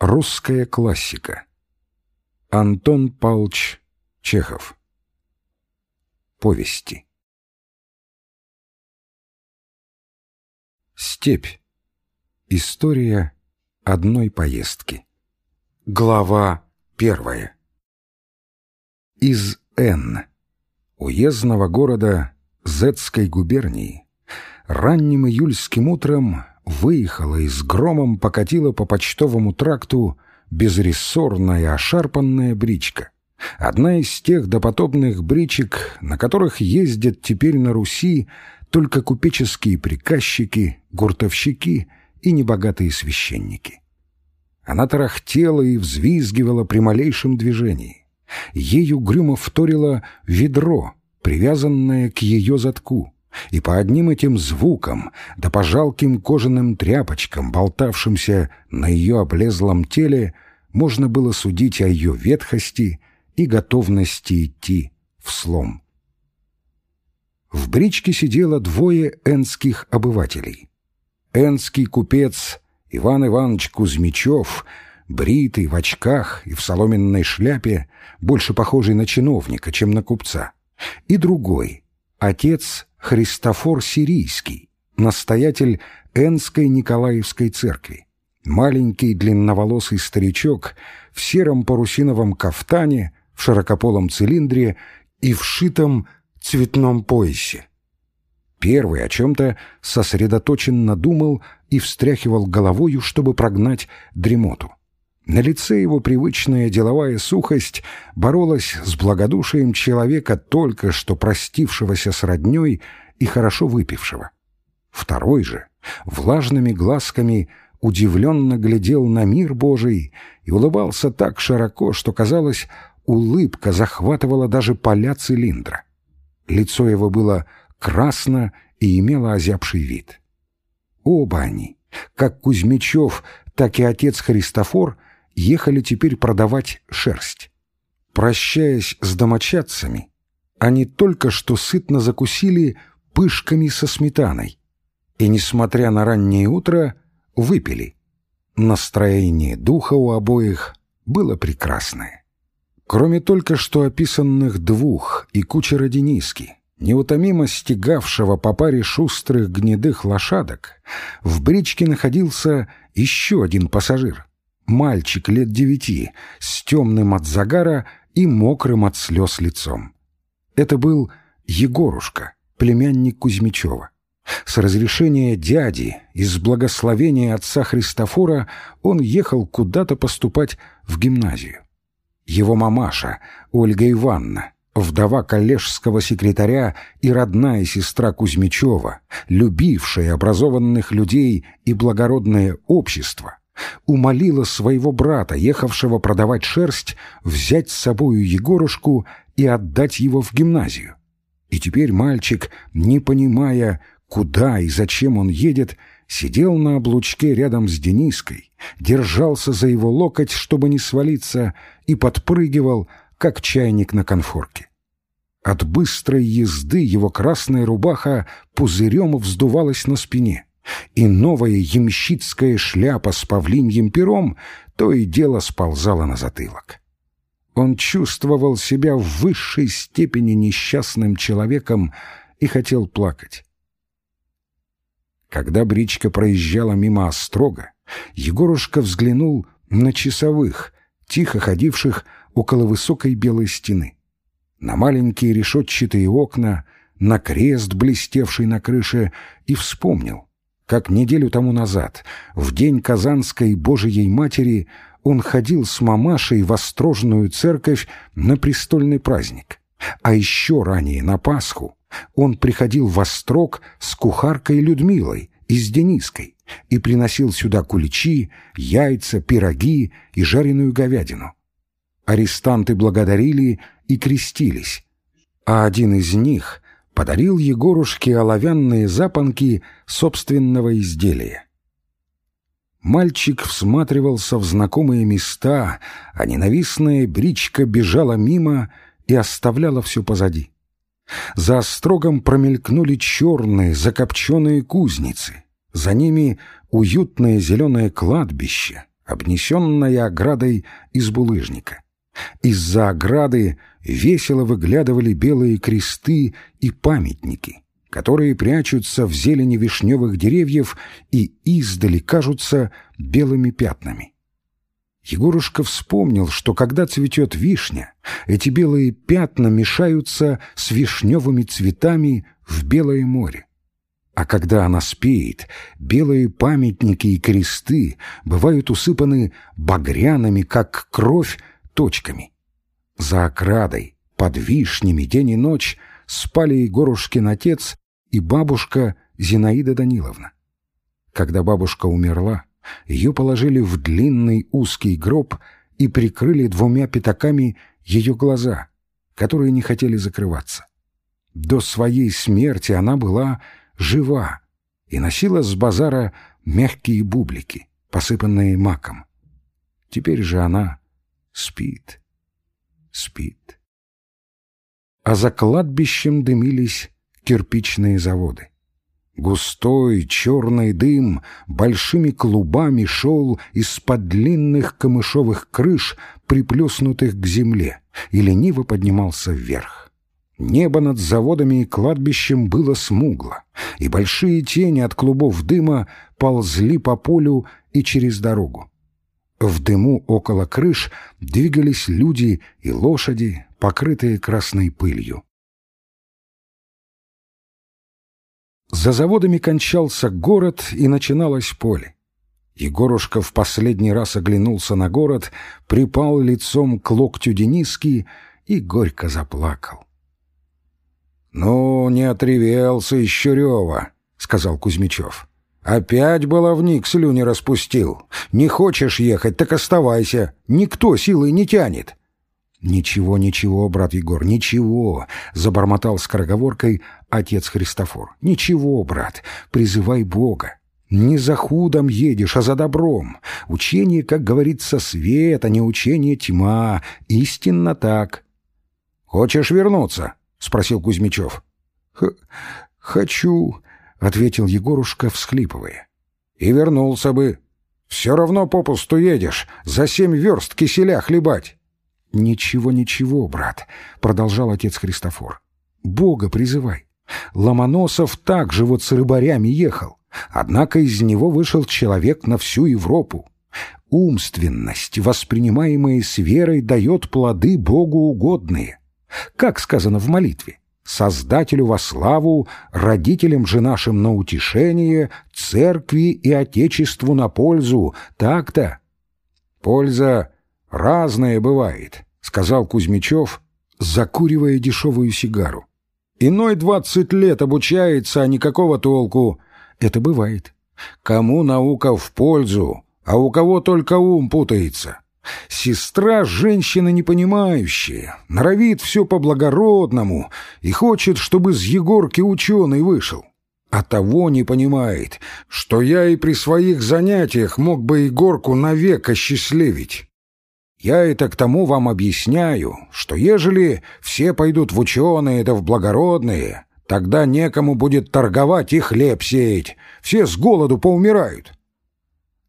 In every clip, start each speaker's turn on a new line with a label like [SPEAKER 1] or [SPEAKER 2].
[SPEAKER 1] Русская классика. Антон Павлович Чехов. Повести. Степь. История одной поездки. Глава первая. Из Н. Уездного города Зетской губернии ранним июльским утром выехала и с громом покатила по почтовому тракту безрессорная ошарпанная бричка. Одна из тех допотопных бричек, на которых ездят теперь на Руси только купеческие приказчики, гуртовщики и небогатые священники. Она тарахтела и взвизгивала при малейшем движении. Ей угрюмо вторило ведро, привязанное к ее затку — и по одним этим звукам, да по жалким кожаным тряпочкам, болтавшимся на ее облезлом теле, можно было судить о ее ветхости и готовности идти в слом. В бричке сидело двое энских обывателей. Энский купец Иван Иванович Кузьмичев, бритый в очках и в соломенной шляпе, больше похожий на чиновника, чем на купца, и другой, отец Христофор Сирийский, настоятель Энской Николаевской церкви. Маленький длинноволосый старичок в сером парусиновом кафтане, в широкополом цилиндре и в шитом цветном поясе. Первый о чем-то сосредоточенно думал и встряхивал головою, чтобы прогнать дремоту. На лице его привычная деловая сухость боролась с благодушием человека, только что простившегося с родней и хорошо выпившего. Второй же, влажными глазками, удивленно глядел на мир Божий и улыбался так широко, что, казалось, улыбка захватывала даже поля цилиндра. Лицо его было красно и имело озябший вид. Оба они, как Кузьмичев, так и отец Христофор — ехали теперь продавать шерсть. Прощаясь с домочадцами, они только что сытно закусили пышками со сметаной и, несмотря на раннее утро, выпили. Настроение духа у обоих было прекрасное. Кроме только что описанных двух и кучера Дениски, неутомимо стегавшего по паре шустрых гнедых лошадок, в бричке находился еще один пассажир мальчик лет девяти, с темным от загара и мокрым от слез лицом. Это был Егорушка, племянник Кузьмичева. С разрешения дяди и с благословения отца Христофора он ехал куда-то поступать в гимназию. Его мамаша, Ольга Ивановна, вдова коллежского секретаря и родная сестра Кузьмичева, любившая образованных людей и благородное общество, умолила своего брата, ехавшего продавать шерсть, взять с собою Егорушку и отдать его в гимназию. И теперь мальчик, не понимая, куда и зачем он едет, сидел на облучке рядом с Дениской, держался за его локоть, чтобы не свалиться, и подпрыгивал, как чайник на конфорке. От быстрой езды его красная рубаха пузырем вздувалась на спине и новая ямщицкая шляпа с павлиньим пером то и дело сползала на затылок. Он чувствовал себя в высшей степени несчастным человеком и хотел плакать. Когда бричка проезжала мимо острога, Егорушка взглянул на часовых, тихо ходивших около высокой белой стены. На маленькие решетчатые окна, на крест, блестевший на крыше, и вспомнил, как неделю тому назад, в день Казанской Божией Матери, он ходил с мамашей в острожную церковь на престольный праздник. А еще ранее, на Пасху, он приходил в Острог с кухаркой Людмилой и с Дениской и приносил сюда куличи, яйца, пироги и жареную говядину. Арестанты благодарили и крестились, а один из них — подарил Егорушке оловянные запонки собственного изделия. Мальчик всматривался в знакомые места, а ненавистная бричка бежала мимо и оставляла все позади. За острогом промелькнули черные закопченные кузницы, за ними уютное зеленое кладбище, обнесенная оградой из булыжника. Из-за ограды весело выглядывали белые кресты и памятники, которые прячутся в зелени вишневых деревьев и издали кажутся белыми пятнами. Егорушка вспомнил, что когда цветет вишня, эти белые пятна мешаются с вишневыми цветами в Белое море. А когда она спеет, белые памятники и кресты бывают усыпаны багряными, как кровь, точками. За окрадой, под вишнями, день и ночь спали Егорушкин отец и бабушка Зинаида Даниловна. Когда бабушка умерла, ее положили в длинный узкий гроб и прикрыли двумя пятаками ее глаза, которые не хотели закрываться. До своей смерти она была жива и носила с базара мягкие бублики, посыпанные маком. Теперь же она спит, спит. А за кладбищем дымились кирпичные заводы. Густой черный дым большими клубами шел из-под длинных камышовых крыш, приплюснутых к земле, и лениво поднимался вверх. Небо над заводами и кладбищем было смугло, и большие тени от клубов дыма ползли по полю и через дорогу. В дыму около крыш двигались люди и лошади, покрытые красной пылью. За заводами кончался город и начиналось поле. Егорушка в последний раз оглянулся на город, припал лицом к локтю Дениски и горько заплакал. «Ну, не отревелся еще Рева», — сказал Кузьмичев. «Опять баловник слюни распустил. Не хочешь ехать, так оставайся. Никто силой не тянет». «Ничего, ничего, брат Егор, ничего», — забормотал скороговоркой отец Христофор. «Ничего, брат, призывай Бога. Не за худом едешь, а за добром. Учение, как говорится, свет, а не учение тьма. Истинно так». «Хочешь вернуться?» — спросил Кузьмичев. «Хочу», — ответил Егорушка, всхлипывая. «И вернулся бы. Все равно попусту едешь, за семь верст киселя хлебать». «Ничего, ничего, брат», — продолжал отец Христофор. «Бога призывай. Ломоносов также вот с рыбарями ехал, однако из него вышел человек на всю Европу. Умственность, воспринимаемая с верой, дает плоды Богу угодные. Как сказано в молитве, Создателю во славу, родителям же нашим на утешение, церкви и Отечеству на пользу, так-то. Польза разная бывает, сказал Кузьмичев, закуривая дешевую сигару. Иной двадцать лет обучается, а никакого толку. Это бывает. Кому наука в пользу, а у кого только ум путается. Сестра — женщина непонимающая, норовит все по-благородному и хочет, чтобы с Егорки ученый вышел. А того не понимает, что я и при своих занятиях мог бы Егорку навек осчастливить. Я это к тому вам объясняю, что ежели все пойдут в ученые да в благородные, тогда некому будет торговать и хлеб сеять, все с голоду поумирают.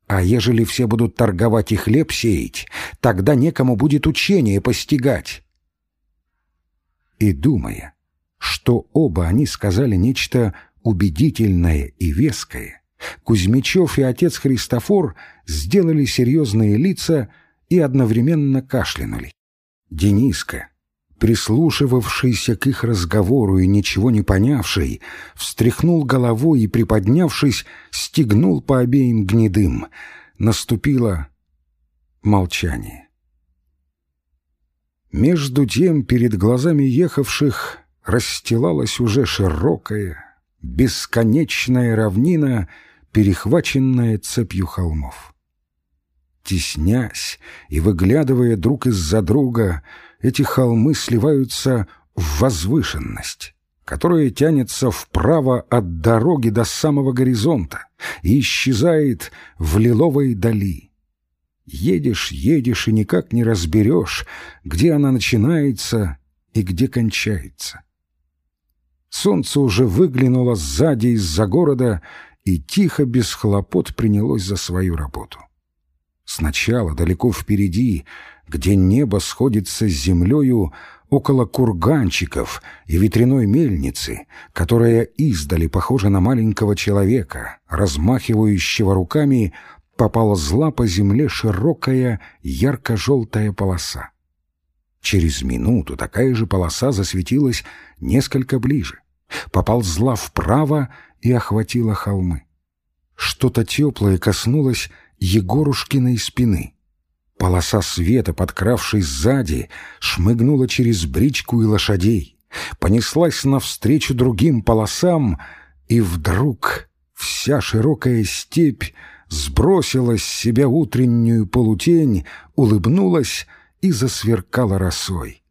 [SPEAKER 1] А ежели все будут торговать и хлеб сеять, тогда некому будет учение постигать. И думая, что оба они сказали нечто убедительное и веское, Кузьмичев и отец Христофор сделали серьезные лица и одновременно кашлянули. Дениска, прислушивавшийся к их разговору и ничего не понявший, встряхнул головой и, приподнявшись, стегнул по обеим гнедым. Наступило молчание. Между тем перед глазами ехавших расстилалась уже широкая, бесконечная равнина, перехваченная цепью холмов. Теснясь и выглядывая друг из-за друга, эти холмы сливаются в возвышенность, которая тянется вправо от дороги до самого горизонта и исчезает в лиловой дали. Едешь, едешь и никак не разберешь, где она начинается и где кончается. Солнце уже выглянуло сзади из-за города и тихо, без хлопот принялось за свою работу. Сначала далеко впереди, где небо сходится с землею, около курганчиков и ветряной мельницы, которая издали похожа на маленького человека, размахивающего руками, поползла по земле широкая ярко-желтая полоса. Через минуту такая же полоса засветилась несколько ближе, поползла вправо и охватила холмы. Что-то теплое коснулось Егорушкиной спины. Полоса света, подкравшись сзади, шмыгнула через бричку и лошадей, понеслась навстречу другим полосам, и вдруг вся широкая степь сбросила с себя утреннюю полутень, улыбнулась и засверкала росой.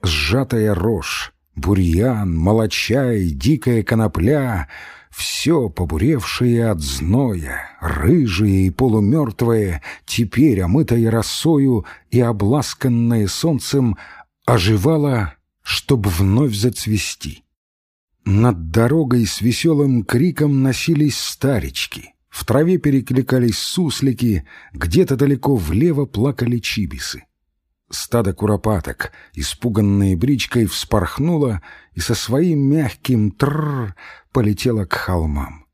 [SPEAKER 1] Сжатая рожь, бурьян, молочай, дикая конопля — все побуревшее от зноя, рыжее и полумертвое, теперь омытое росою и обласканное солнцем, оживало, чтобы вновь зацвести. Над дорогой с веселым криком носились старички, в траве перекликались суслики, где-то далеко влево плакали чибисы. Стадо куропаток, испуганное бричкой, вспорхнуло и со своим мягким тррр полетело к холмам.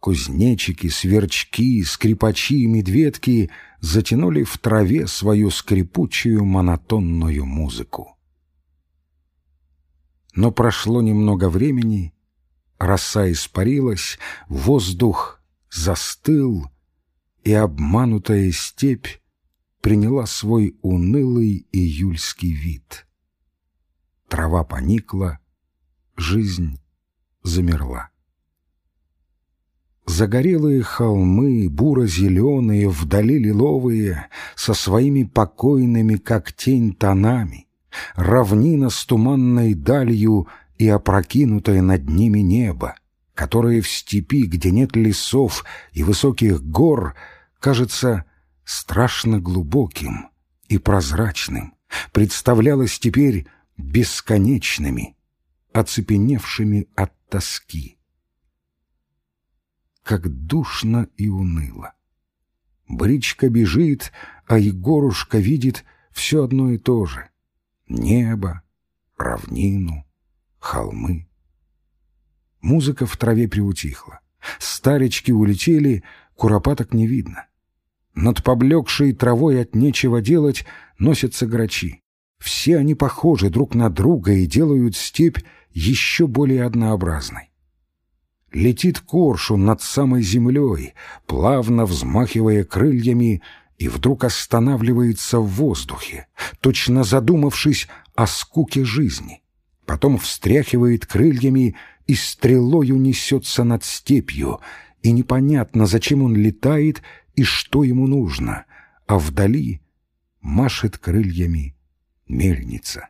[SPEAKER 1] Кузнечики, сверчки, скрипачи и медведки затянули в траве свою скрипучую монотонную музыку. Но прошло немного времени, роса испарилась, воздух застыл, и обманутая степь приняла свой унылый июльский вид. Трава поникла, жизнь замерла. Загорелые холмы, буро-зеленые, вдали лиловые, со своими покойными, как тень, тонами, равнина с туманной далью и опрокинутое над ними небо, которое в степи, где нет лесов и высоких гор, кажется страшно глубоким и прозрачным, представлялось теперь бесконечными, оцепеневшими от тоски. Как душно и уныло. Бричка бежит, а Егорушка видит все одно и то же. Небо, равнину, холмы. Музыка в траве приутихла. Старички улетели, куропаток не видно. Над поблекшей травой от нечего делать носятся грачи. Все они похожи друг на друга и делают степь еще более однообразной. Летит коршун над самой землей, плавно взмахивая крыльями, и вдруг останавливается в воздухе, точно задумавшись о скуке жизни. Потом встряхивает крыльями и стрелою несется над степью, и непонятно, зачем он летает и что ему нужно, а вдали машет крыльями мельница.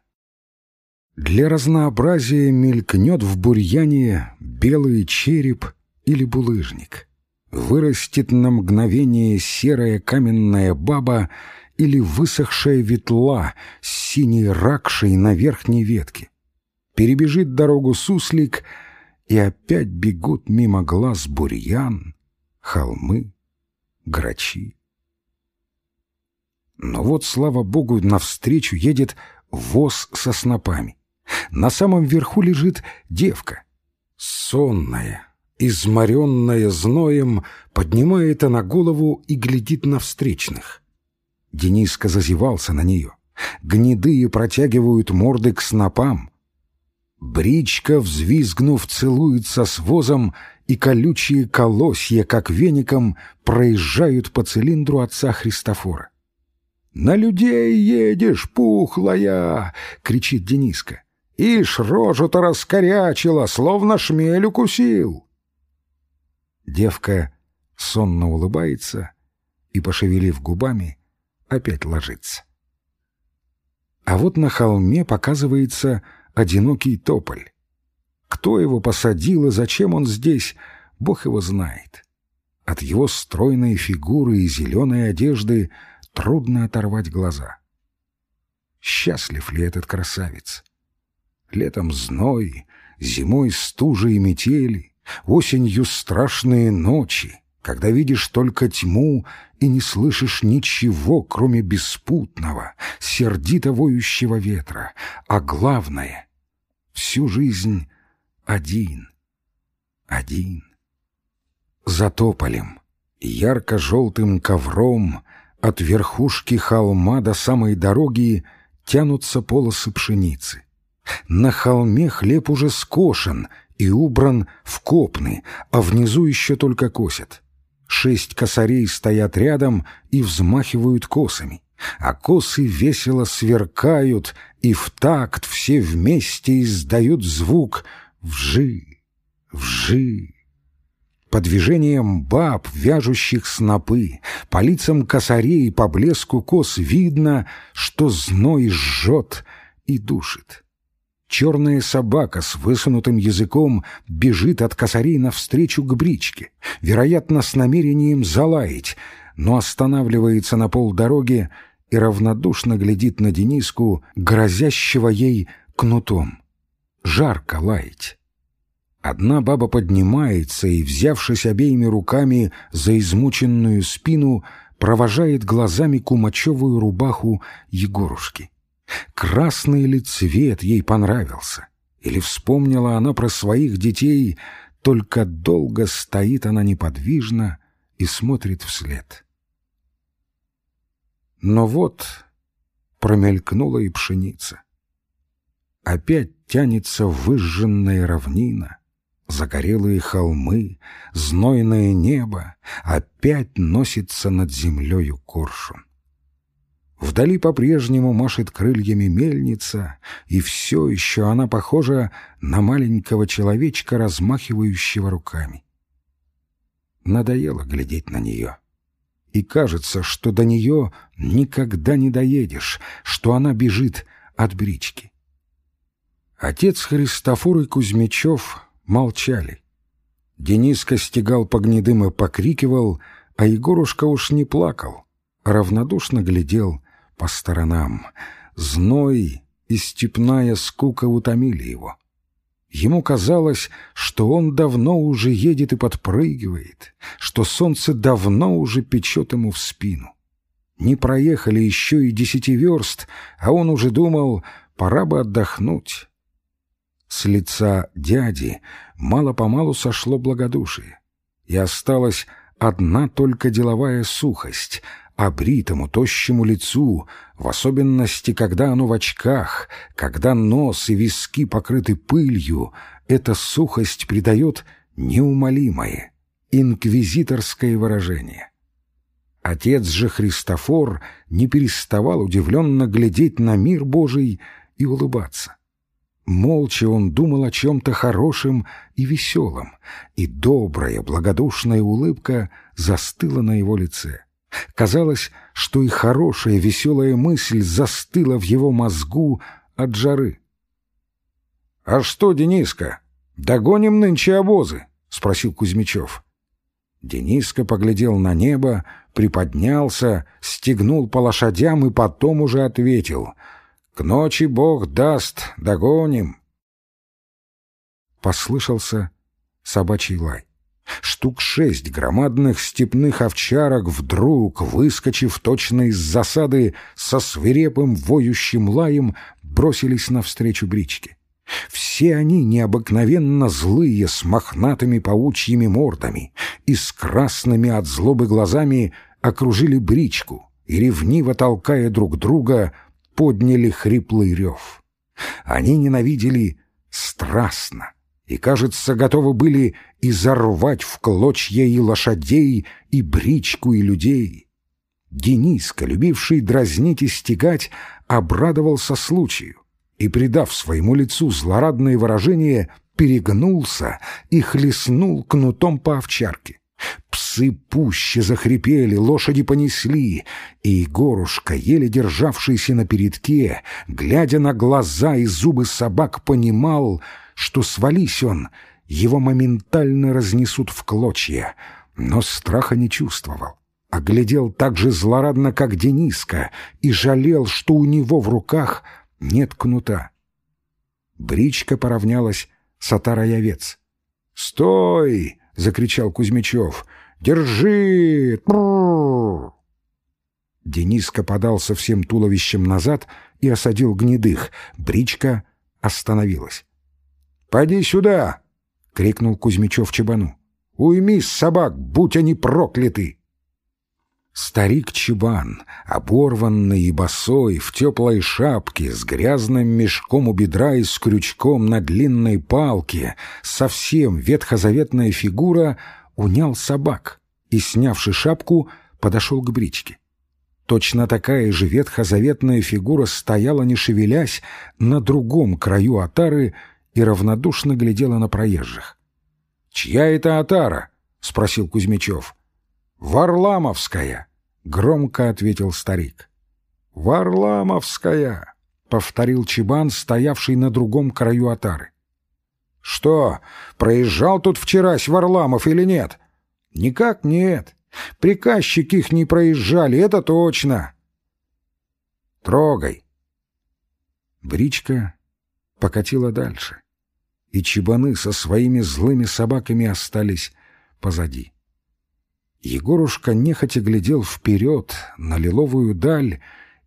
[SPEAKER 1] Для разнообразия мелькнет в бурьяне белый череп или булыжник. Вырастет на мгновение серая каменная баба или высохшая ветла с синей ракшей на верхней ветке. Перебежит дорогу суслик, и опять бегут мимо глаз бурьян, холмы, грачи. Но вот, слава богу, навстречу едет воз со снопами. На самом верху лежит девка. Сонная, изморенная зноем, поднимает она голову и глядит на встречных. Дениска зазевался на нее. Гнедые протягивают морды к снопам. Бричка, взвизгнув, целуется с возом, и колючие колосья, как веником, проезжают по цилиндру отца Христофора. «На людей едешь, пухлая!» — кричит Дениска. «Ишь, рожу-то раскорячила, словно шмель укусил!» Девка сонно улыбается и, пошевелив губами, опять ложится. А вот на холме показывается одинокий тополь. Кто его посадил и зачем он здесь, Бог его знает. От его стройной фигуры и зеленой одежды трудно оторвать глаза. Счастлив ли этот красавец? Летом зной, зимой стужи и метели, осенью страшные ночи, когда видишь только тьму и не слышишь ничего, кроме беспутного, сердито воющего ветра, а главное — всю жизнь один, один. За тополем, ярко-желтым ковром от верхушки холма до самой дороги тянутся полосы пшеницы. На холме хлеб уже скошен и убран в копны, а внизу еще только косят. Шесть косарей стоят рядом и взмахивают косами, а косы весело сверкают, и в такт все вместе издают звук «вжи, вжи». По движениям баб, вяжущих снопы, по лицам косарей, по блеску кос видно, что зной жжет и душит. Черная собака с высунутым языком бежит от косарей навстречу к бричке, вероятно, с намерением залаять, но останавливается на полдороги и равнодушно глядит на Дениску, грозящего ей кнутом. Жарко лаять. Одна баба поднимается и, взявшись обеими руками за измученную спину, провожает глазами кумачевую рубаху Егорушки. Красный ли цвет ей понравился? Или вспомнила она про своих детей, только долго стоит она неподвижно и смотрит вслед. Но вот промелькнула и пшеница. Опять тянется выжженная равнина, загорелые холмы, знойное небо, опять носится над землею коршун. Вдали по-прежнему машет крыльями мельница, и все еще она похожа на маленького человечка, размахивающего руками. Надоело глядеть на нее. И кажется, что до нее никогда не доедешь, что она бежит от брички. Отец Христофор и Кузьмичев молчали. Дениска стегал по гнедым и покрикивал, а Егорушка уж не плакал, равнодушно глядел по сторонам. Зной и степная скука утомили его. Ему казалось, что он давно уже едет и подпрыгивает, что солнце давно уже печет ему в спину. Не проехали еще и десяти верст, а он уже думал, пора бы отдохнуть. С лица дяди мало-помалу сошло благодушие, и осталась одна только деловая сухость, а бритому, тощему лицу, в особенности, когда оно в очках, когда нос и виски покрыты пылью, эта сухость придает неумолимое, инквизиторское выражение. Отец же Христофор не переставал удивленно глядеть на мир Божий и улыбаться. Молча он думал о чем-то хорошем и веселом, и добрая, благодушная улыбка застыла на его лице. Казалось, что и хорошая, веселая мысль застыла в его мозгу от жары. — А что, Дениска, догоним нынче обозы? — спросил Кузьмичев. Дениска поглядел на небо, приподнялся, стегнул по лошадям и потом уже ответил. — К ночи Бог даст, догоним. Послышался собачий лай. Штук шесть громадных степных овчарок вдруг, выскочив точно из засады, со свирепым воющим лаем бросились навстречу бричке. Все они необыкновенно злые, с мохнатыми паучьими мордами и с красными от злобы глазами окружили бричку и, ревниво толкая друг друга, подняли хриплый рев. Они ненавидели страстно, и, кажется, готовы были изорвать в клочья и лошадей, и бричку, и людей. Дениска, любивший дразнить и стегать, обрадовался случаю и, придав своему лицу злорадное выражение, перегнулся и хлестнул кнутом по овчарке. Псы пуще захрипели, лошади понесли, и Егорушка, еле державшийся на передке, глядя на глаза и зубы собак, понимал, что свались он, его моментально разнесут в клочья, но страха не чувствовал. Оглядел так же злорадно, как Дениска, и жалел, что у него в руках нет кнута. Бричка поравнялась с отарой овец. «Стой!» — закричал Кузьмичев. Держи! Бррр!» Дениска подался всем туловищем назад и осадил гнедых. Бричка остановилась. «Поди сюда!» — крикнул Кузьмичев Чебану. «Уймись, собак, будь они прокляты!» Старик Чебан, оборванный и босой, в теплой шапке, с грязным мешком у бедра и с крючком на длинной палке, совсем ветхозаветная фигура, унял собак и, снявши шапку, подошел к бричке. Точно такая же ветхозаветная фигура стояла, не шевелясь, на другом краю отары и равнодушно глядела на проезжих. «Чья это отара?» — спросил Кузьмичев. «Варламовская», — громко ответил старик. «Варламовская», — повторил Чебан, стоявший на другом краю отары. «Что, проезжал тут вчерась Варламов или нет?» «Никак нет. Приказчик их не проезжали, это точно. Трогай. Бричка покатила дальше, и чебаны со своими злыми собаками остались позади. Егорушка нехотя глядел вперед на лиловую даль,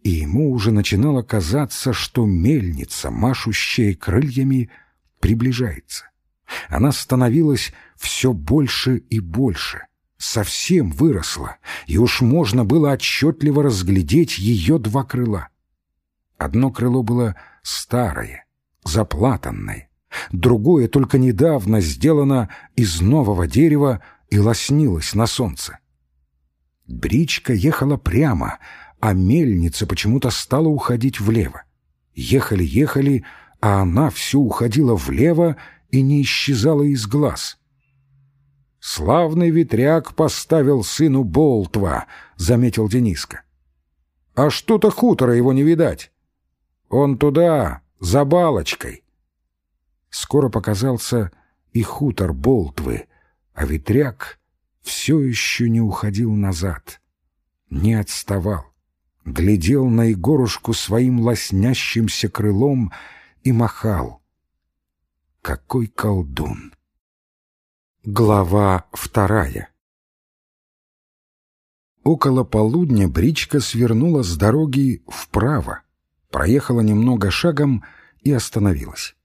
[SPEAKER 1] и ему уже начинало казаться, что мельница, машущая крыльями, приближается. Она становилась все больше и больше — совсем выросла, и уж можно было отчетливо разглядеть ее два крыла. Одно крыло было старое, заплатанное, другое только недавно сделано из нового дерева и лоснилось на солнце. Бричка ехала прямо, а мельница почему-то стала уходить влево. Ехали-ехали, а она все уходила влево и не исчезала из глаз — «Славный ветряк поставил сыну Болтва», — заметил Дениска. «А что-то хутора его не видать. Он туда, за балочкой». Скоро показался и хутор Болтвы, а ветряк все еще не уходил назад, не отставал, глядел на Егорушку своим лоснящимся крылом и махал. Какой колдун! Глава вторая Около полудня бричка свернула с дороги вправо, проехала немного шагом и остановилась.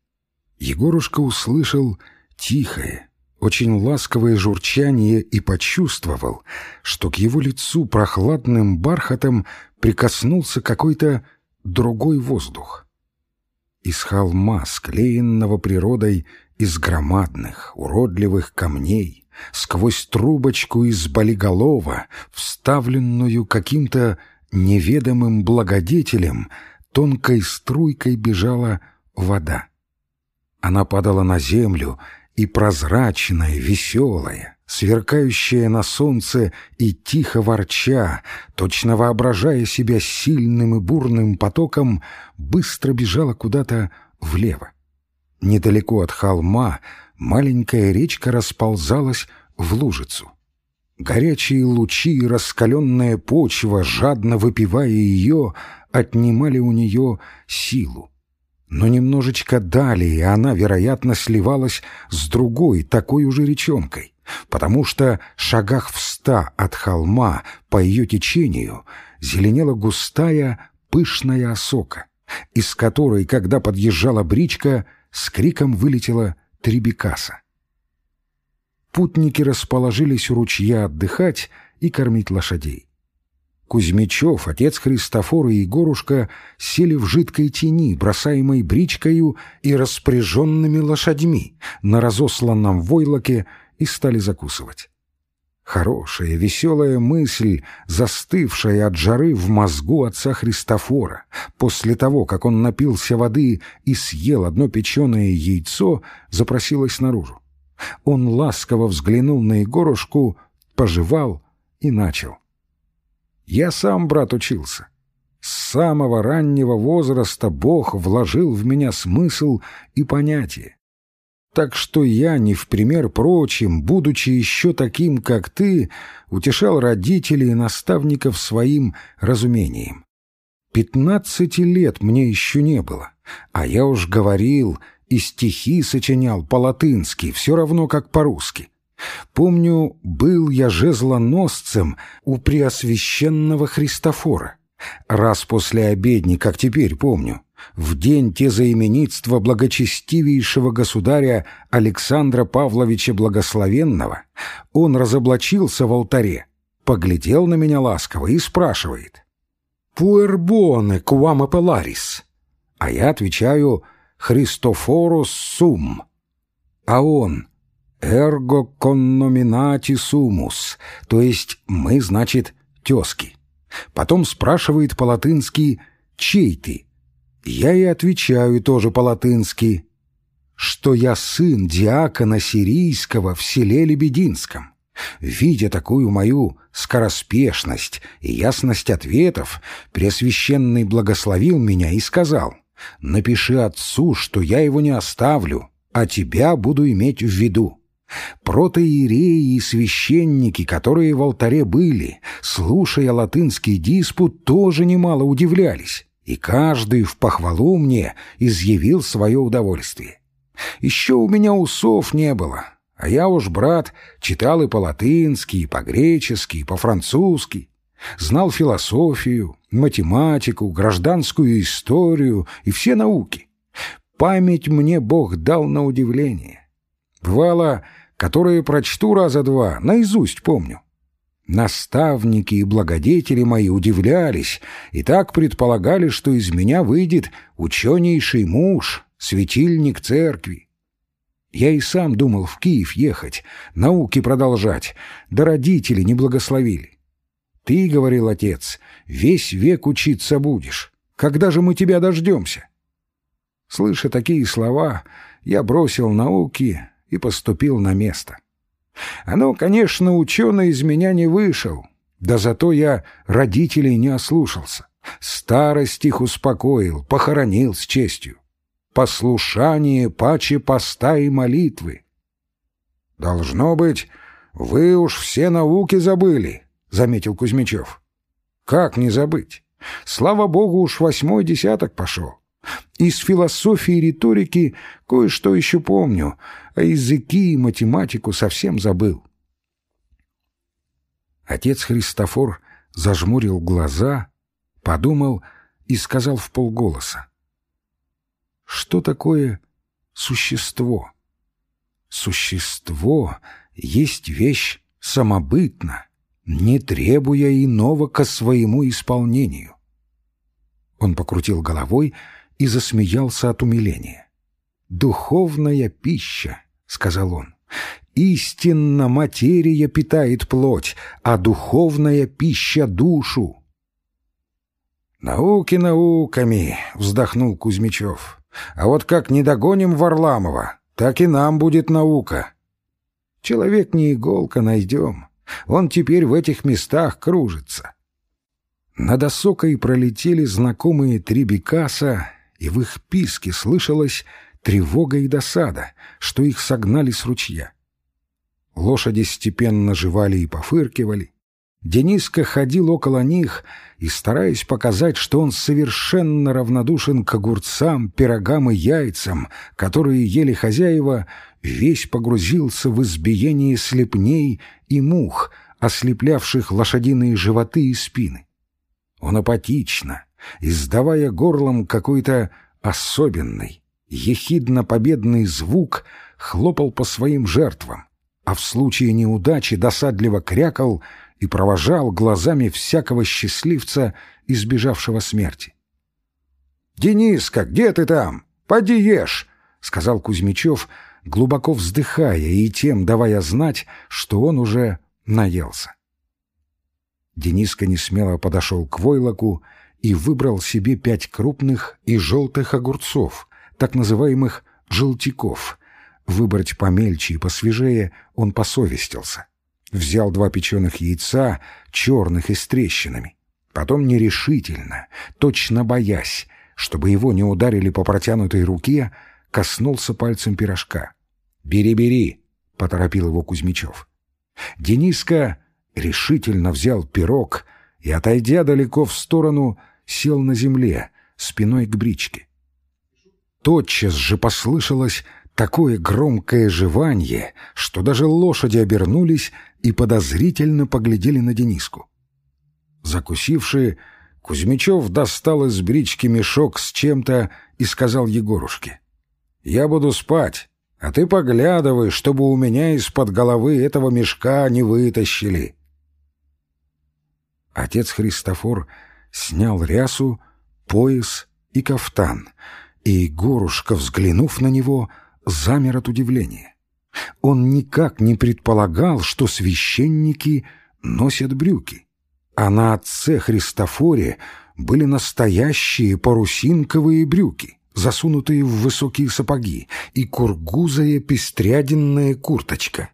[SPEAKER 1] Егорушка услышал тихое, очень ласковое журчание и почувствовал, что к его лицу прохладным бархатом прикоснулся какой-то другой воздух. Из холма, склеенного природой из громадных, уродливых камней, сквозь трубочку из болиголова, вставленную каким-то неведомым благодетелем, тонкой струйкой бежала вода. Она падала на землю, и прозрачная, веселая, сверкающая на солнце и тихо ворча, точно воображая себя сильным и бурным потоком, быстро бежала куда-то влево. Недалеко от холма маленькая речка расползалась в лужицу. Горячие лучи и раскаленная почва, жадно выпивая ее, отнимали у нее силу. Но немножечко далее она, вероятно, сливалась с другой, такой уже речонкой, потому что шагах в ста от холма по ее течению зеленела густая пышная осока, из которой, когда подъезжала бричка, с криком вылетела Трибекаса. Путники расположились у ручья отдыхать и кормить лошадей. Кузьмичев, отец Христофора и Егорушка сели в жидкой тени, бросаемой бричкою и распряженными лошадьми на разосланном войлоке и стали закусывать. Хорошая, веселая мысль, застывшая от жары в мозгу отца Христофора, после того, как он напился воды и съел одно печеное яйцо, запросилась наружу. Он ласково взглянул на Егорушку, пожевал и начал. «Я сам, брат, учился. С самого раннего возраста Бог вложил в меня смысл и понятие. Так что я, не в пример прочим, будучи еще таким, как ты, утешал родителей и наставников своим разумением. Пятнадцати лет мне еще не было, а я уж говорил и стихи сочинял по-латынски, все равно как по-русски. Помню, был я жезлоносцем у Преосвященного Христофора. Раз после обедни, как теперь помню, в день тезаименитства благочестивейшего государя Александра Павловича Благословенного, он разоблачился в алтаре, поглядел на меня ласково и спрашивает «Пуэрбоне куам апеларис?» А я отвечаю «Христофорус сум». А он «Эрго конноминати сумус», то есть «мы, значит, тезки». Потом спрашивает по-латынски «Чей ты?» Я и отвечаю тоже по-латынски, что я сын диакона сирийского в селе Лебединском. Видя такую мою скороспешность и ясность ответов, Преосвященный благословил меня и сказал, «Напиши отцу, что я его не оставлю, а тебя буду иметь в виду». Протоиереи и священники, которые в алтаре были, слушая латынский диспут, тоже немало удивлялись, и каждый в похвалу мне изъявил свое удовольствие. Еще у меня усов не было, а я уж, брат, читал и по-латынски, и по-гречески, и по-французски, знал философию, математику, гражданскую историю и все науки. Память мне Бог дал на удивление. Бывало, которые прочту раза два, наизусть помню. Наставники и благодетели мои удивлялись и так предполагали, что из меня выйдет ученейший муж, светильник церкви. Я и сам думал в Киев ехать, науки продолжать, да родители не благословили. Ты, — говорил отец, — весь век учиться будешь. Когда же мы тебя дождемся? Слыша такие слова, я бросил науки и поступил на место. Оно, конечно, ученый из меня не вышел, да зато я родителей не ослушался. Старость их успокоил, похоронил с честью. Послушание паче поста и молитвы. «Должно быть, вы уж все науки забыли», — заметил Кузьмичев. «Как не забыть? Слава богу, уж восьмой десяток пошел. Из философии и риторики кое-что еще помню, а языки и математику совсем забыл. Отец Христофор зажмурил глаза, подумал и сказал в полголоса. Что такое существо? Существо есть вещь самобытна, не требуя иного ко своему исполнению. Он покрутил головой и засмеялся от умиления. «Духовная пища», — сказал он, — «истинно материя питает плоть, а духовная пища — душу». «Науки науками», — вздохнул Кузьмичев, — «а вот как не догоним Варламова, так и нам будет наука». «Человек не иголка найдем, он теперь в этих местах кружится». Над осокой пролетели знакомые три бекаса, и в их писке слышалась тревога и досада, что их согнали с ручья. Лошади степенно жевали и пофыркивали. Дениска ходил около них и, стараясь показать, что он совершенно равнодушен к огурцам, пирогам и яйцам, которые ели хозяева, весь погрузился в избиение слепней и мух, ослеплявших лошадиные животы и спины. Он апатично, издавая горлом какой-то особенный, ехидно-победный звук, хлопал по своим жертвам, а в случае неудачи досадливо крякал и провожал глазами всякого счастливца, избежавшего смерти. «Дениска, где ты там? Поди ешь!» — сказал Кузьмичев, глубоко вздыхая и тем давая знать, что он уже наелся. Дениска несмело подошел к войлоку и выбрал себе пять крупных и желтых огурцов, так называемых «желтяков». Выбрать помельче и посвежее он посовестился. Взял два печеных яйца, черных и с трещинами. Потом нерешительно, точно боясь, чтобы его не ударили по протянутой руке, коснулся пальцем пирожка. «Бери, бери!» — поторопил его Кузьмичев. Дениска решительно взял пирог и, отойдя далеко в сторону, сел на земле, спиной к бричке. Тотчас же послышалось такое громкое жеванье, что даже лошади обернулись и подозрительно поглядели на Дениску. Закусившие, Кузьмичев достал из брички мешок с чем-то и сказал Егорушке. «Я буду спать, а ты поглядывай, чтобы у меня из-под головы этого мешка не вытащили». Отец Христофор снял рясу, пояс и кафтан, и Егорушка, взглянув на него, замер от удивления. Он никак не предполагал, что священники носят брюки, а на отце Христофоре были настоящие парусинковые брюки, засунутые в высокие сапоги, и кургузая пестрядинная курточка.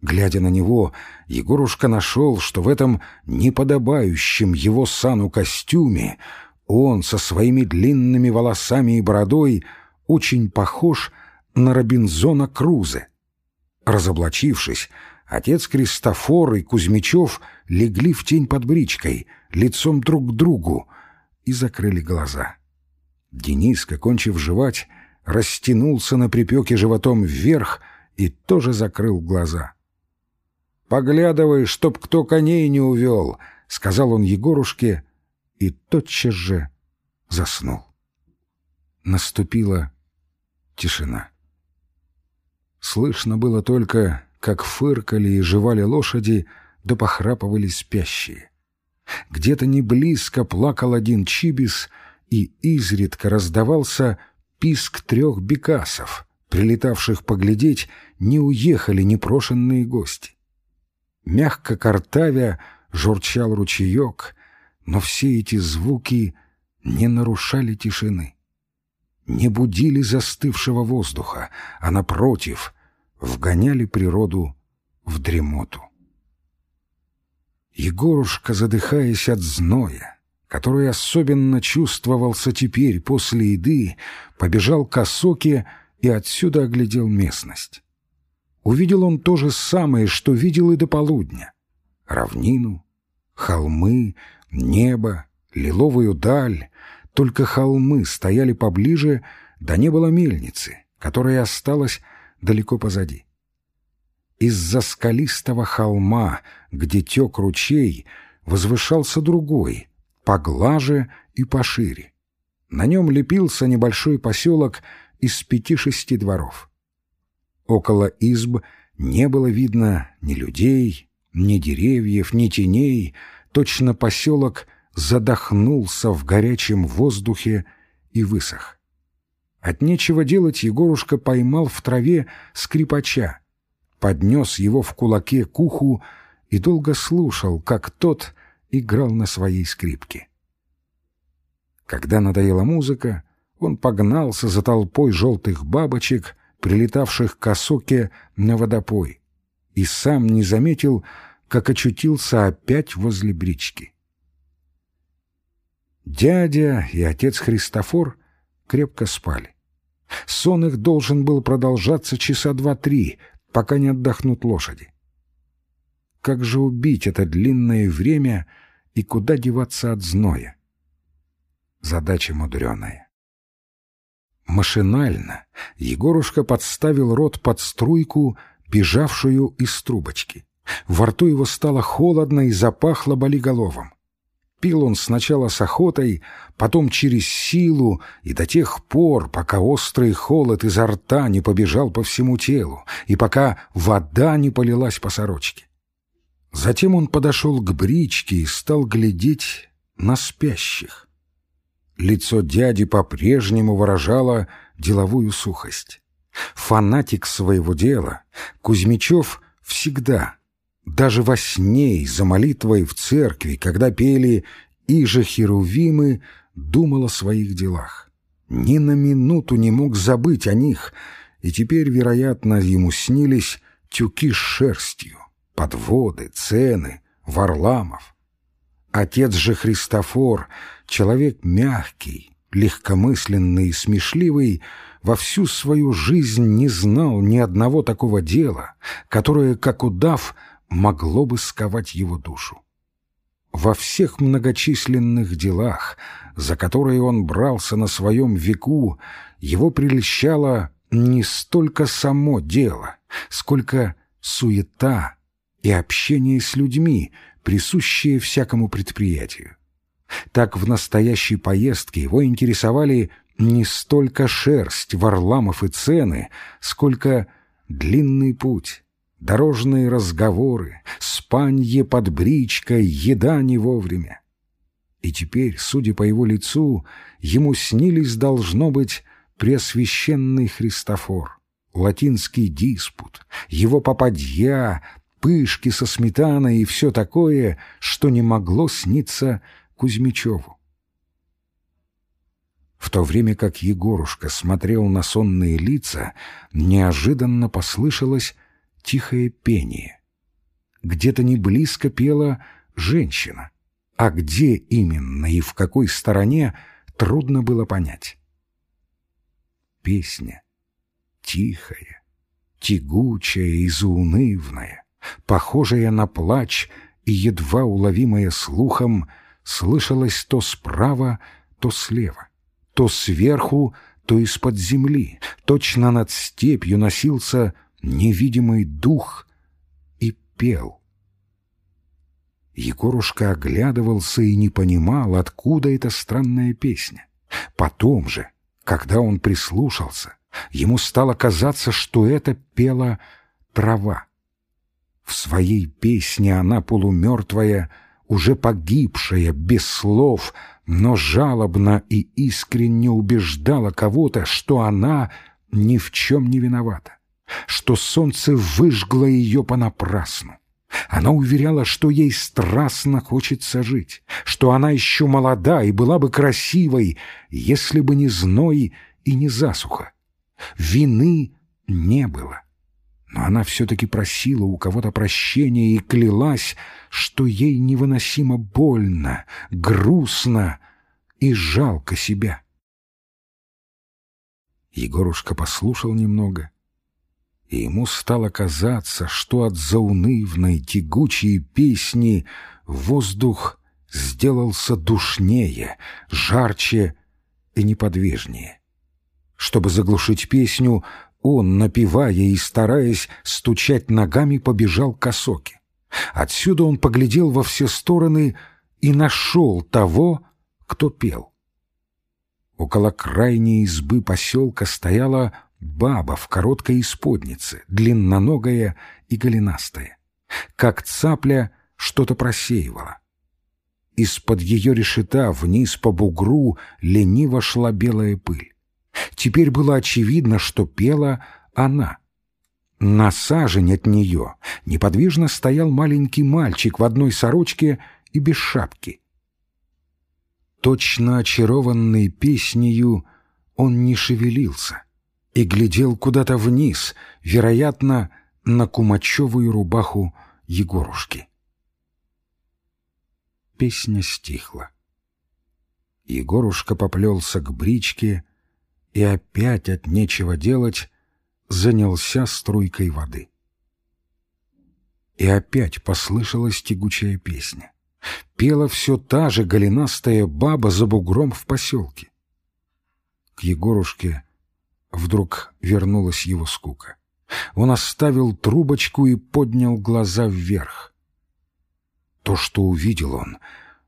[SPEAKER 1] Глядя на него, Егорушка нашел, что в этом неподобающем его сану костюме он со своими длинными волосами и бородой очень похож на Робинзона Крузе. Разоблачившись, отец Кристофор и Кузьмичев легли в тень под бричкой, лицом друг к другу, и закрыли глаза. Денис, кончив жевать, растянулся на припеке животом вверх и тоже закрыл глаза. «Поглядывай, чтоб кто коней не увел», — сказал он Егорушке, и тотчас же заснул. Наступила тишина. Слышно было только, как фыркали и жевали лошади, да похрапывали спящие. Где-то не близко плакал один чибис, и изредка раздавался писк трех бекасов, прилетавших поглядеть, не уехали непрошенные гости. Мягко картавя журчал ручеек, но все эти звуки не нарушали тишины не будили застывшего воздуха, а, напротив, вгоняли природу в дремоту. Егорушка, задыхаясь от зноя, который особенно чувствовался теперь после еды, побежал к осоке и отсюда оглядел местность. Увидел он то же самое, что видел и до полудня. Равнину, холмы, небо, лиловую даль, только холмы стояли поближе, да не было мельницы, которая осталась далеко позади. Из-за скалистого холма, где тек ручей, возвышался другой, поглаже и пошире. На нем лепился небольшой поселок из пяти-шести дворов. Около изб не было видно ни людей, ни деревьев, ни теней, точно поселок — задохнулся в горячем воздухе и высох. От нечего делать Егорушка поймал в траве скрипача, поднес его в кулаке к уху и долго слушал, как тот играл на своей скрипке. Когда надоела музыка, он погнался за толпой желтых бабочек, прилетавших к осоке на водопой, и сам не заметил, как очутился опять возле брички. Дядя и отец Христофор крепко спали. Сон их должен был продолжаться часа два-три, пока не отдохнут лошади. Как же убить это длинное время и куда деваться от зноя? Задача мудреная. Машинально Егорушка подставил рот под струйку, бежавшую из трубочки. Во рту его стало холодно и запахло болиголовом. Пил он сначала с охотой, потом через силу и до тех пор, пока острый холод изо рта не побежал по всему телу и пока вода не полилась по сорочке. Затем он подошел к бричке и стал глядеть на спящих. Лицо дяди по-прежнему выражало деловую сухость. Фанатик своего дела, Кузьмичев всегда — даже во сне и за молитвой в церкви, когда пели «И же Херувимы», думал о своих делах. Ни на минуту не мог забыть о них, и теперь, вероятно, ему снились тюки с шерстью, подводы, цены, Варламов. Отец же Христофор, человек мягкий, легкомысленный и смешливый, во всю свою жизнь не знал ни одного такого дела, которое, как удав, могло бы сковать его душу. Во всех многочисленных делах, за которые он брался на своем веку, его прельщала не столько само дело, сколько суета и общение с людьми, присущие всякому предприятию. Так в настоящей поездке его интересовали не столько шерсть, варламов и цены, сколько длинный путь, дорожные разговоры, спанье под бричкой, еда не вовремя. И теперь, судя по его лицу, ему снились, должно быть, Преосвященный Христофор, латинский диспут, его попадья, пышки со сметаной и все такое, что не могло сниться Кузьмичеву. В то время как Егорушка смотрел на сонные лица, неожиданно послышалось тихое пение. Где-то не близко пела женщина, а где именно и в какой стороне трудно было понять. Песня, тихая, тягучая и заунывная, похожая на плач и едва уловимая слухом, слышалась то справа, то слева, то сверху, то из-под земли, точно над степью носился невидимый дух и пел. Егорушка оглядывался и не понимал, откуда эта странная песня. Потом же, когда он прислушался, ему стало казаться, что это пела трава. В своей песне она полумертвая, уже погибшая, без слов, но жалобно и искренне убеждала кого-то, что она ни в чем не виновата, что солнце выжгло ее понапрасну, она уверяла, что ей страстно хочется жить, что она еще молода и была бы красивой, если бы не зной и не засуха. Вины не было. Но она все-таки просила у кого-то прощения и клялась, что ей невыносимо больно, грустно и жалко себя. Егорушка послушал немного — и ему стало казаться, что от заунывной тягучей песни воздух сделался душнее, жарче и неподвижнее. Чтобы заглушить песню, он, напевая и стараясь стучать ногами, побежал к осоке. Отсюда он поглядел во все стороны и нашел того, кто пел. Около крайней избы поселка стояла Баба в короткой исподнице, длинноногая и голенастая. Как цапля что-то просеивала. Из-под ее решета вниз по бугру лениво шла белая пыль. Теперь было очевидно, что пела она. На сажень от нее неподвижно стоял маленький мальчик в одной сорочке и без шапки. Точно очарованный песнею он не шевелился и глядел куда-то вниз, вероятно, на кумачевую рубаху Егорушки. Песня стихла. Егорушка поплелся к бричке и опять от нечего делать занялся струйкой воды. И опять послышалась тягучая песня. Пела все та же голенастая баба за бугром в поселке. К Егорушке Вдруг вернулась его скука. Он оставил трубочку и поднял глаза вверх. То, что увидел он,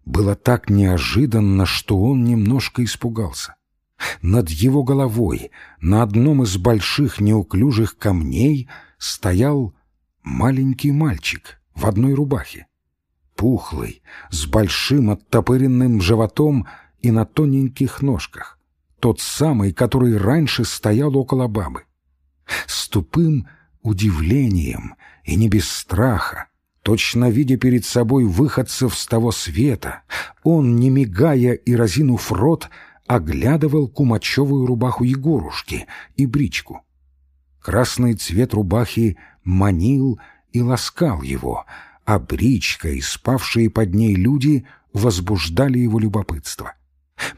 [SPEAKER 1] было так неожиданно, что он немножко испугался. Над его головой, на одном из больших неуклюжих камней, стоял маленький мальчик в одной рубахе. Пухлый, с большим оттопыренным животом и на тоненьких ножках тот самый, который раньше стоял около бабы. С тупым удивлением и не без страха, точно видя перед собой выходцев с того света, он, не мигая и разинув рот, оглядывал кумачевую рубаху Егорушки и бричку. Красный цвет рубахи манил и ласкал его, а бричка и спавшие под ней люди возбуждали его любопытство.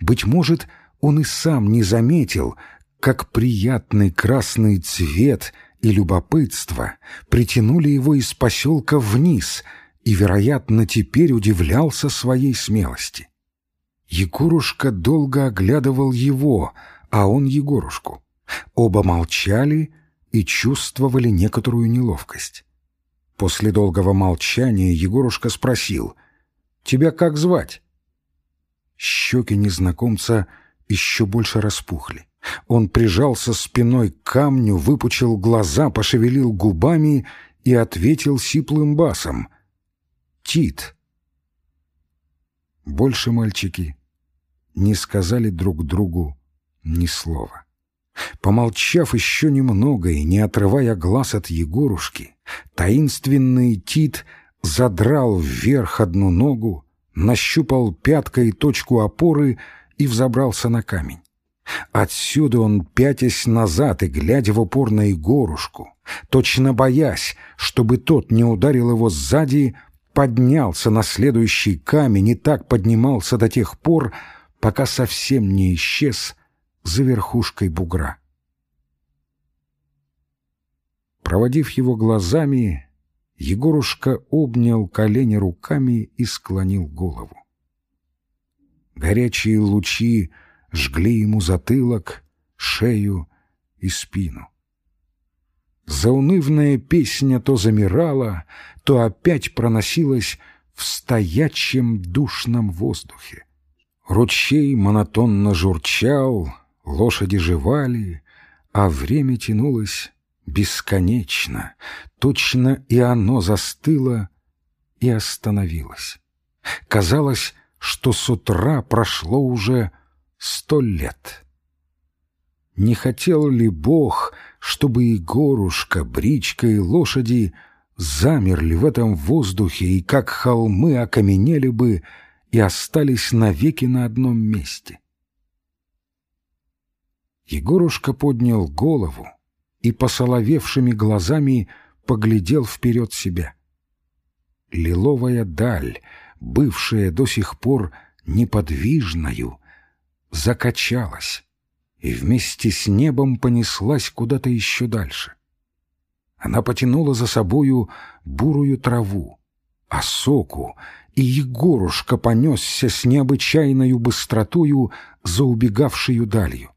[SPEAKER 1] Быть может, он и сам не заметил, как приятный красный цвет и любопытство притянули его из поселка вниз, и, вероятно, теперь удивлялся своей смелости. Егорушка долго оглядывал его, а он Егорушку. Оба молчали и чувствовали некоторую неловкость. После долгого молчания Егорушка спросил, «Тебя как звать?» Щеки незнакомца еще больше распухли. Он прижался спиной к камню, выпучил глаза, пошевелил губами и ответил сиплым басом. «Тит». Больше мальчики не сказали друг другу ни слова. Помолчав еще немного и не отрывая глаз от Егорушки, таинственный Тит задрал вверх одну ногу, нащупал пяткой точку опоры и взобрался на камень. Отсюда он, пятясь назад и глядя в упор на Егорушку, точно боясь, чтобы тот не ударил его сзади, поднялся на следующий камень и так поднимался до тех пор, пока совсем не исчез за верхушкой бугра. Проводив его глазами, Егорушка обнял колени руками и склонил голову. Горячие лучи жгли ему затылок, шею и спину. Заунывная песня то замирала, то опять проносилась в стоячем душном воздухе. Ручей монотонно журчал, лошади жевали, а время тянулось бесконечно. Точно и оно застыло и остановилось. Казалось, что с утра прошло уже сто лет. Не хотел ли Бог, чтобы и горушка, бричка и лошади замерли в этом воздухе и как холмы окаменели бы и остались навеки на одном месте? Егорушка поднял голову и посоловевшими глазами поглядел вперед себя. Лиловая даль, бывшая до сих пор неподвижною, закачалась и вместе с небом понеслась куда-то еще дальше. Она потянула за собою бурую траву, осоку, и Егорушка понесся с необычайною быстротою за убегавшую далью.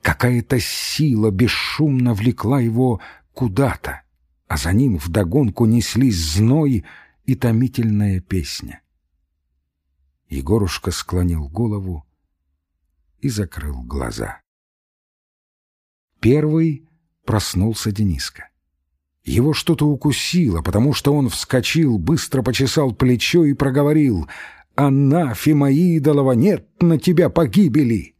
[SPEAKER 1] Какая-то сила бесшумно влекла его куда-то, а за ним вдогонку неслись зной и томительная песня. Егорушка склонил голову и закрыл глаза. Первый проснулся Дениска. Его что-то укусило, потому что он вскочил, быстро почесал плечо и проговорил «Анафима идолова, нет на тебя погибели!»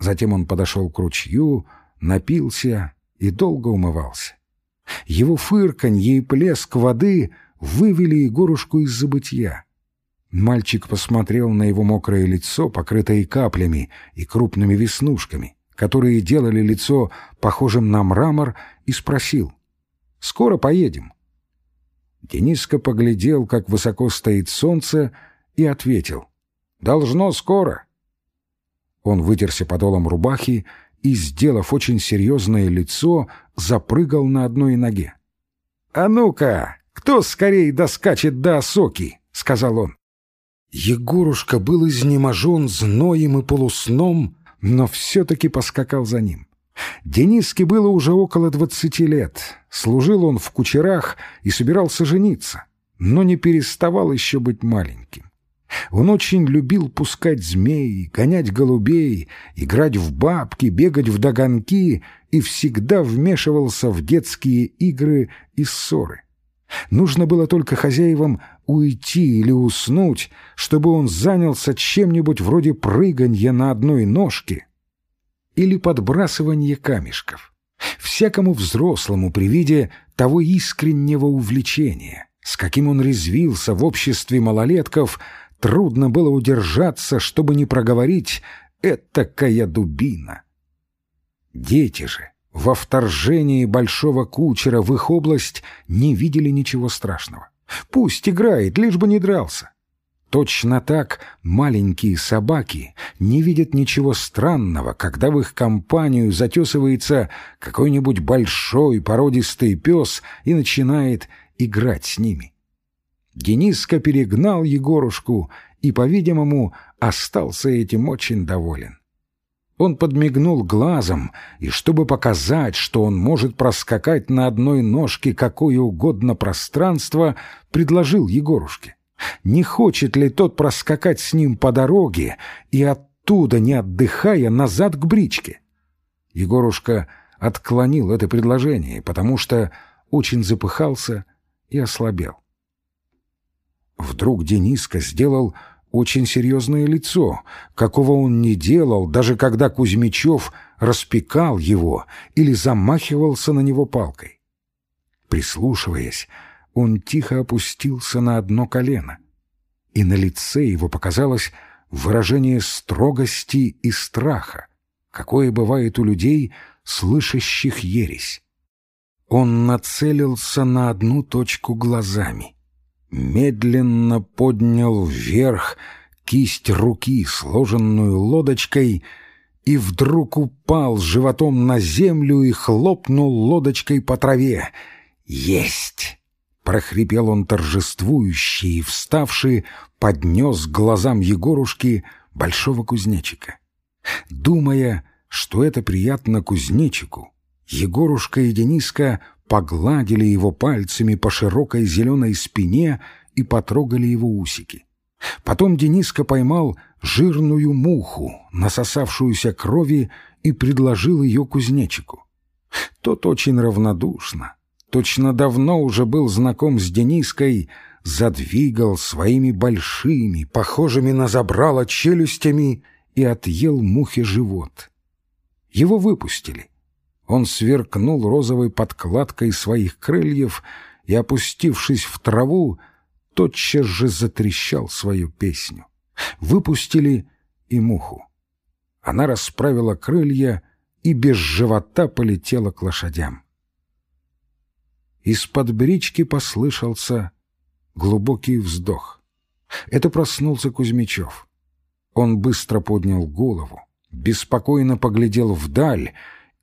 [SPEAKER 1] Затем он подошел к ручью, напился и долго умывался. Его фырканье и плеск воды вывели Егорушку из забытья. Мальчик посмотрел на его мокрое лицо, покрытое каплями и крупными веснушками, которые делали лицо похожим на мрамор, и спросил, «Скоро поедем?» Дениска поглядел, как высоко стоит солнце, и ответил, «Должно скоро». Он вытерся подолом рубахи и, сделав очень серьезное лицо, запрыгал на одной ноге. «А ну-ка, кто скорее доскачет до осоки?» — сказал он. Егорушка был изнеможен зноем и полусном, но все-таки поскакал за ним. Дениске было уже около двадцати лет. Служил он в кучерах и собирался жениться, но не переставал еще быть маленьким. Он очень любил пускать змей, гонять голубей, играть в бабки, бегать в догонки и всегда вмешивался в детские игры и ссоры. Нужно было только хозяевам уйти или уснуть, чтобы он занялся чем-нибудь вроде прыганья на одной ножке или подбрасывания камешков. Всякому взрослому при виде того искреннего увлечения, с каким он резвился в обществе малолетков, трудно было удержаться, чтобы не проговорить «этакая дубина». Дети же во вторжении большого кучера в их область не видели ничего страшного. Пусть играет, лишь бы не дрался. Точно так маленькие собаки не видят ничего странного, когда в их компанию затесывается какой-нибудь большой породистый пес и начинает играть с ними. Дениска перегнал Егорушку и, по-видимому, остался этим очень доволен. Он подмигнул глазом, и чтобы показать, что он может проскакать на одной ножке какое угодно пространство, предложил Егорушке. Не хочет ли тот проскакать с ним по дороге и оттуда, не отдыхая, назад к бричке? Егорушка отклонил это предложение, потому что очень запыхался и ослабел. Вдруг Дениска сделал очень серьезное лицо, какого он не делал, даже когда Кузьмичев распекал его или замахивался на него палкой. Прислушиваясь, он тихо опустился на одно колено, и на лице его показалось выражение строгости и страха, какое бывает у людей, слышащих ересь. Он нацелился на одну точку глазами — медленно поднял вверх кисть руки, сложенную лодочкой, и вдруг упал животом на землю и хлопнул лодочкой по траве. «Есть!» — прохрипел он торжествующий и, вставший, поднес к глазам Егорушки большого кузнечика. Думая, что это приятно кузнечику, Егорушка и Дениска погладили его пальцами по широкой зеленой спине и потрогали его усики. Потом Дениска поймал жирную муху, насосавшуюся крови, и предложил ее кузнечику. Тот очень равнодушно, точно давно уже был знаком с Дениской, задвигал своими большими, похожими на забрало челюстями и отъел мухе живот. Его выпустили. Он сверкнул розовой подкладкой своих крыльев и, опустившись в траву, тотчас же затрещал свою песню. Выпустили и муху. Она расправила крылья и без живота полетела к лошадям. Из-под брички послышался глубокий вздох. Это проснулся Кузьмичев. Он быстро поднял голову, беспокойно поглядел вдаль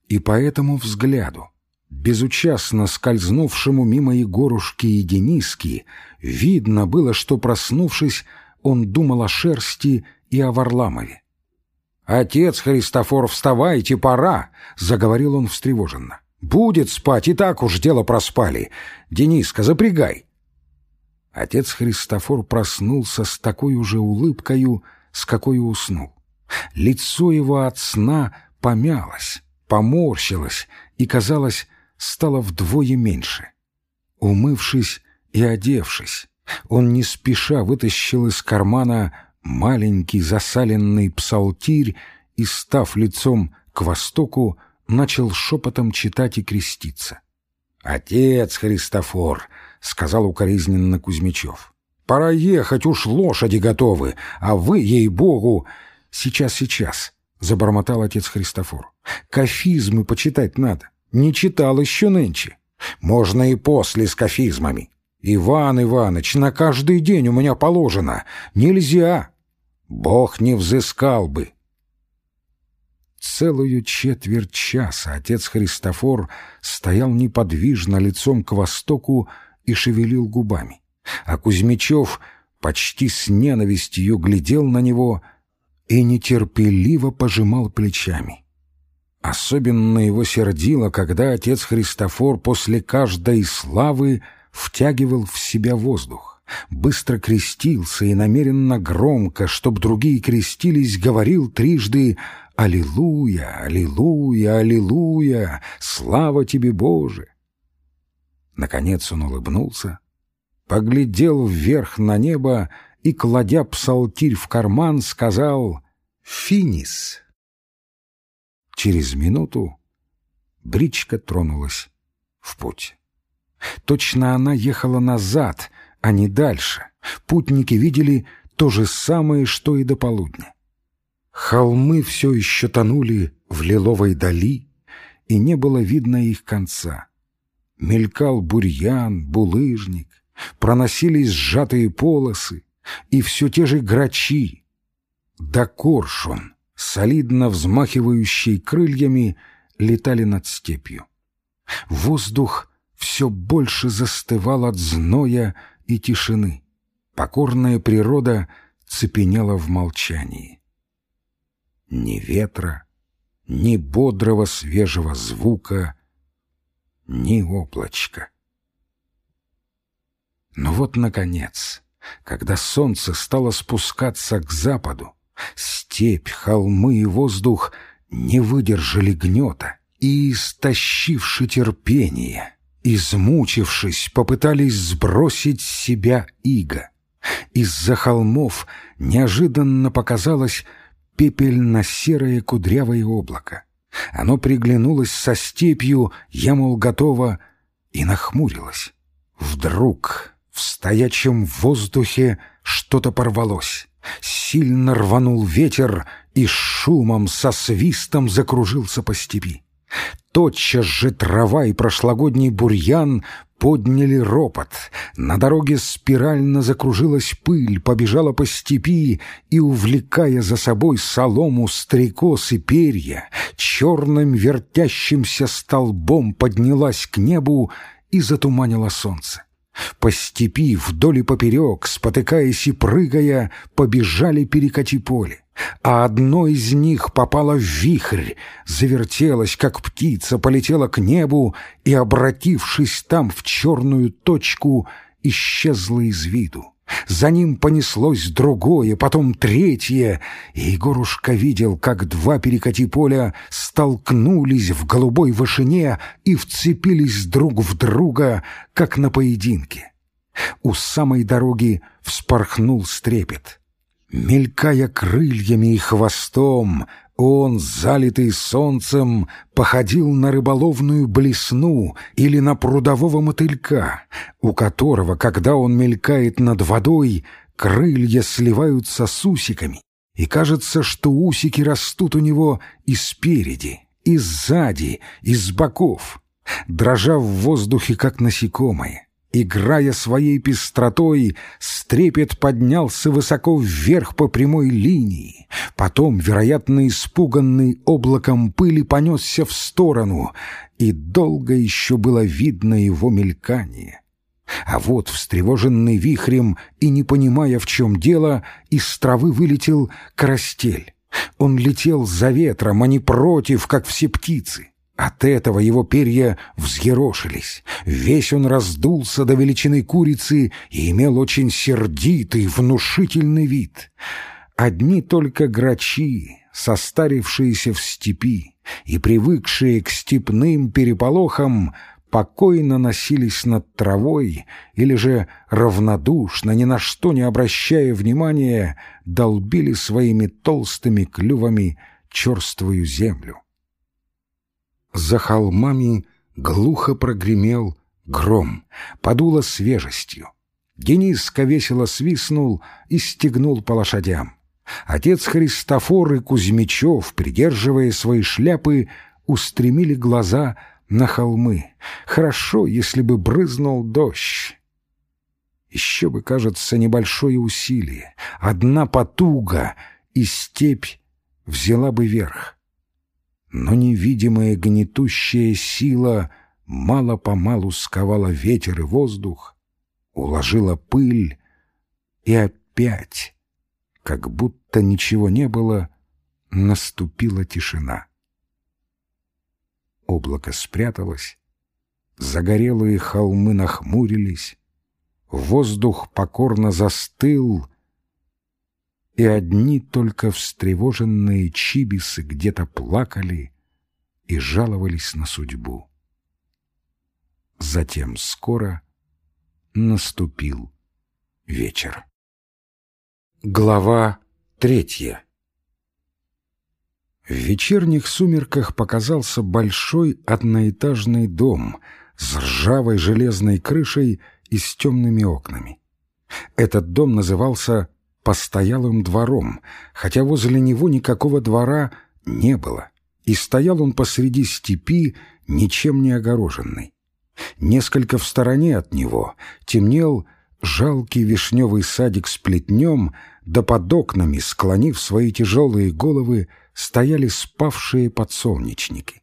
[SPEAKER 1] и по этому взгляду, безучастно скользнувшему мимо Егорушки и Дениски, видно было, что, проснувшись, он думал о шерсти и о Варламове. «Отец Христофор, вставайте, пора!» — заговорил он встревоженно. «Будет спать, и так уж дело проспали. Дениска, запрягай!» Отец Христофор проснулся с такой уже улыбкою, с какой уснул. Лицо его от сна помялось поморщилась и, казалось, стало вдвое меньше. Умывшись и одевшись, он не спеша вытащил из кармана маленький засаленный псалтирь и, став лицом к востоку, начал шепотом читать и креститься. «Отец Христофор», — сказал укоризненно Кузьмичев, — «пора ехать, уж лошади готовы, а вы, ей-богу...» «Сейчас, сейчас», — забормотал отец Христофор. «Кафизмы почитать надо. Не читал еще нынче. Можно и после с кафизмами. Иван Иваныч, на каждый день у меня положено. Нельзя. Бог не взыскал бы». Целую четверть часа отец Христофор стоял неподвижно лицом к востоку и шевелил губами, а Кузьмичев почти с ненавистью глядел на него — и нетерпеливо пожимал плечами. Особенно его сердило, когда отец Христофор после каждой славы втягивал в себя воздух, быстро крестился и намеренно громко, чтоб другие крестились, говорил трижды «Аллилуйя! Аллилуйя! Аллилуйя! Слава тебе, Боже!» Наконец он улыбнулся, поглядел вверх на небо и, кладя псалтирь в карман, сказал «Финис». Через минуту бричка тронулась в путь. Точно она ехала назад, а не дальше. Путники видели то же самое, что и до полудня. Холмы все еще тонули в лиловой дали, и не было видно их конца. Мелькал бурьян, булыжник, проносились сжатые полосы, и все те же грачи. Да коршун, солидно взмахивающий крыльями, летали над степью. Воздух все больше застывал от зноя и тишины. Покорная природа цепенела в молчании. Ни ветра, ни бодрого свежего звука, ни облачка. Но вот, наконец, когда солнце стало спускаться к западу, степь, холмы и воздух не выдержали гнета и, истощивши терпение, измучившись, попытались сбросить с себя иго. Из-за холмов неожиданно показалось пепельно-серое кудрявое облако. Оно приглянулось со степью, я, мол, готова, и нахмурилось. Вдруг в стоячем воздухе что-то порвалось. Сильно рванул ветер и шумом со свистом закружился по степи. Тотчас же трава и прошлогодний бурьян подняли ропот. На дороге спирально закружилась пыль, побежала по степи и, увлекая за собой солому, стрекоз и перья, черным вертящимся столбом поднялась к небу и затуманила солнце. По степи вдоль и поперек, спотыкаясь и прыгая, побежали перекати поле а одно из них попало в вихрь, завертелось, как птица, полетела к небу и, обратившись там в черную точку, исчезла из виду. За ним понеслось другое, потом третье, и Егорушка видел, как два перекати поля столкнулись в голубой вышине и вцепились друг в друга, как на поединке. У самой дороги вспорхнул стрепет. Мелькая крыльями и хвостом, он, залитый солнцем, походил на рыболовную блесну или на прудового мотылька, у которого, когда он мелькает над водой, крылья сливаются с усиками, и кажется, что усики растут у него и спереди, и сзади, и с боков, дрожа в воздухе, как насекомые. Играя своей пестротой, стрепет поднялся высоко вверх по прямой линии. Потом, вероятно, испуганный облаком пыли, понесся в сторону, и долго еще было видно его мелькание. А вот, встревоженный вихрем и не понимая, в чем дело, из травы вылетел карастель. Он летел за ветром, а не против, как все птицы. От этого его перья взъерошились. Весь он раздулся до величины курицы и имел очень сердитый, внушительный вид. Одни только грачи, состарившиеся в степи и привыкшие к степным переполохам, покойно носились над травой или же равнодушно, ни на что не обращая внимания, долбили своими толстыми клювами черствую землю. За холмами глухо прогремел гром, подуло свежестью. Дениска весело свистнул и стегнул по лошадям. Отец Христофор и Кузьмичев, придерживая свои шляпы, устремили глаза на холмы. Хорошо, если бы брызнул дождь. Еще бы, кажется, небольшое усилие. Одна потуга, и степь взяла бы верх но невидимая гнетущая сила мало-помалу сковала ветер и воздух, уложила пыль, и опять, как будто ничего не было, наступила тишина. Облако спряталось, загорелые холмы нахмурились, воздух покорно застыл, и одни только встревоженные чибисы где-то плакали и жаловались на судьбу. Затем скоро наступил вечер. Глава третья В вечерних сумерках показался большой одноэтажный дом с ржавой железной крышей и с темными окнами. Этот дом назывался постоялым двором, хотя возле него никакого двора не было, и стоял он посреди степи, ничем не огороженный. Несколько в стороне от него темнел жалкий вишневый садик с плетнем, да под окнами, склонив свои тяжелые головы, стояли спавшие подсолнечники.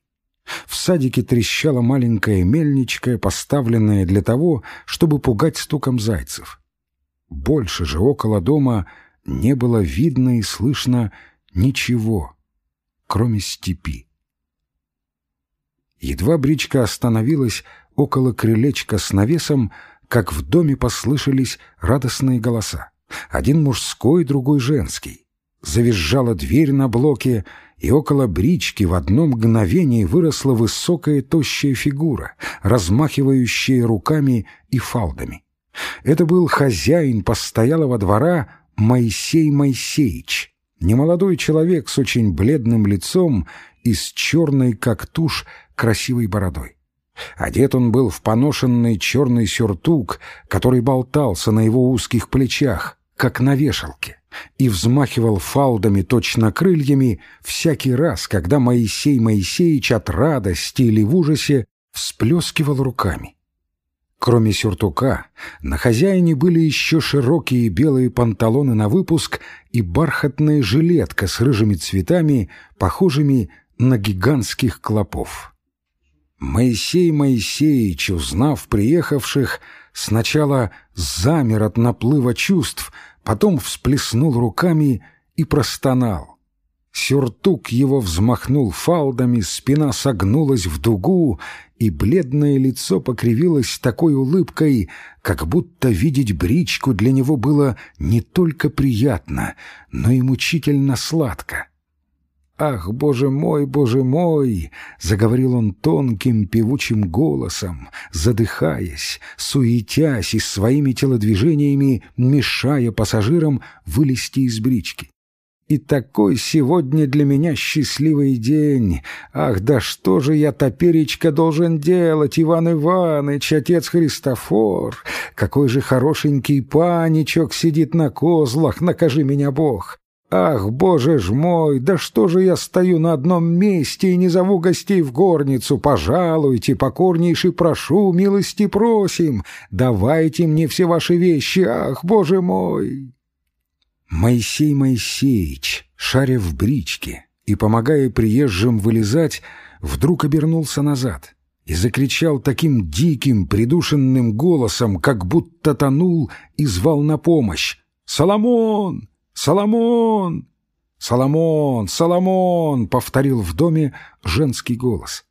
[SPEAKER 1] В садике трещала маленькая мельничка, поставленная для того, чтобы пугать стуком зайцев. Больше же около дома не было видно и слышно ничего, кроме степи. Едва бричка остановилась около крылечка с навесом, как в доме послышались радостные голоса. Один мужской, другой женский. Завизжала дверь на блоке, и около брички в одно мгновение выросла высокая тощая фигура, размахивающая руками и фалдами. Это был хозяин постоялого двора Моисей Моисеич, немолодой человек с очень бледным лицом и с черной, как тушь, красивой бородой. Одет он был в поношенный черный сюртук, который болтался на его узких плечах, как на вешалке, и взмахивал фалдами точно крыльями всякий раз, когда Моисей Моисеич от радости или в ужасе всплескивал руками. Кроме сюртука, на хозяине были еще широкие белые панталоны на выпуск и бархатная жилетка с рыжими цветами, похожими на гигантских клопов. Моисей Моисеич, узнав приехавших, сначала замер от наплыва чувств, потом всплеснул руками и простонал. Сюртук его взмахнул фалдами, спина согнулась в дугу, и бледное лицо покривилось такой улыбкой, как будто видеть бричку для него было не только приятно, но и мучительно сладко. «Ах, боже мой, боже мой!» — заговорил он тонким певучим голосом, задыхаясь, суетясь и своими телодвижениями мешая пассажирам вылезти из брички. И такой сегодня для меня счастливый день. Ах, да что же я, топеречка, должен делать, Иван Иваныч, отец Христофор? Какой же хорошенький паничок сидит на козлах, накажи меня Бог. «Ах, боже ж мой, да что же я стою на одном месте и не зову гостей в горницу? Пожалуйте, покорнейший прошу, милости просим, давайте мне все ваши вещи, ах, боже мой!» Моисей Моисеич, шаря в бричке и помогая приезжим вылезать, вдруг обернулся назад и закричал таким диким, придушенным голосом, как будто тонул и звал на помощь. «Соломон! «Соломон! Соломон! Соломон!» — повторил в доме женский голос.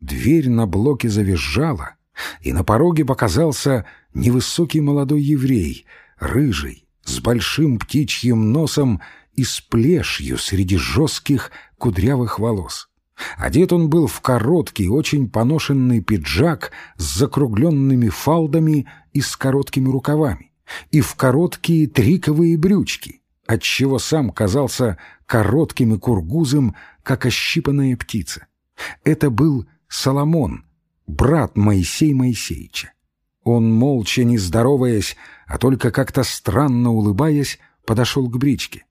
[SPEAKER 1] Дверь на блоке завизжала, и на пороге показался невысокий молодой еврей, рыжий, с большим птичьим носом и с плешью среди жестких кудрявых волос. Одет он был в короткий, очень поношенный пиджак с закругленными фалдами и с короткими рукавами, и в короткие триковые брючки — отчего сам казался коротким и кургузым, как ощипанная птица. Это был Соломон, брат Моисей Моисеевича. Он, молча, не здороваясь, а только как-то странно улыбаясь, подошел к бричке.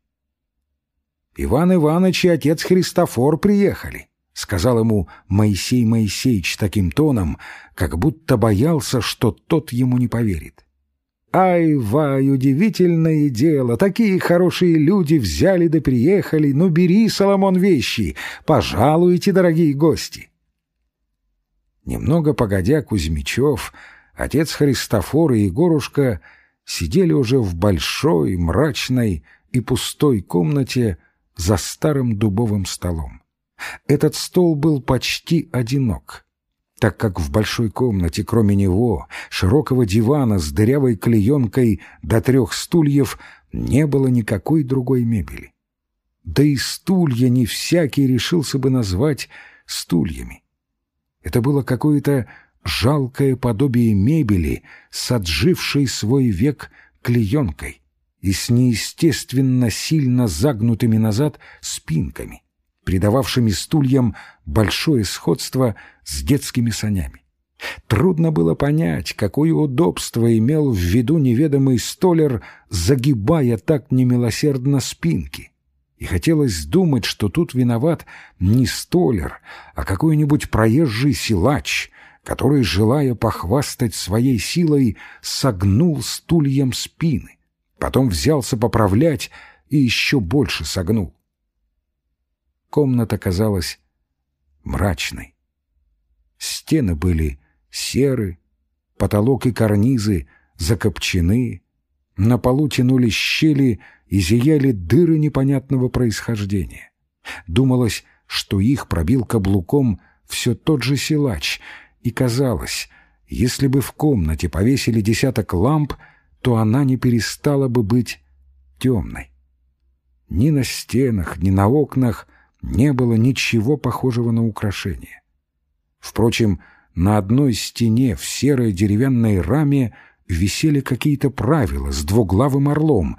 [SPEAKER 1] «Иван Иванович и отец Христофор приехали», — сказал ему Моисей Моисеевич таким тоном, как будто боялся, что тот ему не поверит. Ай, вай, удивительное дело, такие хорошие люди взяли да приехали, ну бери, Соломон, вещи, пожалуйте, дорогие гости. Немного погодя Кузьмичев, отец Христофор и Егорушка сидели уже в большой, мрачной и пустой комнате за старым дубовым столом. Этот стол был почти одинок — так как в большой комнате, кроме него, широкого дивана с дырявой клеенкой до трех стульев, не было никакой другой мебели. Да и стулья не всякий решился бы назвать стульями. Это было какое-то жалкое подобие мебели с отжившей свой век клеенкой и с неестественно сильно загнутыми назад спинками придававшими стульям большое сходство с детскими санями. Трудно было понять, какое удобство имел в виду неведомый столер, загибая так немилосердно спинки. И хотелось думать, что тут виноват не столер, а какой-нибудь проезжий силач, который, желая похвастать своей силой, согнул стульям спины, потом взялся поправлять и еще больше согнул комната казалась мрачной. Стены были серы, потолок и карнизы закопчены, на полу тянулись щели и зияли дыры непонятного происхождения. Думалось, что их пробил каблуком все тот же силач, и казалось, если бы в комнате повесили десяток ламп, то она не перестала бы быть темной. Ни на стенах, ни на окнах не было ничего похожего на украшение. Впрочем, на одной стене в серой деревянной раме висели какие-то правила с двуглавым орлом,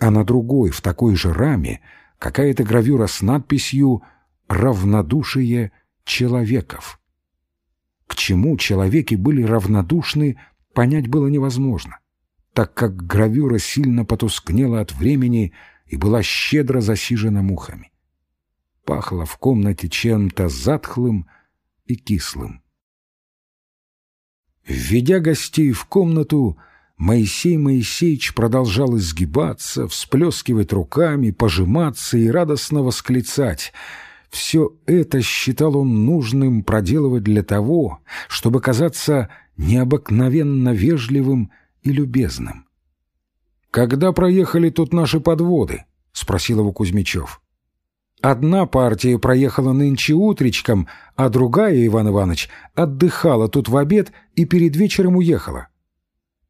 [SPEAKER 1] а на другой, в такой же раме, какая-то гравюра с надписью «Равнодушие человеков». К чему человеки были равнодушны, понять было невозможно, так как гравюра сильно потускнела от времени и была щедро засижена мухами. Пахло в комнате чем-то затхлым и кислым. Введя гостей в комнату, Моисей Моисеевич продолжал изгибаться, всплескивать руками, пожиматься и радостно восклицать. Все это считал он нужным проделывать для того, чтобы казаться необыкновенно вежливым и любезным. «Когда проехали тут наши подводы?» — спросил его Кузьмичев. Одна партия проехала нынче утречком, а другая, Иван Иванович, отдыхала тут в обед и перед вечером уехала.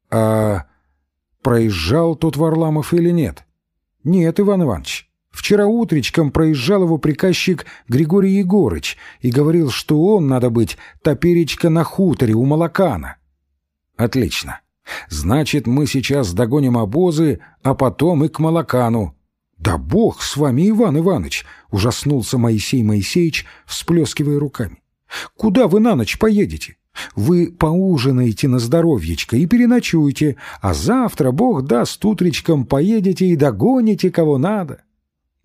[SPEAKER 1] А проезжал тут Варламов или нет? Нет, Иван Иванович. Вчера утречком проезжал его приказчик Григорий Егорыч и говорил, что он, надо быть, топеречка на хуторе у Молокана. Отлично. Значит, мы сейчас догоним обозы, а потом и к Молокану. «Да бог с вами, Иван Иванович!» — ужаснулся Моисей Моисеевич, всплескивая руками. «Куда вы на ночь поедете? Вы поужинаете на здоровьечко и переночуете, а завтра, бог даст, утречком поедете и догоните, кого надо».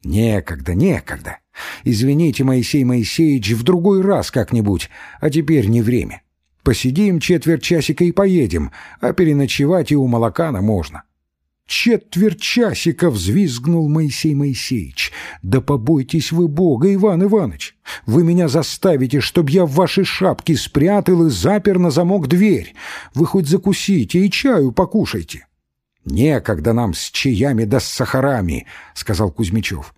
[SPEAKER 1] «Некогда, некогда. Извините, Моисей Моисеевич, в другой раз как-нибудь, а теперь не время. Посидим четверть часика и поедем, а переночевать и у молокана можно». «Четверть часика!» — взвизгнул Моисей Моисеевич. «Да побойтесь вы Бога, Иван Иванович! Вы меня заставите, чтоб я в вашей шапке спрятал и запер на замок дверь. Вы хоть закусите и чаю покушайте». «Некогда нам с чаями да с сахарами», — сказал Кузьмичев.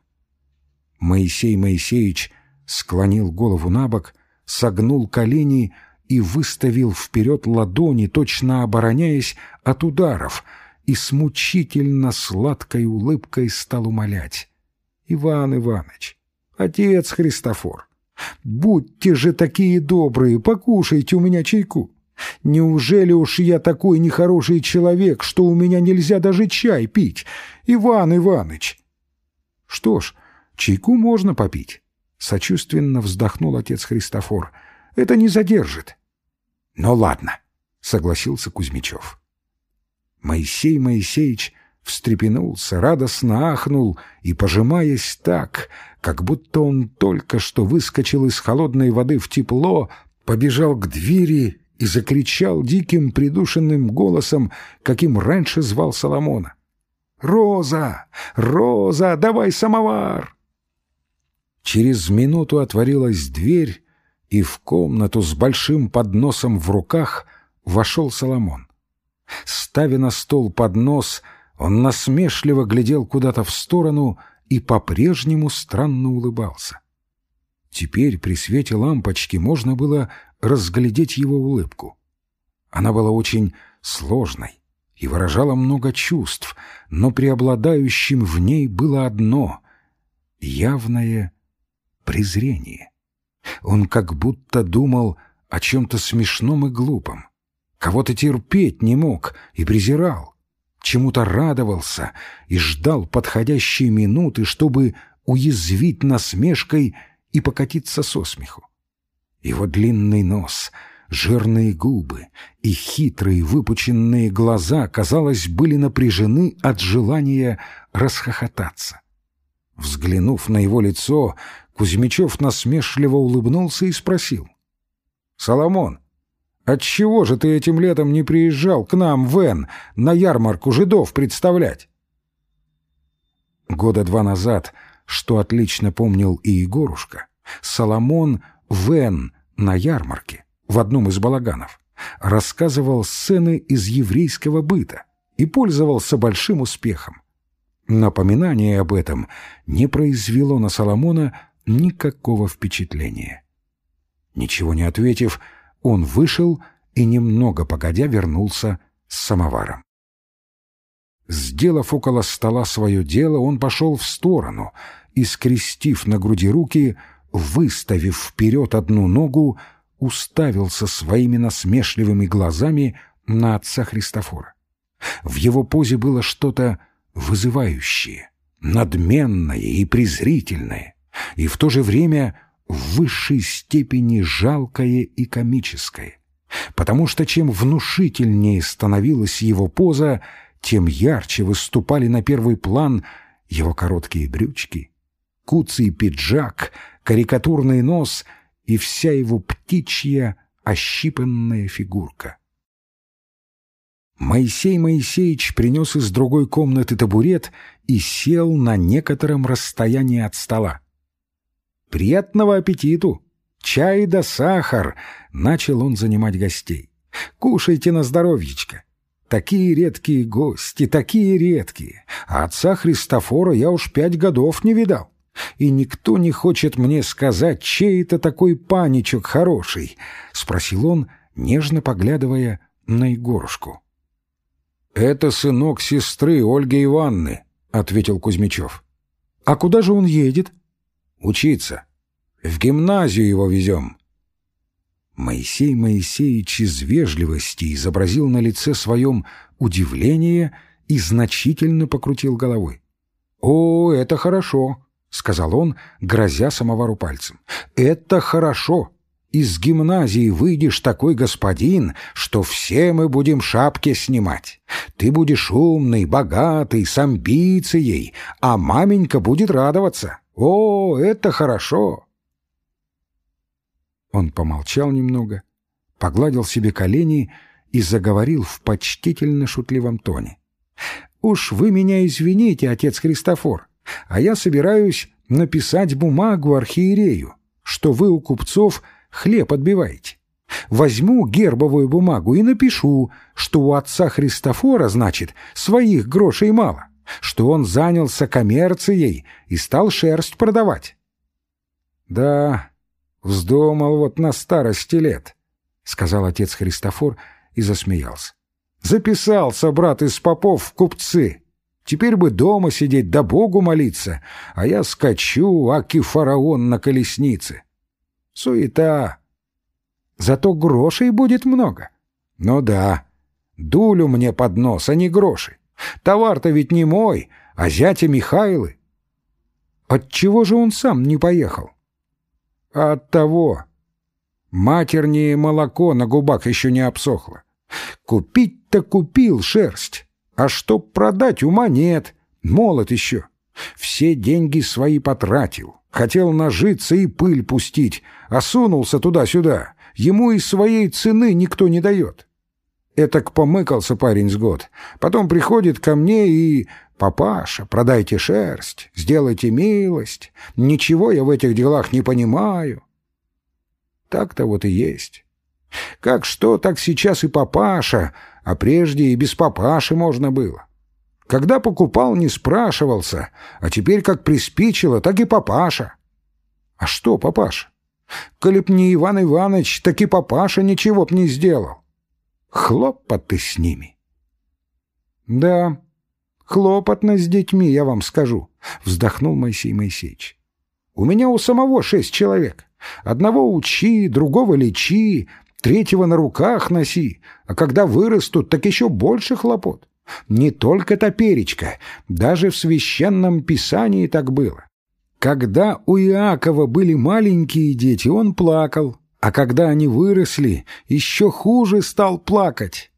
[SPEAKER 1] Моисей Моисеевич склонил голову на бок, согнул колени и выставил вперед ладони, точно обороняясь от ударов — и с мучительно сладкой улыбкой стал умолять. «Иван Иванович, отец Христофор, будьте же такие добрые, покушайте у меня чайку. Неужели уж я такой нехороший человек, что у меня нельзя даже чай пить, Иван Иванович?» «Что ж, чайку можно попить», — сочувственно вздохнул отец Христофор. «Это не задержит». «Ну ладно», — согласился Кузьмичев. Моисей Моисеевич встрепенулся, радостно ахнул и, пожимаясь так, как будто он только что выскочил из холодной воды в тепло, побежал к двери и закричал диким придушенным голосом, каким раньше звал Соломона. «Роза! Роза! Давай самовар!» Через минуту отворилась дверь, и в комнату с большим подносом в руках вошел Соломон. Ставя на стол поднос, он насмешливо глядел куда-то в сторону и по-прежнему странно улыбался. Теперь при свете лампочки можно было разглядеть его улыбку. Она была очень сложной и выражала много чувств, но преобладающим в ней было одно — явное презрение. Он как будто думал о чем-то смешном и глупом кого-то терпеть не мог и презирал, чему-то радовался и ждал подходящей минуты, чтобы уязвить насмешкой и покатиться со смеху. Его длинный нос, жирные губы и хитрые выпученные глаза, казалось, были напряжены от желания расхохотаться. Взглянув на его лицо, Кузьмичев насмешливо улыбнулся и спросил. «Соломон, Отчего же ты этим летом не приезжал к нам в Н на ярмарку жидов представлять? Года два назад, что отлично помнил и Егорушка, Соломон в Н на ярмарке в одном из балаганов рассказывал сцены из еврейского быта и пользовался большим успехом. Напоминание об этом не произвело на Соломона никакого впечатления. Ничего не ответив, он вышел и, немного погодя, вернулся с самоваром. Сделав около стола свое дело, он пошел в сторону и, скрестив на груди руки, выставив вперед одну ногу, уставился своими насмешливыми глазами на отца Христофора. В его позе было что-то вызывающее, надменное и презрительное, и в то же время в высшей степени жалкое и комическое, потому что чем внушительнее становилась его поза, тем ярче выступали на первый план его короткие брючки, куцый пиджак, карикатурный нос и вся его птичья ощипанная фигурка. Моисей Моисеевич принес из другой комнаты табурет и сел на некотором расстоянии от стола. «Приятного аппетиту! Чай да сахар!» — начал он занимать гостей. «Кушайте на здоровьечко! Такие редкие гости, такие редкие! А отца Христофора я уж пять годов не видал. И никто не хочет мне сказать, чей это такой паничок хороший?» — спросил он, нежно поглядывая на Егорушку. «Это сынок сестры Ольги Ивановны», — ответил Кузьмичев. «А куда же он едет?» «Учиться. В гимназию его везем». Моисей Моисеевич из вежливости изобразил на лице своем удивление и значительно покрутил головой. «О, это хорошо», — сказал он, грозя самовару пальцем. «Это хорошо из гимназии выйдешь такой господин, что все мы будем шапки снимать. Ты будешь умный, богатый, с амбицией, а маменька будет радоваться. О, это хорошо!» Он помолчал немного, погладил себе колени и заговорил в почтительно шутливом тоне. «Уж вы меня извините, отец Христофор, а я собираюсь написать бумагу архиерею, что вы у купцов — хлеб отбиваете. Возьму гербовую бумагу и напишу, что у отца Христофора, значит, своих грошей мало, что он занялся коммерцией и стал шерсть продавать. Да, вздумал вот на старости лет, — сказал отец Христофор и засмеялся. Записался брат из попов в купцы. Теперь бы дома сидеть да Богу молиться, а я скачу, аки фараон на колеснице. Суета. Зато грошей будет много. Ну да, дулю мне под нос, а не гроши. Товар-то ведь не мой, а зятя Михайлы. Отчего же он сам не поехал? от того. Матернее молоко на губах еще не обсохло. Купить-то купил шерсть, а чтоб продать ума нет, молод еще. Все деньги свои потратил. Хотел нажиться и пыль пустить, а сунулся туда-сюда. Ему и своей цены никто не дает. Этак помыкался парень с год. Потом приходит ко мне и... «Папаша, продайте шерсть, сделайте милость. Ничего я в этих делах не понимаю». Так-то вот и есть. Как что, так сейчас и папаша, а прежде и без папаши можно было. Когда покупал, не спрашивался, а теперь как приспичило, так и папаша. А что папаша? Коли не Иван Иванович, так и папаша ничего б не сделал. Хлопоты с ними. Да, хлопотно с детьми, я вам скажу, вздохнул Моисей Моисеевич. У меня у самого шесть человек. Одного учи, другого лечи, третьего на руках носи, а когда вырастут, так еще больше хлопот. Не только топеречка, даже в священном писании так было. Когда у Иакова были маленькие дети, он плакал, а когда они выросли, еще хуже стал плакать.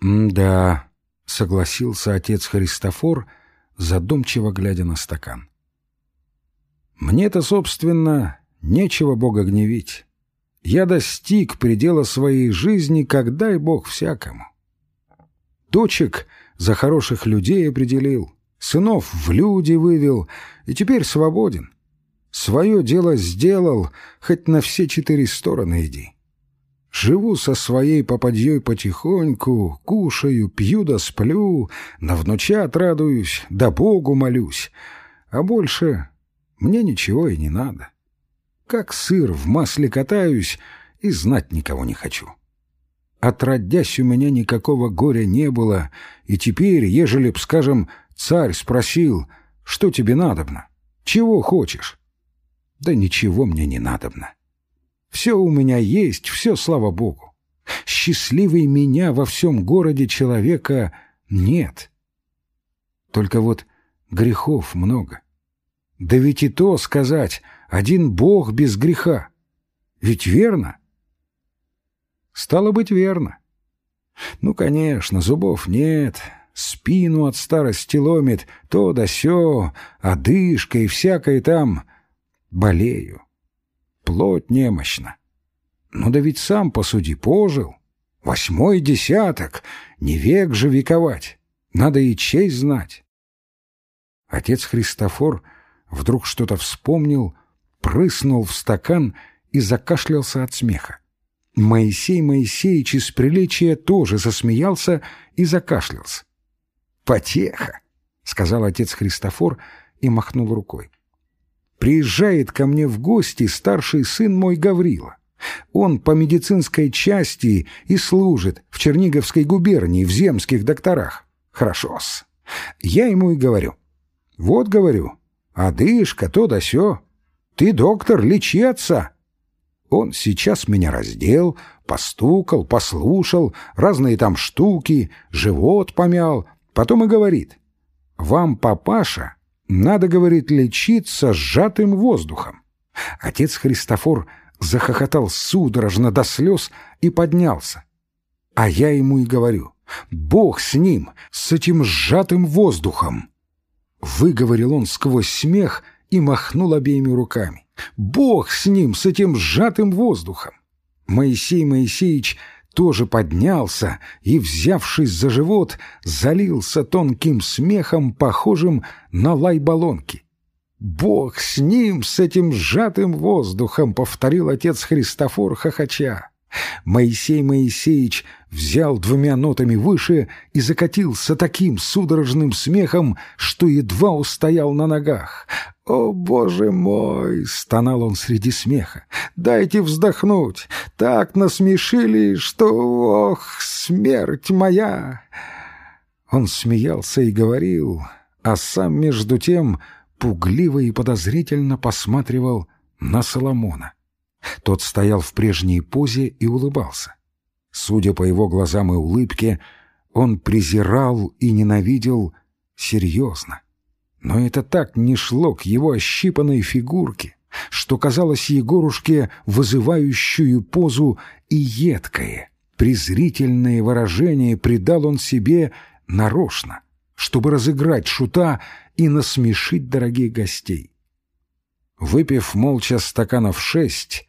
[SPEAKER 1] «Да», — согласился отец Христофор, задумчиво глядя на стакан. «Мне-то, собственно, нечего Бога гневить. Я достиг предела своей жизни, как дай Бог всякому. Дочек за хороших людей определил, сынов в люди вывел, и теперь свободен. Свое дело сделал, хоть на все четыре стороны иди. Живу со своей попадьей потихоньку, кушаю, пью да сплю, на внучат радуюсь, да Богу молюсь, а больше мне ничего и не надо. Как сыр в масле катаюсь и знать никого не хочу. Отродясь, у меня никакого горя не было, и теперь, ежели б, скажем, царь спросил, что тебе надобно, чего хочешь? Да ничего мне не надобно. Все у меня есть, все, слава Богу. Счастливый меня во всем городе человека нет. Только вот грехов много. Да ведь и то сказать, один Бог без греха. Ведь верно? Стало быть, верно. Ну, конечно, зубов нет, спину от старости ломит, то да сё, одышка и всякое там. Болею. Плоть немощна. Ну да ведь сам посуди, пожил. Восьмой десяток, не век же вековать. Надо и честь знать. Отец Христофор вдруг что-то вспомнил, прыснул в стакан и закашлялся от смеха. Моисей Моисеевич из приличия тоже засмеялся и закашлялся. «Потеха!» — сказал отец Христофор и махнул рукой. «Приезжает ко мне в гости старший сын мой Гаврила. Он по медицинской части и служит в Черниговской губернии в земских докторах. Хорошо-с. Я ему и говорю. Вот, говорю, одышка, то да сё. Ты, доктор, лечи отца. Он сейчас меня раздел, постукал, послушал, разные там штуки, живот помял, потом и говорит. Вам, папаша, надо, говорит, лечиться сжатым воздухом. Отец Христофор захохотал судорожно до слез и поднялся. А я ему и говорю, «Бог с ним, с этим сжатым воздухом!» Выговорил он сквозь смех и махнул обеими руками. «Бог с ним, с этим сжатым воздухом!» Моисей Моисеевич тоже поднялся и, взявшись за живот, залился тонким смехом, похожим на лай баллонки. «Бог с ним, с этим сжатым воздухом!» — повторил отец Христофор хохоча. Моисей Моисеевич взял двумя нотами выше и закатился таким судорожным смехом, что едва устоял на ногах. «О, Боже мой!» — стонал он среди смеха. «Дайте вздохнуть! Так насмешили, что... Ох, смерть моя!» Он смеялся и говорил, а сам между тем пугливо и подозрительно посматривал на Соломона. Тот стоял в прежней позе и улыбался. Судя по его глазам и улыбке, он презирал и ненавидел серьезно. Но это так не шло к его ощипанной фигурке, что казалось Егорушке вызывающую позу и едкое, презрительное выражение придал он себе нарочно, чтобы разыграть шута и насмешить дорогих гостей. Выпив молча стаканов шесть,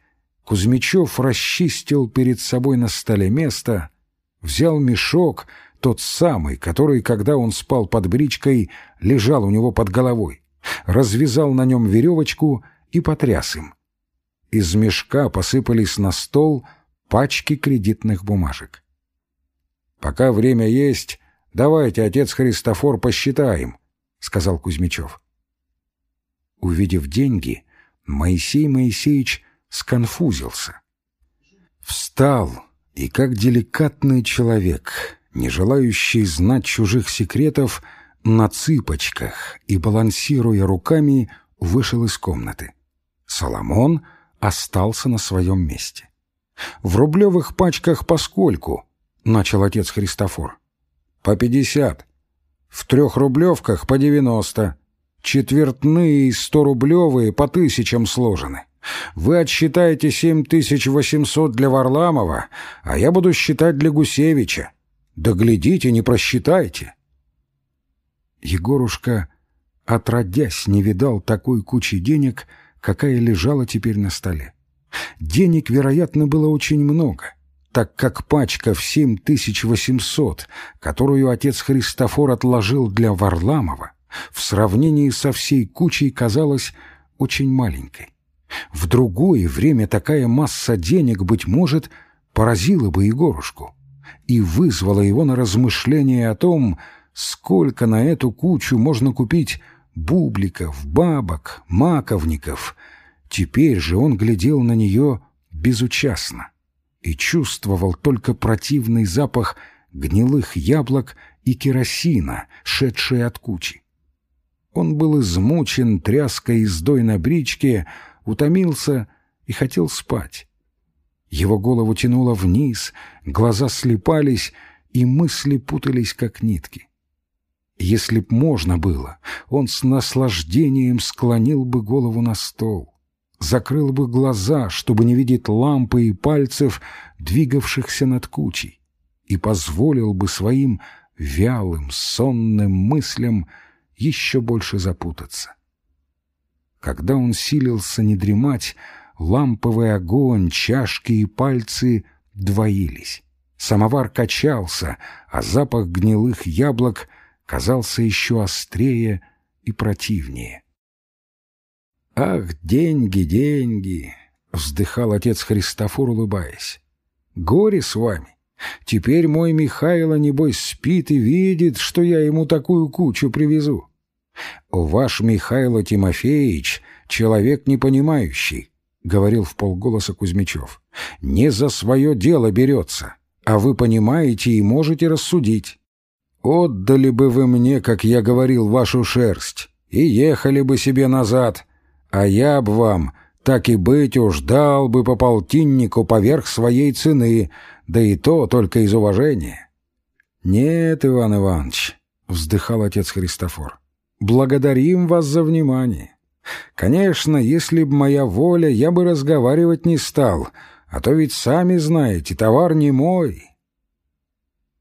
[SPEAKER 1] Кузьмичев расчистил перед собой на столе место, взял мешок, тот самый, который, когда он спал под бричкой, лежал у него под головой, развязал на нем веревочку и потряс им. Из мешка посыпались на стол пачки кредитных бумажек. «Пока время есть, давайте, отец Христофор, посчитаем», — сказал Кузьмичев. Увидев деньги, Моисей Моисеевич сконфузился. Встал и, как деликатный человек, не желающий знать чужих секретов, на цыпочках и, балансируя руками, вышел из комнаты. Соломон остался на своем месте. «В рублевых пачках поскольку?» — начал отец Христофор. «По пятьдесят. В трехрублевках по девяносто. Четвертные и сторублевые по тысячам сложены. Вы отсчитаете семь тысяч восемьсот для Варламова, а я буду считать для Гусевича. Да глядите, не просчитайте. Егорушка, отродясь, не видал такой кучи денег, какая лежала теперь на столе. Денег, вероятно, было очень много, так как пачка в семь тысяч восемьсот, которую отец Христофор отложил для Варламова, в сравнении со всей кучей казалась очень маленькой. В другое время такая масса денег, быть может, поразила бы Егорушку и вызвала его на размышление о том, сколько на эту кучу можно купить бубликов, бабок, маковников, Теперь же он глядел на нее безучастно и чувствовал только противный запах гнилых яблок и керосина, шедшие от кучи. Он был измучен тряской ездой на бричке, утомился и хотел спать. Его голову тянуло вниз, глаза слепались, и мысли путались, как нитки. Если б можно было, он с наслаждением склонил бы голову на стол, закрыл бы глаза, чтобы не видеть лампы и пальцев, двигавшихся над кучей, и позволил бы своим вялым, сонным мыслям еще больше запутаться. Когда он силился не дремать, ламповый огонь, чашки и пальцы двоились. Самовар качался, а запах гнилых яблок казался еще острее и противнее. «Ах, деньги, деньги!» — вздыхал отец Христофор, улыбаясь. «Горе с вами! Теперь мой Михайло, небось, спит и видит, что я ему такую кучу привезу. Ваш Михайло Тимофеевич — человек непонимающий, — говорил в полголоса Кузьмичев. Не за свое дело берется, а вы понимаете и можете рассудить. Отдали бы вы мне, как я говорил, вашу шерсть, и ехали бы себе назад, а я б вам, так и быть уж, дал бы по полтиннику поверх своей цены, да и то только из уважения. «Нет, Иван Иванович», — вздыхал отец Христофор, — «благодарим вас за внимание. Конечно, если б моя воля, я бы разговаривать не стал, а то ведь сами знаете, товар не мой».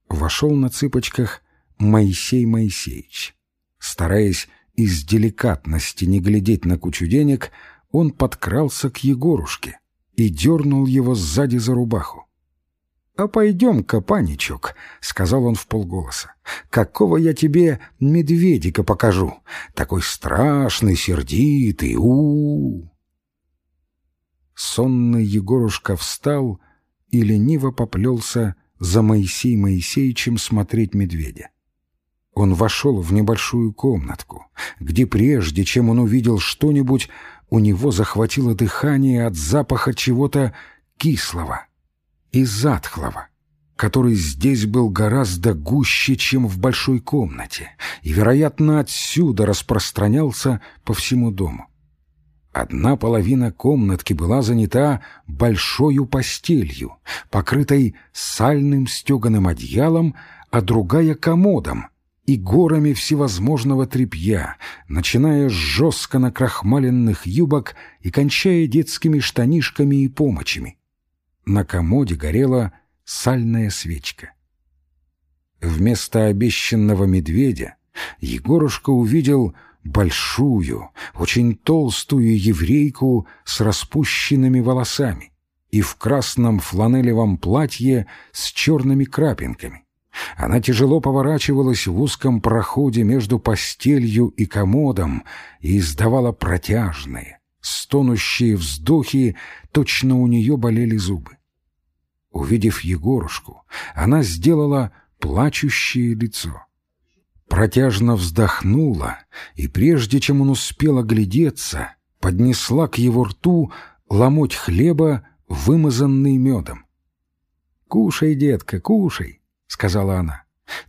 [SPEAKER 1] Вошел на цыпочках Моисей Моисеевич. Стараясь из деликатности не глядеть на кучу денег, он подкрался к Егорушке и дернул его сзади за рубаху. «А пойдем-ка, паничок», — сказал он в полголоса. «Какого я тебе медведика покажу? Такой страшный, сердитый, у, -у, -у Сонный Егорушка встал и лениво поплелся за Моисей Моисеичем смотреть медведя. Он вошел в небольшую комнатку, где прежде, чем он увидел что-нибудь, у него захватило дыхание от запаха чего-то кислого и затхлого, который здесь был гораздо гуще, чем в большой комнате, и, вероятно, отсюда распространялся по всему дому. Одна половина комнатки была занята большой постелью, покрытой сальным стеганым одеялом, а другая — комодом — и горами всевозможного тряпья, начиная с жестко накрахмаленных юбок и кончая детскими штанишками и помочами. На комоде горела сальная свечка. Вместо обещанного медведя Егорушка увидел большую, очень толстую еврейку с распущенными волосами и в красном фланелевом платье с черными крапинками. Она тяжело поворачивалась в узком проходе между постелью и комодом и издавала протяжные, стонущие вздохи, точно у нее болели зубы. Увидев Егорушку, она сделала плачущее лицо. Протяжно вздохнула, и прежде чем он успел оглядеться, поднесла к его рту ломоть хлеба, вымазанный медом. «Кушай, детка, кушай!» — сказала она.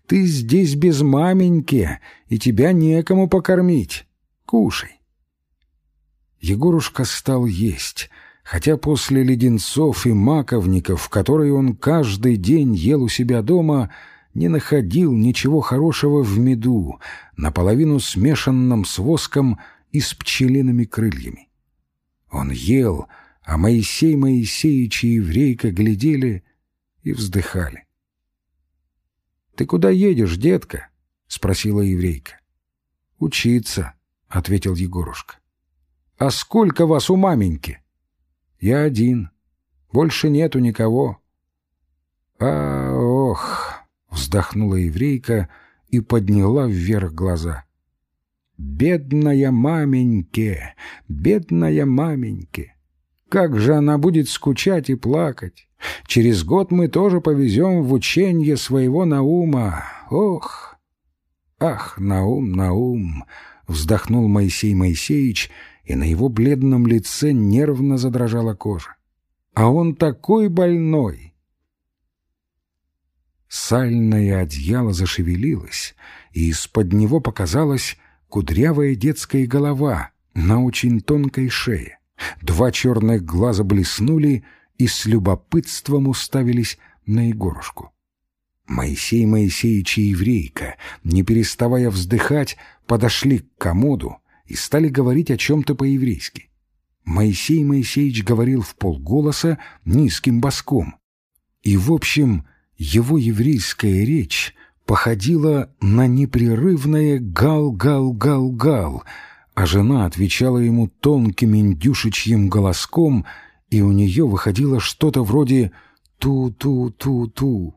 [SPEAKER 1] «Ты здесь без маменьки, и тебя некому покормить. Кушай». Егорушка стал есть, хотя после леденцов и маковников, которые он каждый день ел у себя дома, не находил ничего хорошего в меду, наполовину смешанном с воском и с пчелиными крыльями. Он ел, а Моисей Моисеич и еврейка глядели и вздыхали. «Ты куда едешь, детка?» — спросила еврейка. «Учиться», — ответил Егорушка. «А сколько вас у маменьки?» «Я один. Больше нету никого». «А, ох!» — вздохнула еврейка и подняла вверх глаза. «Бедная маменьке! Бедная маменьке! Как же она будет скучать и плакать! Через год мы тоже повезем в ученье своего Наума. Ох! Ах, Наум, Наум! Вздохнул Моисей Моисеевич и на его бледном лице нервно задрожала кожа. «А он такой больной!» Сальное одеяло зашевелилось, и из-под него показалась кудрявая детская голова на очень тонкой шее. Два черных глаза блеснули и с любопытством уставились на Егорушку. Моисей Моисеевич и еврейка, не переставая вздыхать, подошли к комоду и стали говорить о чем-то по-еврейски. Моисей Моисеевич говорил вполголоса низким баском. И, в общем, его еврейская речь походила на непрерывное «гал-гал-гал-гал», а жена отвечала ему тонким индюшечьим голоском, и у нее выходило что-то вроде «ту-ту-ту-ту».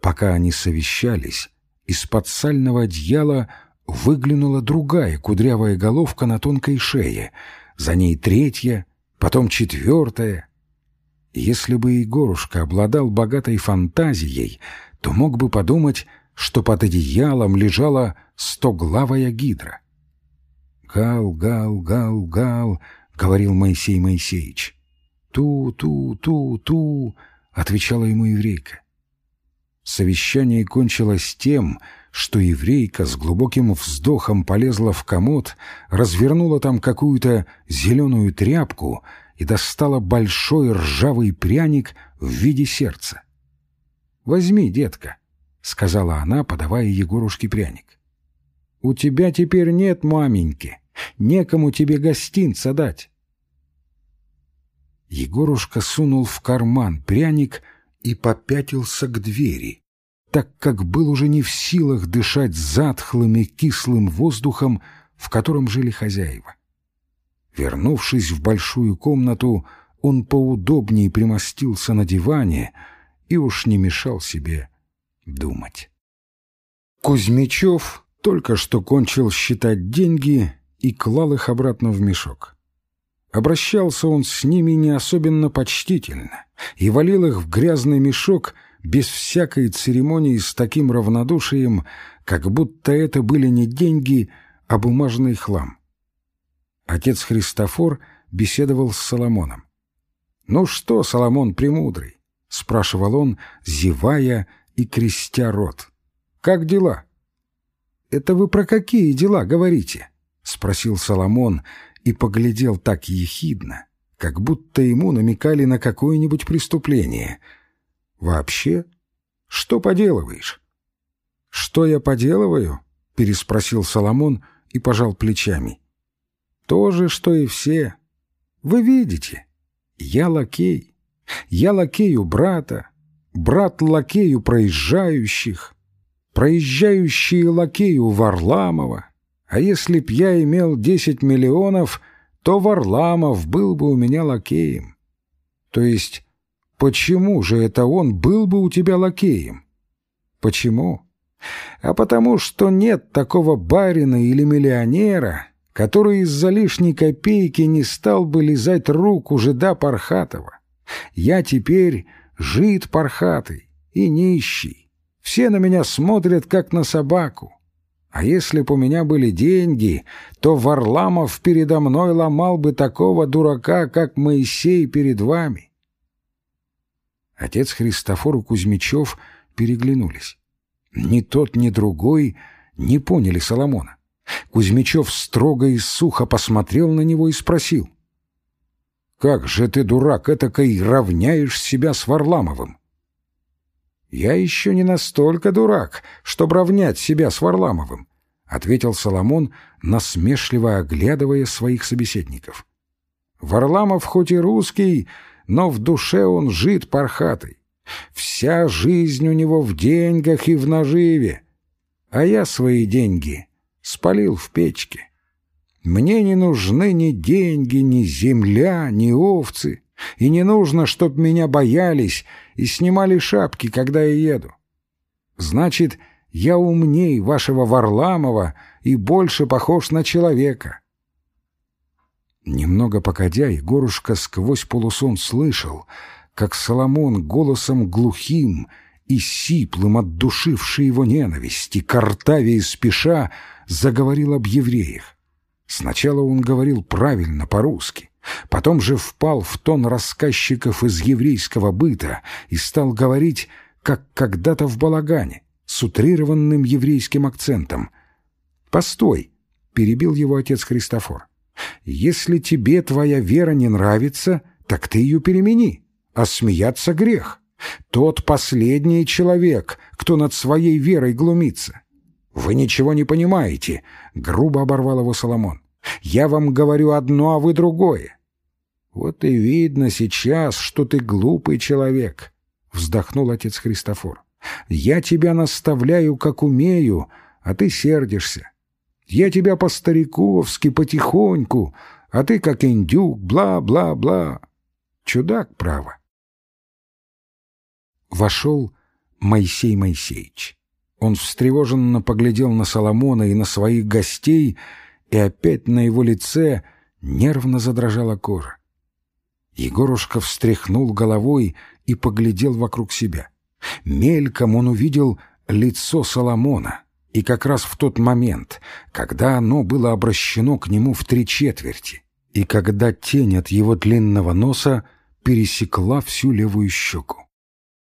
[SPEAKER 1] Пока они совещались, из-под сального одеяла выглянула другая кудрявая головка на тонкой шее, за ней третья, потом четвертая. Если бы Егорушка обладал богатой фантазией, то мог бы подумать, что под одеялом лежала стоглавая гидра. «Гал, гал, гал, гал», — говорил Моисей Моисеевич. «Ту, ту, ту, ту», — отвечала ему еврейка. Совещание кончилось тем, что еврейка с глубоким вздохом полезла в комод, развернула там какую-то зеленую тряпку и достала большой ржавый пряник в виде сердца. «Возьми, детка», — сказала она, подавая Егорушке пряник. «У тебя теперь нет маменьки, некому тебе гостинца дать». Егорушка сунул в карман пряник — и попятился к двери, так как был уже не в силах дышать затхлым и кислым воздухом, в котором жили хозяева. Вернувшись в большую комнату, он поудобнее примостился на диване и уж не мешал себе думать. Кузьмичев только что кончил считать деньги и клал их обратно в мешок. Обращался он с ними не особенно почтительно и валил их в грязный мешок без всякой церемонии с таким равнодушием, как будто это были не деньги, а бумажный хлам. Отец Христофор беседовал с Соломоном. «Ну что, Соломон Премудрый?» — спрашивал он, зевая и крестя рот. «Как дела?» «Это вы про какие дела говорите?» — спросил Соломон, и поглядел так ехидно, как будто ему намекали на какое-нибудь преступление. «Вообще? Что поделываешь?» «Что я поделываю?» — переспросил Соломон и пожал плечами. «То же, что и все. Вы видите, я лакей. Я лакею брата, брат лакею проезжающих, проезжающие лакею Варламова, а если б я имел десять миллионов, то Варламов был бы у меня лакеем. То есть, почему же это он был бы у тебя лакеем? Почему? А потому что нет такого барина или миллионера, который из-за лишней копейки не стал бы лизать руку жида Пархатова. Я теперь жид Пархатый и нищий. Все на меня смотрят, как на собаку. А если б у меня были деньги, то Варламов передо мной ломал бы такого дурака, как Моисей перед вами. Отец Христофор и Кузьмичев переглянулись. Ни тот, ни другой не поняли Соломона. Кузьмичев строго и сухо посмотрел на него и спросил. «Как же ты, дурак, этакой равняешь себя с Варламовым?» «Я еще не настолько дурак, чтобы равнять себя с Варламовым», — ответил Соломон, насмешливо оглядывая своих собеседников. «Варламов хоть и русский, но в душе он жид пархатый. Вся жизнь у него в деньгах и в наживе, а я свои деньги спалил в печке. Мне не нужны ни деньги, ни земля, ни овцы, и не нужно, чтоб меня боялись и снимали шапки, когда я еду. Значит, я умней вашего Варламова и больше похож на человека. Немного погодя, Егорушка сквозь полусон слышал, как Соломон голосом глухим и сиплым от душившей его ненависти, картаве и спеша, заговорил об евреях. Сначала он говорил правильно по-русски, потом же впал в тон рассказчиков из еврейского быта и стал говорить, как когда-то в балагане, с утрированным еврейским акцентом. «Постой!» — перебил его отец Христофор. «Если тебе твоя вера не нравится, так ты ее перемени, а смеяться грех. Тот последний человек, кто над своей верой глумится. «Вы ничего не понимаете», — грубо оборвал его Соломон. «Я вам говорю одно, а вы другое». «Вот и видно сейчас, что ты глупый человек», — вздохнул отец Христофор. «Я тебя наставляю, как умею, а ты сердишься. Я тебя по-стариковски, потихоньку, а ты как индюк, бла-бла-бла. Чудак, право». Вошел Моисей Моисеевич. Он встревоженно поглядел на Соломона и на своих гостей, и опять на его лице нервно задрожала кожа. Егорушка встряхнул головой и поглядел вокруг себя. Мельком он увидел лицо Соломона, и как раз в тот момент, когда оно было обращено к нему в три четверти, и когда тень от его длинного носа пересекла всю левую щеку.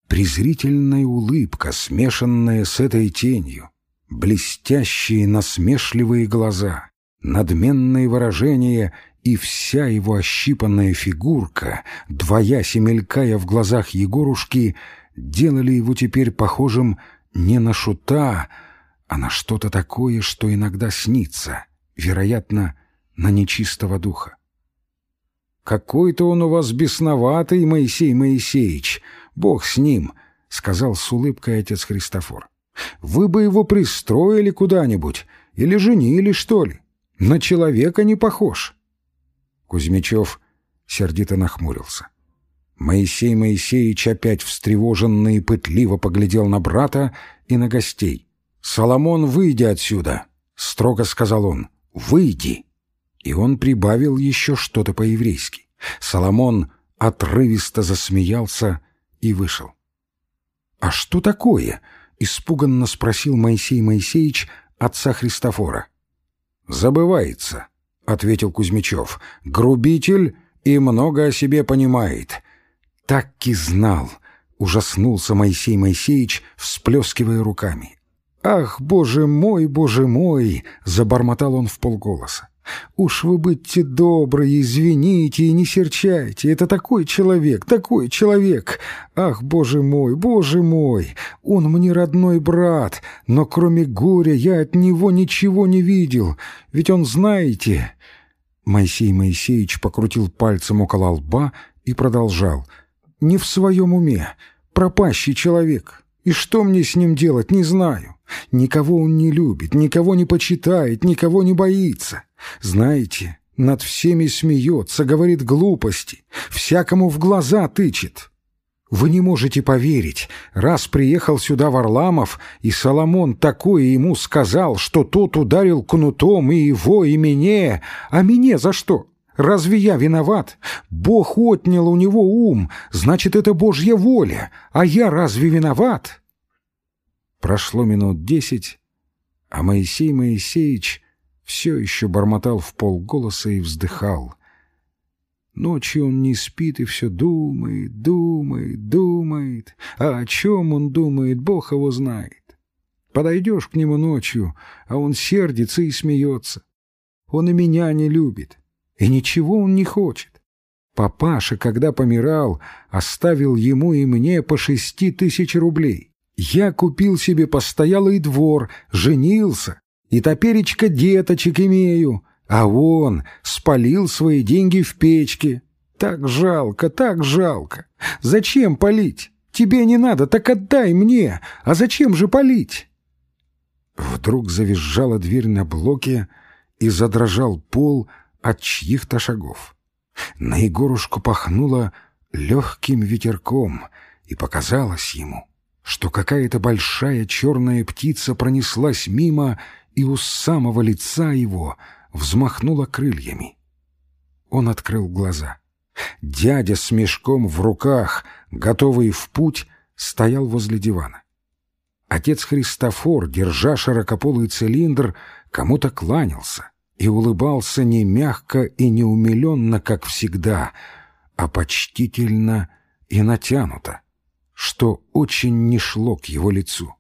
[SPEAKER 1] Презрительная улыбка, смешанная с этой тенью, блестящие насмешливые глаза, надменные выражения и вся его ощипанная фигурка, двоясь и мелькая в глазах Егорушки, делали его теперь похожим не на шута, а на что-то такое, что иногда снится, вероятно, на нечистого духа. «Какой-то он у вас бесноватый, Моисей Моисеевич!» Бог с ним, — сказал с улыбкой отец Христофор. Вы бы его пристроили куда-нибудь или женили, что ли? На человека не похож. Кузьмичев сердито нахмурился. Моисей Моисеевич опять встревоженно и пытливо поглядел на брата и на гостей. «Соломон, выйди отсюда!» — строго сказал он. «Выйди!» И он прибавил еще что-то по-еврейски. Соломон отрывисто засмеялся и вышел. «А что такое?» — испуганно спросил Моисей Моисеевич отца Христофора. «Забывается», — ответил Кузьмичев. «Грубитель и много о себе понимает». «Так и знал», — ужаснулся Моисей Моисеевич, всплескивая руками. «Ах, боже мой, боже мой!» — забормотал он в полголоса. Уж вы будьте добры, извините и не серчайте. Это такой человек, такой человек. Ах, боже мой, боже мой, он мне родной брат, но кроме горя я от него ничего не видел. Ведь он, знаете...» Моисей Моисеевич покрутил пальцем около лба и продолжал. «Не в своем уме, пропащий человек. И что мне с ним делать, не знаю. Никого он не любит, никого не почитает, никого не боится. Знаете, над всеми смеется, говорит глупости, всякому в глаза тычет. Вы не можете поверить, раз приехал сюда Варламов, и Соломон такое ему сказал, что тот ударил кнутом и его, и мне, а мне за что? Разве я виноват? Бог отнял у него ум, значит, это Божья воля, а я разве виноват?» Прошло минут десять, а Моисей Моисеевич все еще бормотал в полголоса и вздыхал. Ночью он не спит и все думает, думает, думает. А о чем он думает, Бог его знает. Подойдешь к нему ночью, а он сердится и смеется. Он и меня не любит, и ничего он не хочет. Папаша, когда помирал, оставил ему и мне по шести тысяч рублей. Я купил себе постоялый двор, женился, и топеречка деточек имею, а он спалил свои деньги в печке. Так жалко, так жалко. Зачем полить? Тебе не надо, так отдай мне. А зачем же полить?» Вдруг завизжала дверь на блоке и задрожал пол от чьих-то шагов. На Егорушку пахнуло легким ветерком, и показалось ему — что какая-то большая черная птица пронеслась мимо и у самого лица его взмахнула крыльями. Он открыл глаза. Дядя с мешком в руках, готовый в путь, стоял возле дивана. Отец Христофор, держа широкополый цилиндр, кому-то кланялся, и улыбался не мягко и не умиленно, как всегда, а почтительно и натянуто, что очень не шло к его лицу.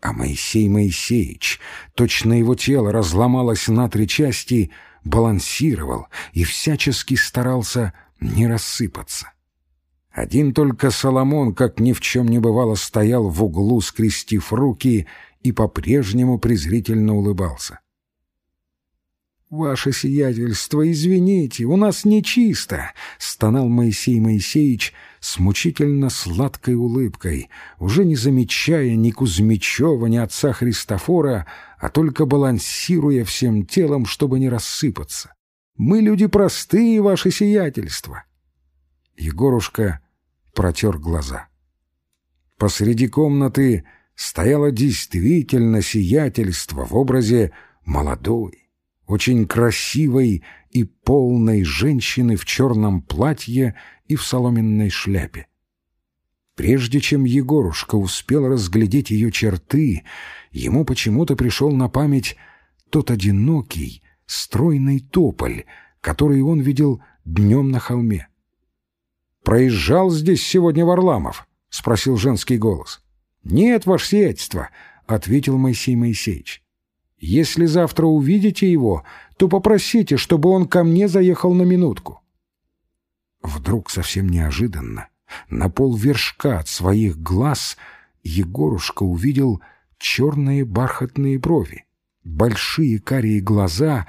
[SPEAKER 1] А Моисей Моисеевич, точно его тело разломалось на три части, балансировал и всячески старался не рассыпаться. Один только Соломон, как ни в чем не бывало, стоял в углу, скрестив руки, и по-прежнему презрительно улыбался. «Ваше сиятельство, извините, у нас нечисто!» — стонал Моисей Моисеевич с мучительно сладкой улыбкой, уже не замечая ни Кузьмичева, ни отца Христофора, а только балансируя всем телом, чтобы не рассыпаться. «Мы люди простые, ваше сиятельство!» Егорушка протер глаза. Посреди комнаты стояло действительно сиятельство в образе молодой, очень красивой и полной женщины в черном платье и в соломенной шляпе. Прежде чем Егорушка успел разглядеть ее черты, ему почему-то пришел на память тот одинокий, стройный тополь, который он видел днем на холме. «Проезжал здесь сегодня Варламов?» — спросил женский голос. «Нет, ваше сиятельство», — ответил Моисей Моисеевич. Если завтра увидите его, то попросите, чтобы он ко мне заехал на минутку». Вдруг совсем неожиданно, на полвершка от своих глаз, Егорушка увидел черные бархатные брови, большие карие глаза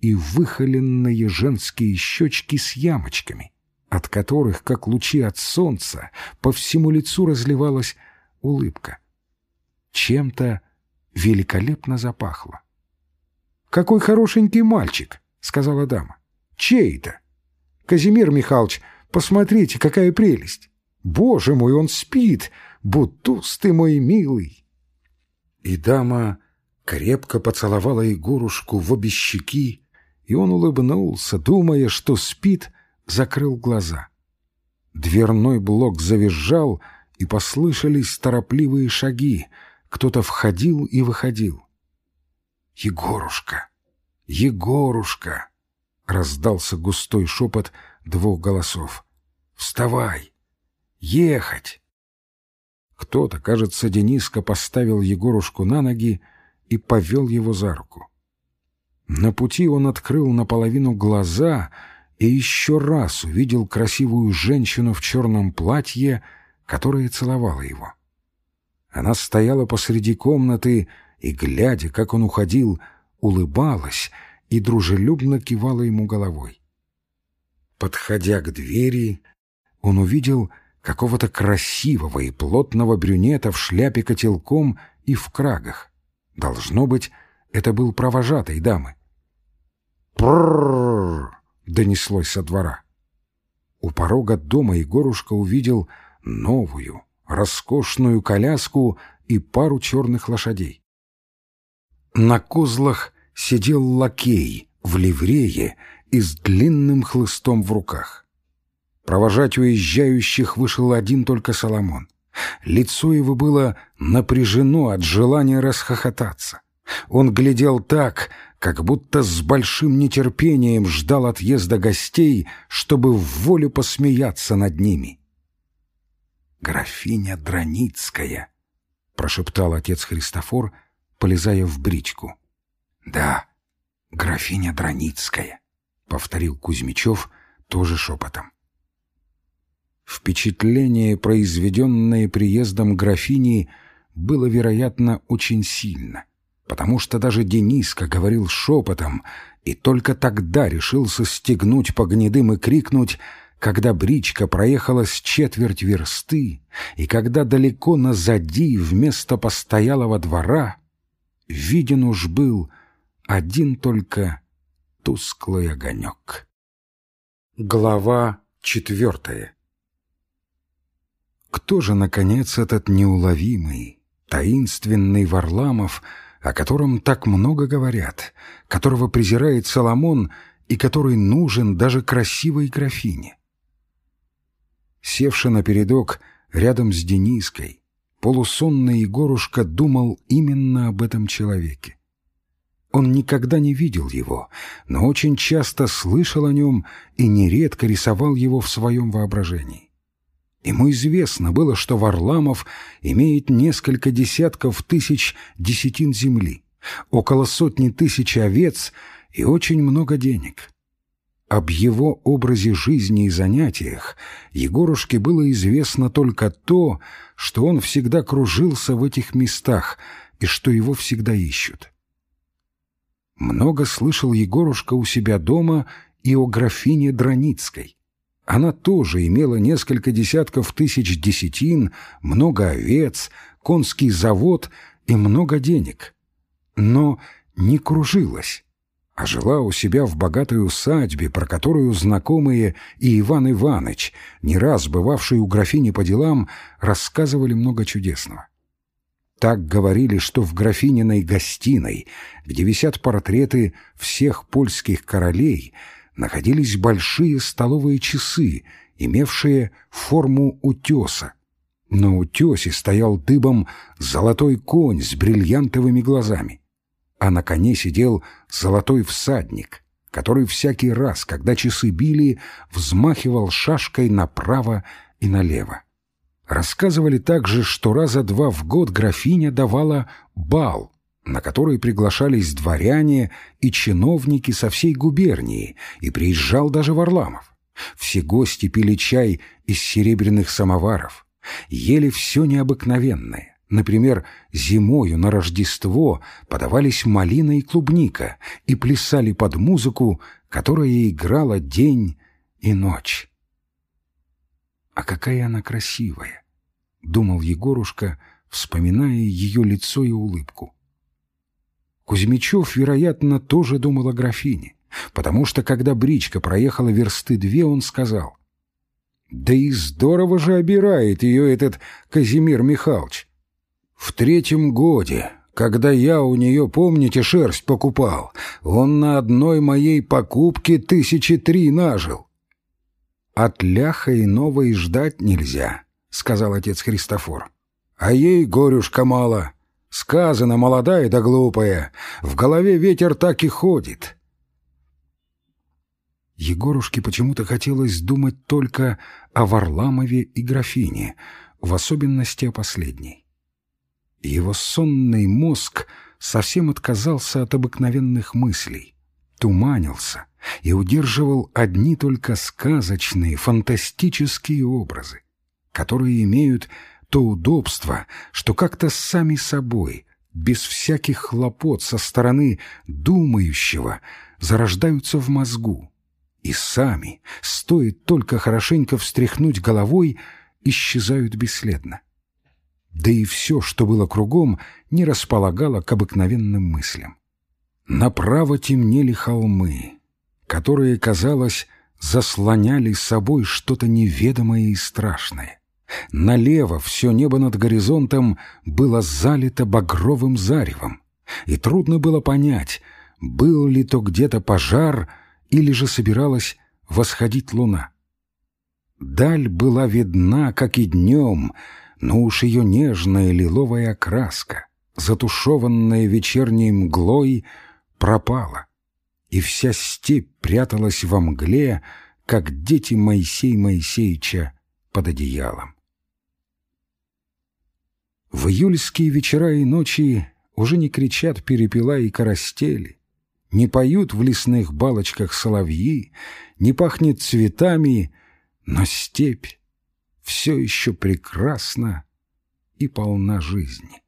[SPEAKER 1] и выхоленные женские щечки с ямочками, от которых, как лучи от солнца, по всему лицу разливалась улыбка. Чем-то великолепно запахло. «Какой хорошенький мальчик!» — сказала дама. «Чей это?» «Казимир Михайлович, посмотрите, какая прелесть! Боже мой, он спит! Бутуз ты мой милый!» И дама крепко поцеловала Егорушку в обе щеки, и он улыбнулся, думая, что спит, закрыл глаза. Дверной блок завизжал, и послышались торопливые шаги — кто-то входил и выходил. «Егорушка! Егорушка!» — раздался густой шепот двух голосов. «Вставай! Ехать!» Кто-то, кажется, Дениска поставил Егорушку на ноги и повел его за руку. На пути он открыл наполовину глаза и еще раз увидел красивую женщину в черном платье, которая целовала его. Она стояла посреди комнаты и, глядя, как он уходил, улыбалась и дружелюбно кивала ему головой. Подходя к двери, он увидел какого-то красивого и плотного брюнета в шляпе котелком и в крагах. Должно быть, это был провожатый дамы. «Пррррр!» — донеслось со двора. У порога дома Егорушка увидел новую, роскошную коляску и пару черных лошадей. На козлах сидел лакей в ливрее и с длинным хлыстом в руках. Провожать уезжающих вышел один только Соломон. Лицо его было напряжено от желания расхохотаться. Он глядел так, как будто с большим нетерпением ждал отъезда гостей, чтобы в волю посмеяться над ними графиня Драницкая», — прошептал отец Христофор, полезая в бричку. «Да, графиня Драницкая», — повторил Кузьмичев тоже шепотом. Впечатление, произведенное приездом графини, было, вероятно, очень сильно, потому что даже Дениска говорил шепотом и только тогда решился стегнуть по гнедым и крикнуть — когда бричка проехала с четверть версты, и когда далеко назади вместо постоялого двора виден уж был один только тусклый огонек. Глава четвертая Кто же, наконец, этот неуловимый, таинственный Варламов, о котором так много говорят, которого презирает Соломон и который нужен даже красивой графине? Севши на передок рядом с Дениской, полусонный Егорушка думал именно об этом человеке. Он никогда не видел его, но очень часто слышал о нем и нередко рисовал его в своем воображении. Ему известно было, что Варламов имеет несколько десятков тысяч десятин земли, около сотни тысяч овец и очень много денег. Об его образе жизни и занятиях Егорушке было известно только то, что он всегда кружился в этих местах и что его всегда ищут. Много слышал Егорушка у себя дома и о графине Драницкой. Она тоже имела несколько десятков тысяч десятин, много овец, конский завод и много денег. Но не кружилась, а жила у себя в богатой усадьбе, про которую знакомые и Иван Иваныч, не раз бывавший у графини по делам, рассказывали много чудесного. Так говорили, что в графининой гостиной, где висят портреты всех польских королей, находились большие столовые часы, имевшие форму утеса. На утесе стоял дыбом золотой конь с бриллиантовыми глазами, а на коне сидел золотой всадник, который всякий раз, когда часы били, взмахивал шашкой направо и налево. Рассказывали также, что раза два в год графиня давала бал, на который приглашались дворяне и чиновники со всей губернии, и приезжал даже Варламов. Все гости пили чай из серебряных самоваров, ели все необыкновенное. Например, зимою на Рождество подавались малина и клубника и плясали под музыку, которая играла день и ночь. «А какая она красивая!» — думал Егорушка, вспоминая ее лицо и улыбку. Кузьмичев, вероятно, тоже думал о графине, потому что, когда бричка проехала версты две, он сказал, «Да и здорово же обирает ее этот Казимир Михайлович. В третьем годе, когда я у нее, помните, шерсть покупал, он на одной моей покупке тысячи три нажил. «От ляха иного и ждать нельзя», — сказал отец Христофор. «А ей горюшка мало. Сказано, молодая да глупая. В голове ветер так и ходит». Егорушке почему-то хотелось думать только о Варламове и графине, в особенности о последней. Его сонный мозг совсем отказался от обыкновенных мыслей, туманился — и удерживал одни только сказочные, фантастические образы, которые имеют то удобство, что как-то сами собой, без всяких хлопот со стороны думающего, зарождаются в мозгу, и сами, стоит только хорошенько встряхнуть головой, исчезают бесследно. Да и все, что было кругом, не располагало к обыкновенным мыслям. Направо темнели холмы, которые, казалось, заслоняли собой что-то неведомое и страшное. Налево все небо над горизонтом было залито багровым заревом, и трудно было понять, был ли то где-то пожар или же собиралась восходить луна. Даль была видна, как и днем, но уж ее нежная лиловая окраска, затушеванная вечерней мглой, пропала и вся степь пряталась во мгле, как дети Моисей Моисеича под одеялом. В июльские вечера и ночи уже не кричат перепела и коростели, не поют в лесных балочках соловьи, не пахнет цветами, но степь все еще прекрасна и полна жизни.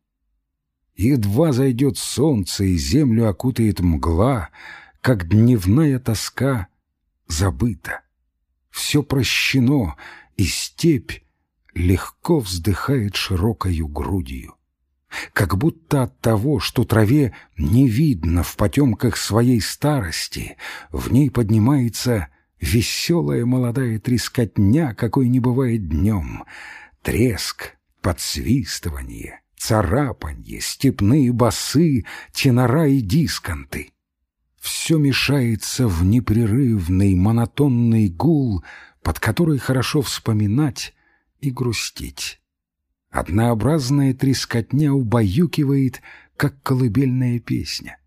[SPEAKER 1] Едва зайдет солнце и землю окутает мгла, как дневная тоска забыта. Все прощено, и степь легко вздыхает широкою грудью. Как будто от того, что траве не видно в потемках своей старости, в ней поднимается веселая молодая трескотня, какой не бывает днем, треск, подсвистывание, царапанье, степные басы, тенора и дисконты все мешается в непрерывный монотонный гул, под который хорошо вспоминать и грустить. Однообразная трескотня убаюкивает, как колыбельная песня.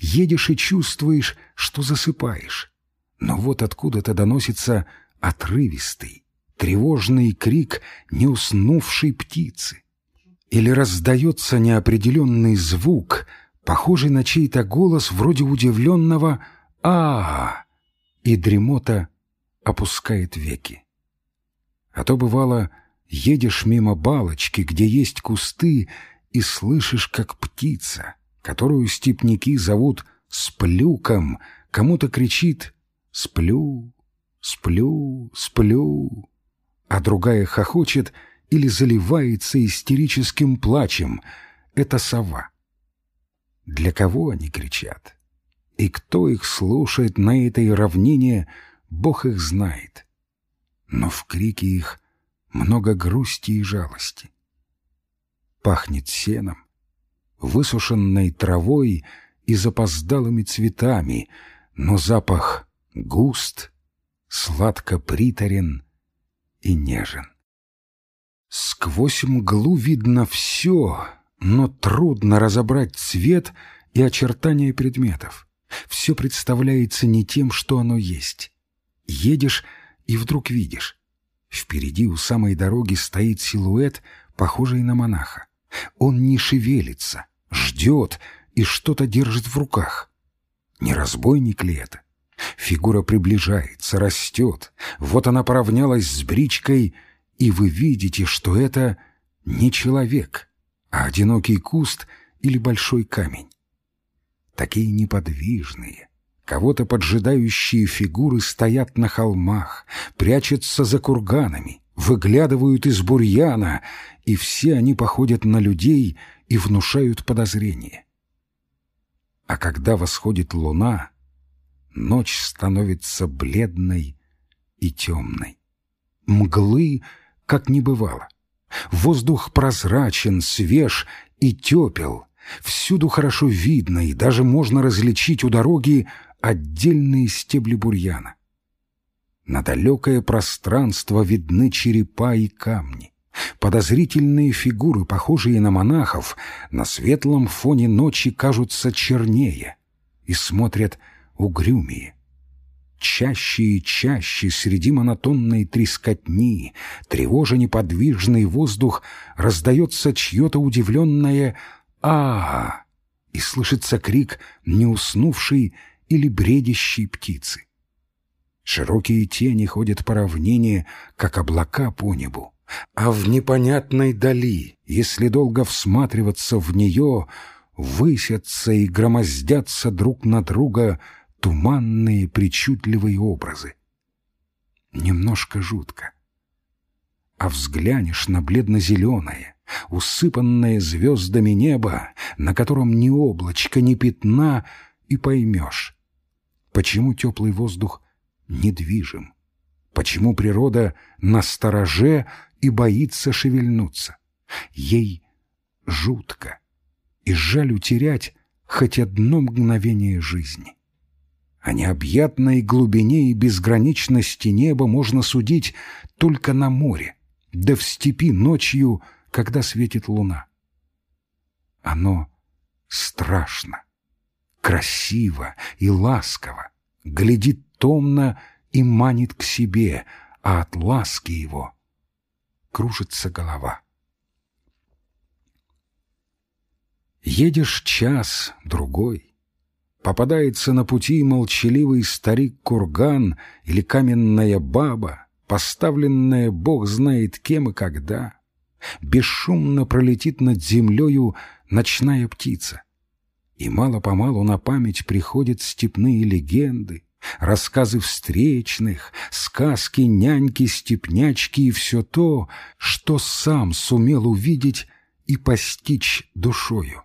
[SPEAKER 1] Едешь и чувствуешь, что засыпаешь. Но вот откуда-то доносится отрывистый, тревожный крик неуснувшей птицы. Или раздается неопределенный звук, похожий на чей-то голос вроде удивленного а, И дремота опускает веки. А то бывало, едешь мимо балочки, где есть кусты, и слышишь, как птица, которую степняки зовут Сплюком, кому-то кричит «Сплю, сплю, сплю», а другая хохочет или заливается истерическим плачем. Это сова. Для кого они кричат? И кто их слушает на этой равнине, Бог их знает. Но в крике их много грусти и жалости. Пахнет сеном, высушенной травой и запоздалыми цветами, но запах густ, сладко приторен и нежен. Сквозь мглу видно все, но трудно разобрать цвет и очертания предметов. Все представляется не тем, что оно есть. Едешь и вдруг видишь. Впереди у самой дороги стоит силуэт, похожий на монаха. Он не шевелится, ждет и что-то держит в руках. Не разбойник ли это? Фигура приближается, растет. Вот она поравнялась с бричкой, и вы видите, что это не человек, а одинокий куст или большой камень. Такие неподвижные, кого-то поджидающие фигуры стоят на холмах, прячутся за курганами, выглядывают из бурьяна, и все они походят на людей и внушают подозрение. А когда восходит луна, ночь становится бледной и темной. Мглы, как не бывало. Воздух прозрачен, свеж и тепел. Всюду хорошо видно, и даже можно различить у дороги отдельные стебли бурьяна. На далекое пространство видны черепа и камни. Подозрительные фигуры, похожие на монахов, на светлом фоне ночи кажутся чернее и смотрят угрюмее. Чаще и чаще среди монотонной трескотни, тревожа неподвижный воздух, раздается чье-то удивленное а, и слышится крик неуснувшей или бредящей птицы. Широкие тени ходят по равнине, как облака по небу, а в непонятной дали, если долго всматриваться в нее, высятся и громоздятся друг на друга туманные причудливые образы. Немножко жутко. А взглянешь на бледно-зеленое, усыпанное звездами небо, на котором ни облачка, ни пятна, и поймешь, почему теплый воздух недвижим, почему природа на стороже и боится шевельнуться. Ей жутко, и жаль утерять хоть одно мгновение жизни. О необъятной глубине и безграничности неба можно судить только на море, да в степи ночью, когда светит луна. Оно страшно, красиво и ласково, глядит томно и манит к себе, а от ласки его кружится голова. Едешь час, другой, попадается на пути молчаливый старик-курган или каменная баба, поставленная бог знает кем и когда. Бесшумно пролетит над землею ночная птица. И мало-помалу на память приходят степные легенды, рассказы встречных, сказки няньки-степнячки и все то, что сам сумел увидеть и постичь душою.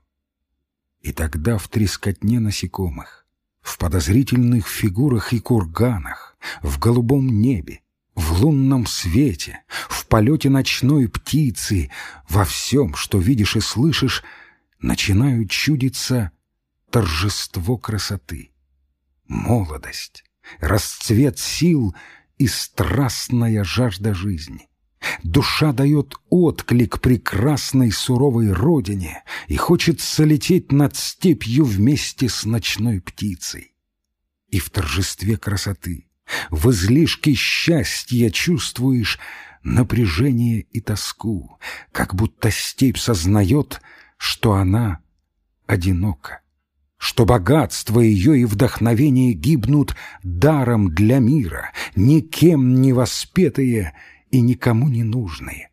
[SPEAKER 1] И тогда в трескотне насекомых, в подозрительных фигурах и курганах, в голубом небе, в лунном свете, в полете ночной птицы, во всем, что видишь и слышишь, начинают чудиться торжество красоты, молодость, расцвет сил и страстная жажда жизни. Душа дает отклик прекрасной суровой родине и хочется лететь над степью вместе с ночной птицей. И в торжестве красоты, в излишке счастья чувствуешь напряжение и тоску, как будто степь сознает, что она одинока что богатство ее и вдохновение гибнут даром для мира, никем не воспетые и никому не нужные.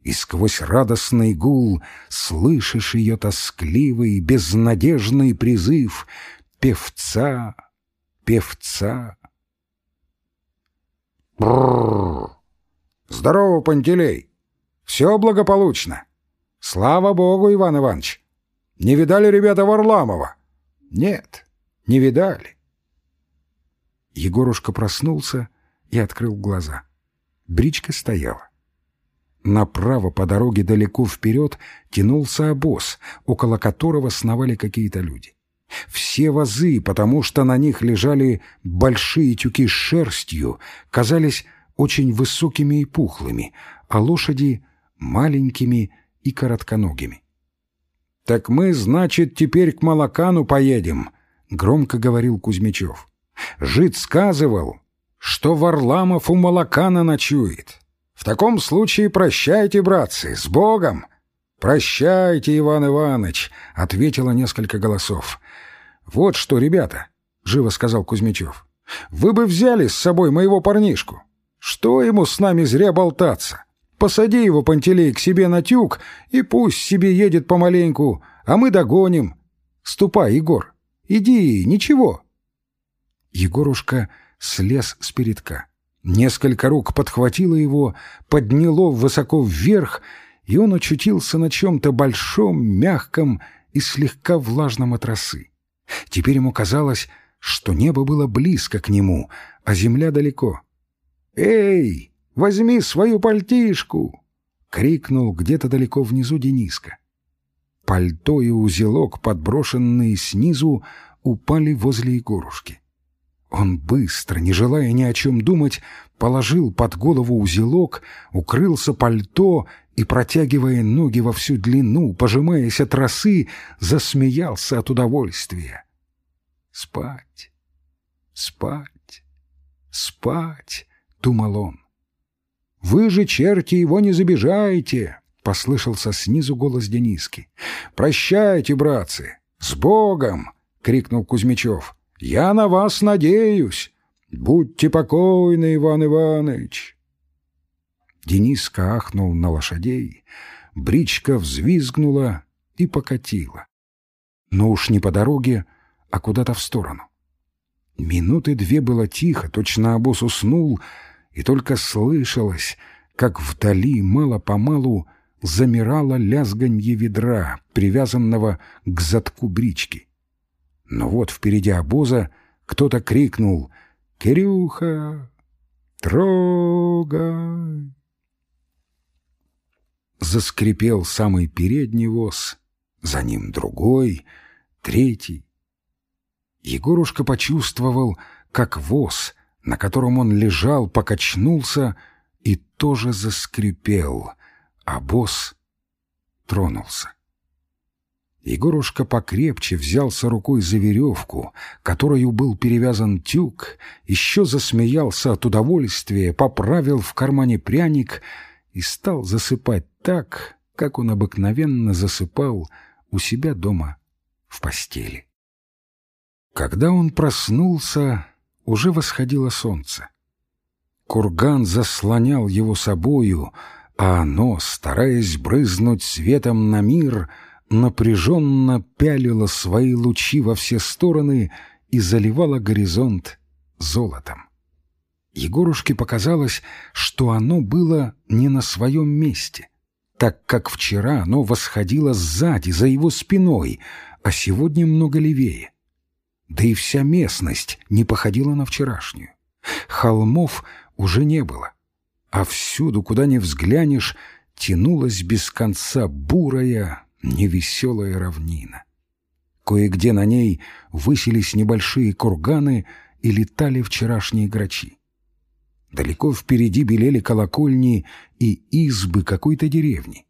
[SPEAKER 1] И сквозь радостный гул слышишь ее тоскливый, безнадежный призыв певца, певца. Здорово, Пантелей! Все благополучно. Слава Богу, Иван Иванович! Не видали ребята Варламова? Нет, не видали. Егорушка проснулся и открыл глаза. Бричка стояла. Направо по дороге далеко вперед тянулся обоз, около которого сновали какие-то люди. Все вазы, потому что на них лежали большие тюки с шерстью, казались очень высокими и пухлыми, а лошади — маленькими и коротконогими. «Так мы, значит, теперь к Малакану поедем», — громко говорил Кузьмичев. «Жид сказывал, что Варламов у Малакана ночует. В таком случае прощайте, братцы, с Богом!» «Прощайте, Иван Иванович», — ответило несколько голосов. «Вот что, ребята», — живо сказал Кузьмичев, — «вы бы взяли с собой моего парнишку. Что ему с нами зря болтаться? Посади его, Пантелей, к себе на тюк, и пусть себе едет помаленьку, а мы догоним. Ступай, Егор, иди, ничего. Егорушка слез с передка. Несколько рук подхватило его, подняло высоко вверх, и он очутился на чем-то большом, мягком и слегка влажном от росы. Теперь ему казалось, что небо было близко к нему, а земля далеко. «Эй!» Возьми свою пальтишку!» — крикнул где-то далеко внизу Дениска. Пальто и узелок, подброшенные снизу, упали возле Егорушки. Он быстро, не желая ни о чем думать, положил под голову узелок, укрылся пальто и, протягивая ноги во всю длину, пожимаясь от росы, засмеялся от удовольствия. «Спать, спать, спать!» — думал он. «Вы же, черти, его не забежайте!» — послышался снизу голос Дениски. «Прощайте, братцы! С Богом!» — крикнул Кузьмичев. «Я на вас надеюсь! Будьте покойны, Иван Иванович!» Дениска ахнул на лошадей, бричка взвизгнула и покатила. Но уж не по дороге, а куда-то в сторону. Минуты две было тихо, точно обоз уснул — и только слышалось, как вдали мало-помалу замирало лязганье ведра, привязанного к затку брички. Но вот впереди обоза кто-то крикнул «Кирюха, трогай!» Заскрипел самый передний воз, за ним другой, третий. Егорушка почувствовал, как воз — на котором он лежал, покачнулся и тоже заскрипел, а босс тронулся. Егорушка покрепче взялся рукой за веревку, которою был перевязан тюк, еще засмеялся от удовольствия, поправил в кармане пряник и стал засыпать так, как он обыкновенно засыпал у себя дома в постели. Когда он проснулся, уже восходило солнце. Курган заслонял его собою, а оно, стараясь брызнуть светом на мир, напряженно пялило свои лучи во все стороны и заливало горизонт золотом. Егорушке показалось, что оно было не на своем месте, так как вчера оно восходило сзади, за его спиной, а сегодня много левее да и вся местность не походила на вчерашнюю. Холмов уже не было, а всюду, куда ни взглянешь, тянулась без конца бурая, невеселая равнина. Кое-где на ней высились небольшие курганы и летали вчерашние грачи. Далеко впереди белели колокольни и избы какой-то деревни.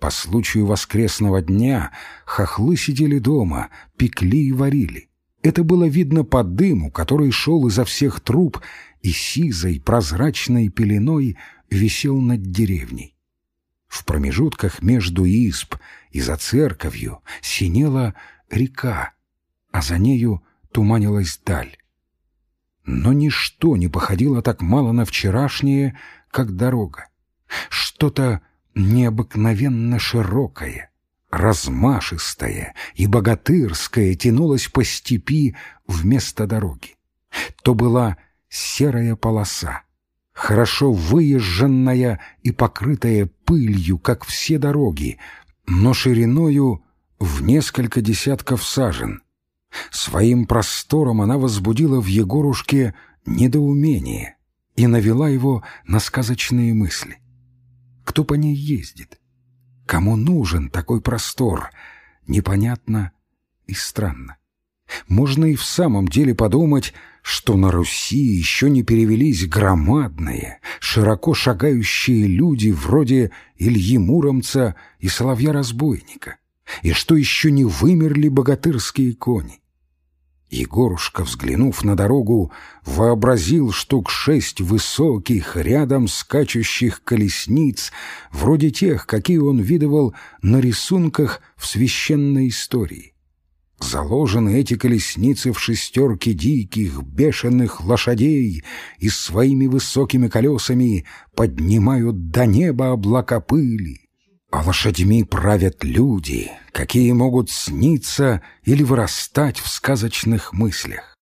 [SPEAKER 1] По случаю воскресного дня хохлы сидели дома, пекли и варили. Это было видно по дыму, который шел изо всех труб и сизой прозрачной пеленой висел над деревней. В промежутках между изб и за церковью синела река, а за нею туманилась даль. Но ничто не походило так мало на вчерашнее, как дорога. Что-то необыкновенно широкое, размашистое и богатырское тянулось по степи вместо дороги. То была серая полоса, хорошо выезженная и покрытая пылью, как все дороги, но шириною в несколько десятков сажен. Своим простором она возбудила в Егорушке недоумение и навела его на сказочные мысли. Кто по ней ездит? Кому нужен такой простор? Непонятно и странно. Можно и в самом деле подумать, что на Руси еще не перевелись громадные, широко шагающие люди вроде Ильи Муромца и Соловья-разбойника, и что еще не вымерли богатырские кони. Егорушка, взглянув на дорогу, вообразил штук шесть высоких, рядом скачущих колесниц, вроде тех, какие он видывал на рисунках в священной истории. Заложены эти колесницы в шестерке диких, бешеных лошадей и своими высокими колесами поднимают до неба облака пыли. А лошадьми правят люди, какие могут сниться или вырастать в сказочных мыслях.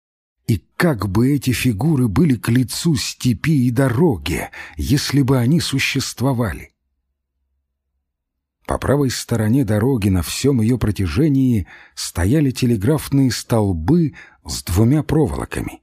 [SPEAKER 1] И как бы эти фигуры были к лицу степи и дороги, если бы они существовали? По правой стороне дороги на всем ее протяжении стояли телеграфные столбы с двумя проволоками.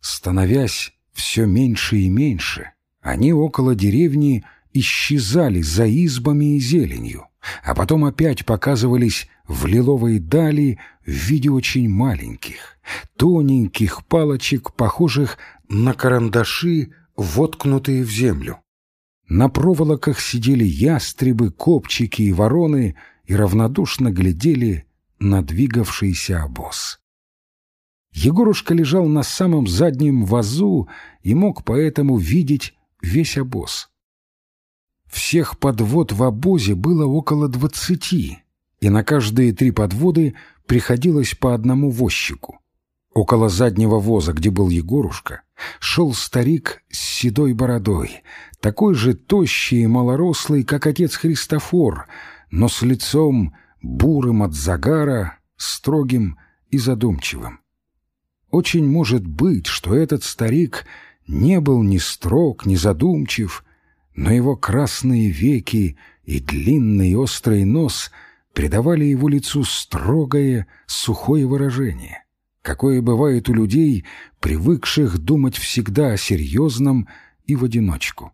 [SPEAKER 1] Становясь все меньше и меньше, они около деревни исчезали за избами и зеленью, а потом опять показывались в лиловой дали в виде очень маленьких, тоненьких палочек, похожих на карандаши, воткнутые в землю. На проволоках сидели ястребы, копчики и вороны и равнодушно глядели на двигавшийся обоз. Егорушка лежал на самом заднем вазу и мог поэтому видеть весь обоз. Всех подвод в обозе было около двадцати, и на каждые три подводы приходилось по одному возчику. Около заднего воза, где был Егорушка, шел старик с седой бородой, такой же тощий и малорослый, как отец Христофор, но с лицом бурым от загара, строгим и задумчивым. Очень может быть, что этот старик не был ни строг, ни задумчив, но его красные веки и длинный острый нос придавали его лицу строгое, сухое выражение, какое бывает у людей, привыкших думать всегда о серьезном и в одиночку.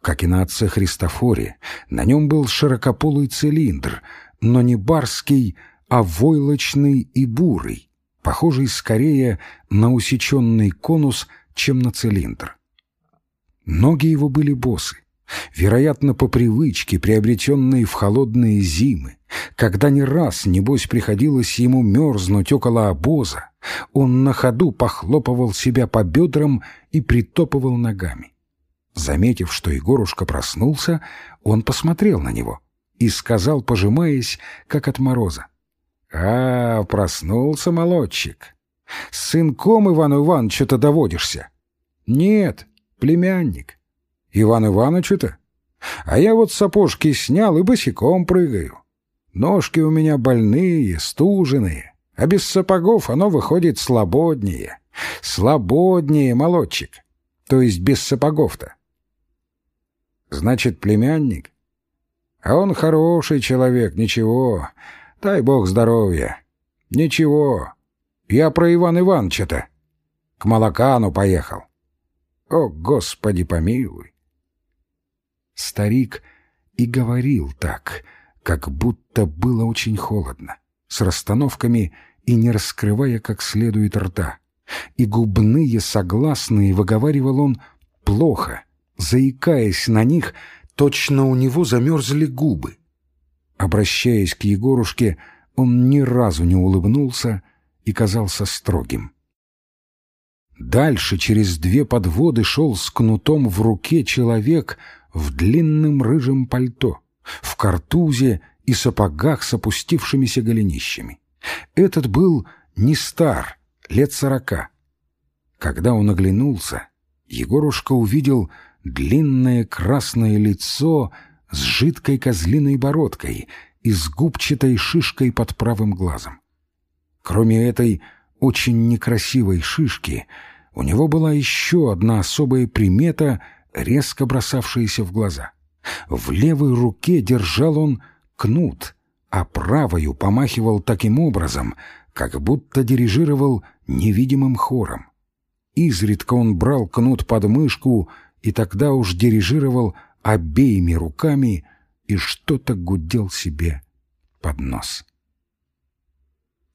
[SPEAKER 1] Как и на отце Христофоре, на нем был широкополый цилиндр, но не барский, а войлочный и бурый, похожий скорее на усеченный конус, чем на цилиндр. Ноги его были босы, вероятно, по привычке, приобретенной в холодные зимы, когда не раз, небось, приходилось ему мерзнуть около обоза, он на ходу похлопывал себя по бедрам и притопывал ногами. Заметив, что Егорушка проснулся, он посмотрел на него и сказал, пожимаясь, как от мороза. «А, проснулся молодчик. С сынком Ивану Ивановичу-то доводишься?» «Нет, племянник. Иван Ивановичу-то? А я вот сапожки снял и босиком прыгаю. Ножки у меня больные, стуженные, а без сапогов оно выходит слободнее. Слободнее, молодчик. То есть без сапогов-то. Значит, племянник? А он хороший человек, ничего. Дай бог здоровья. Ничего. Я про Иван Ивановича-то. К Молокану поехал. О, Господи, помилуй! Старик и говорил так, как будто было очень холодно, с расстановками и не раскрывая как следует рта. И губные согласные выговаривал он плохо, заикаясь на них, точно у него замерзли губы. Обращаясь к Егорушке, он ни разу не улыбнулся и казался строгим. Дальше через две подводы шел с кнутом в руке человек в длинном рыжем пальто, в картузе и сапогах с опустившимися голенищами. Этот был не стар, лет сорока. Когда он оглянулся, Егорушка увидел длинное красное лицо с жидкой козлиной бородкой и с губчатой шишкой под правым глазом. Кроме этой очень некрасивой шишки, у него была еще одна особая примета, резко бросавшаяся в глаза. В левой руке держал он кнут, а правою помахивал таким образом, как будто дирижировал невидимым хором. Изредка он брал кнут под мышку и тогда уж дирижировал обеими руками и что-то гудел себе под нос.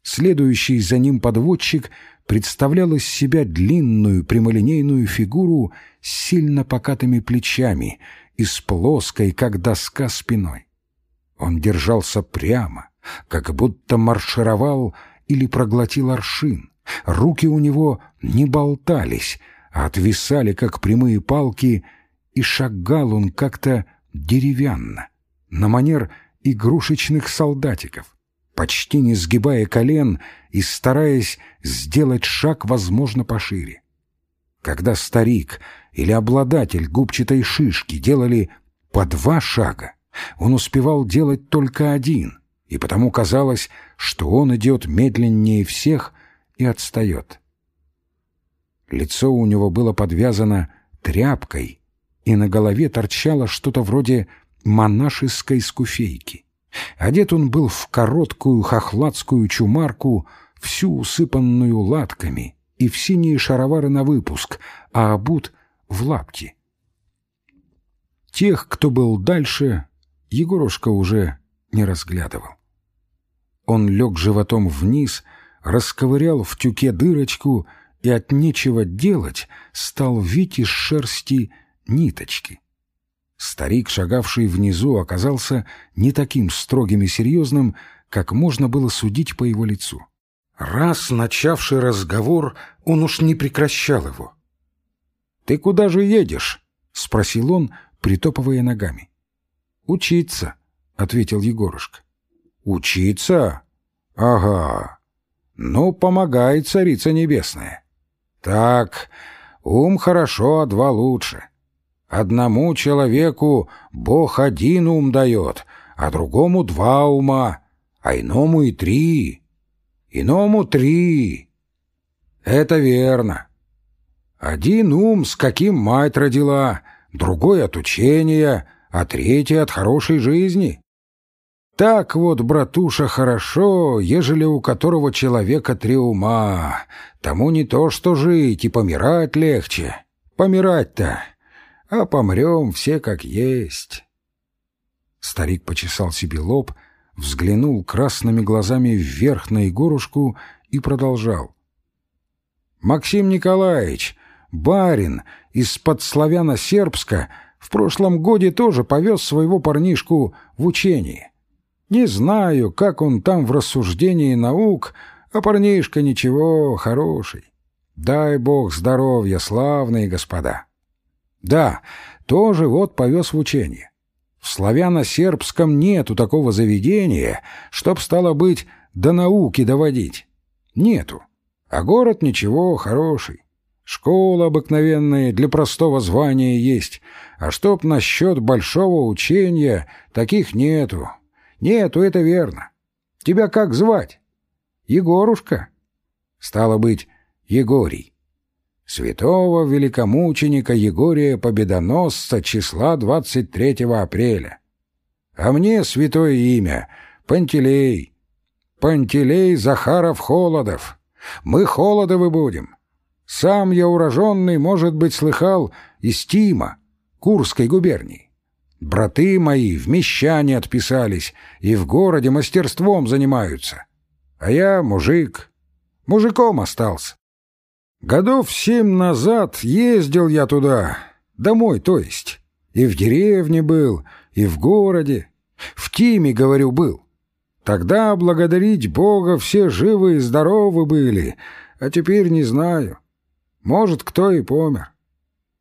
[SPEAKER 1] Следующий за ним подводчик представлял из себя длинную прямолинейную фигуру с сильно покатыми плечами и с плоской, как доска, спиной. Он держался прямо, как будто маршировал или проглотил аршин. Руки у него не болтались, а отвисали, как прямые палки, и шагал он как-то деревянно, на манер игрушечных солдатиков, почти не сгибая колен и стараясь сделать шаг, возможно, пошире. Когда старик или обладатель губчатой шишки делали по два шага, он успевал делать только один, и потому казалось, что он идет медленнее всех и отстает. Лицо у него было подвязано тряпкой, и на голове торчало что-то вроде монашеской скуфейки. Одет он был в короткую хохладскую чумарку, всю усыпанную латками, и в синие шаровары на выпуск, а обут в лапти. Тех, кто был дальше, Егорушка уже не разглядывал. Он лег животом вниз, расковырял в тюке дырочку и от нечего делать стал вить из шерсти ниточки. Старик, шагавший внизу, оказался не таким строгим и серьезным, как можно было судить по его лицу. Раз начавший разговор, он уж не прекращал его. «Ты куда же едешь?» — спросил он, притопывая ногами. «Учиться», — ответил Егорушка. «Учиться? Ага. Ну, помогай, царица небесная. Так, ум хорошо, а два лучше. Одному человеку Бог один ум дает, а другому два ума, а иному и три, иному три. Это верно. Один ум, с каким мать родила, другой от учения — а третий от хорошей жизни. Так вот, братуша, хорошо, ежели у которого человека три ума, тому не то что жить и помирать легче. Помирать-то, а помрем все как есть. Старик почесал себе лоб, взглянул красными глазами вверх на Егорушку и продолжал. «Максим Николаевич, барин из-под славяно-сербска — в прошлом годе тоже повез своего парнишку в учение. Не знаю, как он там в рассуждении наук, а парнишка ничего, хороший. Дай бог здоровья, славные господа. Да, тоже вот повез в учение. В славяно-сербском нету такого заведения, чтоб, стало быть, до науки доводить. Нету. А город ничего, хороший. Школа обыкновенная для простого звания есть, а чтоб насчет большого учения, таких нету. Нету, это верно. Тебя как звать? Егорушка? Стало быть, Егорий. Святого великомученика Егория Победоносца числа 23 апреля. А мне святое имя — Пантелей. Пантелей Захаров-Холодов. Мы Холодовы будем. Сам я уроженный, может быть, слыхал из Тима, Курской губернии. Браты мои в мещане отписались и в городе мастерством занимаются. А я мужик, мужиком остался. Годов семь назад ездил я туда, Домой, то есть. И в деревне был, и в городе. В Тиме, говорю, был. Тогда, благодарить Бога, все живы и здоровы были, а теперь не знаю. Может, кто и помер.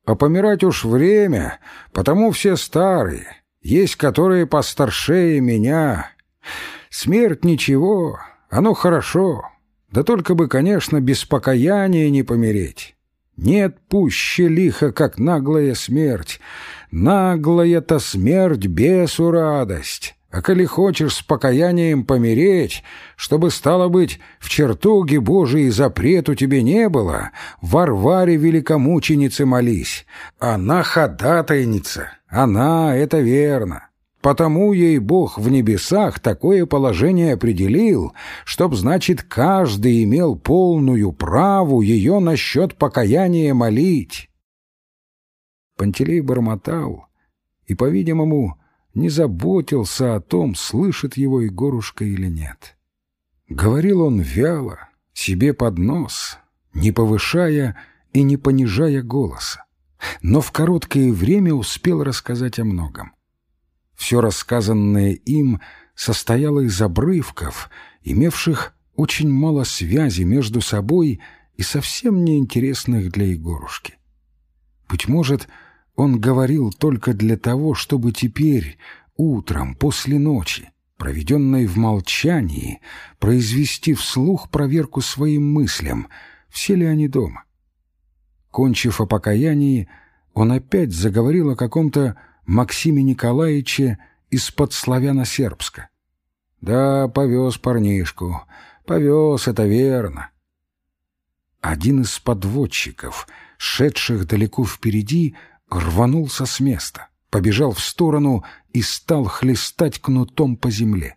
[SPEAKER 1] А помирать уж время, потому все старые, есть которые постаршее меня. Смерть ничего, оно хорошо, да только бы, конечно, без покаяния не помереть. Нет пуще лихо, как наглая смерть. Наглая-то смерть бесу радость. А коли хочешь с покаянием помереть, чтобы, стало быть, в чертоге Божией запрету тебе не было, Варваре великомученице молись. Она ходатайница, она, это верно. Потому ей Бог в небесах такое положение определил, чтоб, значит, каждый имел полную праву ее насчет покаяния молить. Пантелей бормотал и, по-видимому, не заботился о том, слышит его Егорушка или нет. Говорил он вяло, себе под нос, не повышая и не понижая голоса, но в короткое время успел рассказать о многом. Все рассказанное им состояло из обрывков, имевших очень мало связи между собой и совсем неинтересных для Егорушки. Быть может, он говорил только для того, чтобы теперь, утром, после ночи, проведенной в молчании, произвести вслух проверку своим мыслям, все ли они дома. Кончив о покаянии, он опять заговорил о каком-то Максиме Николаевиче из-под славяно-сербска. Да, повез парнишку, повез, это верно. Один из подводчиков, шедших далеко впереди, рванулся с места, побежал в сторону и стал хлестать кнутом по земле.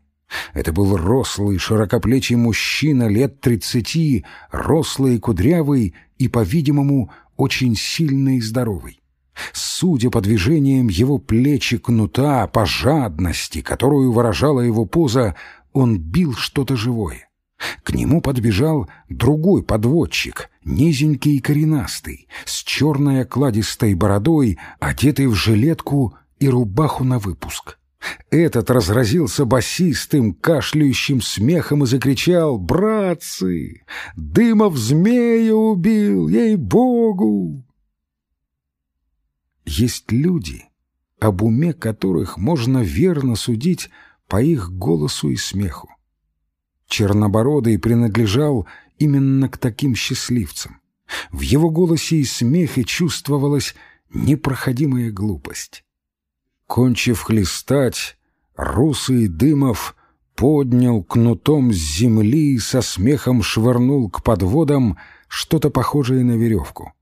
[SPEAKER 1] Это был рослый, широкоплечий мужчина лет тридцати, рослый и кудрявый и, по-видимому, очень сильный и здоровый. Судя по движениям его плечи кнута, по жадности, которую выражала его поза, он бил что-то живое. К нему подбежал другой подводчик, низенький и коренастый, с черной окладистой бородой, одетый в жилетку и рубаху на выпуск. Этот разразился басистым, кашляющим смехом и закричал «Братцы! Дымов змея убил, ей-богу!» Есть люди, об уме которых можно верно судить по их голосу и смеху. Чернобородый принадлежал именно к таким счастливцам. В его голосе и смехе чувствовалась непроходимая глупость. Кончив хлестать, русый Дымов поднял кнутом с земли и со смехом швырнул к подводам что-то похожее на веревку.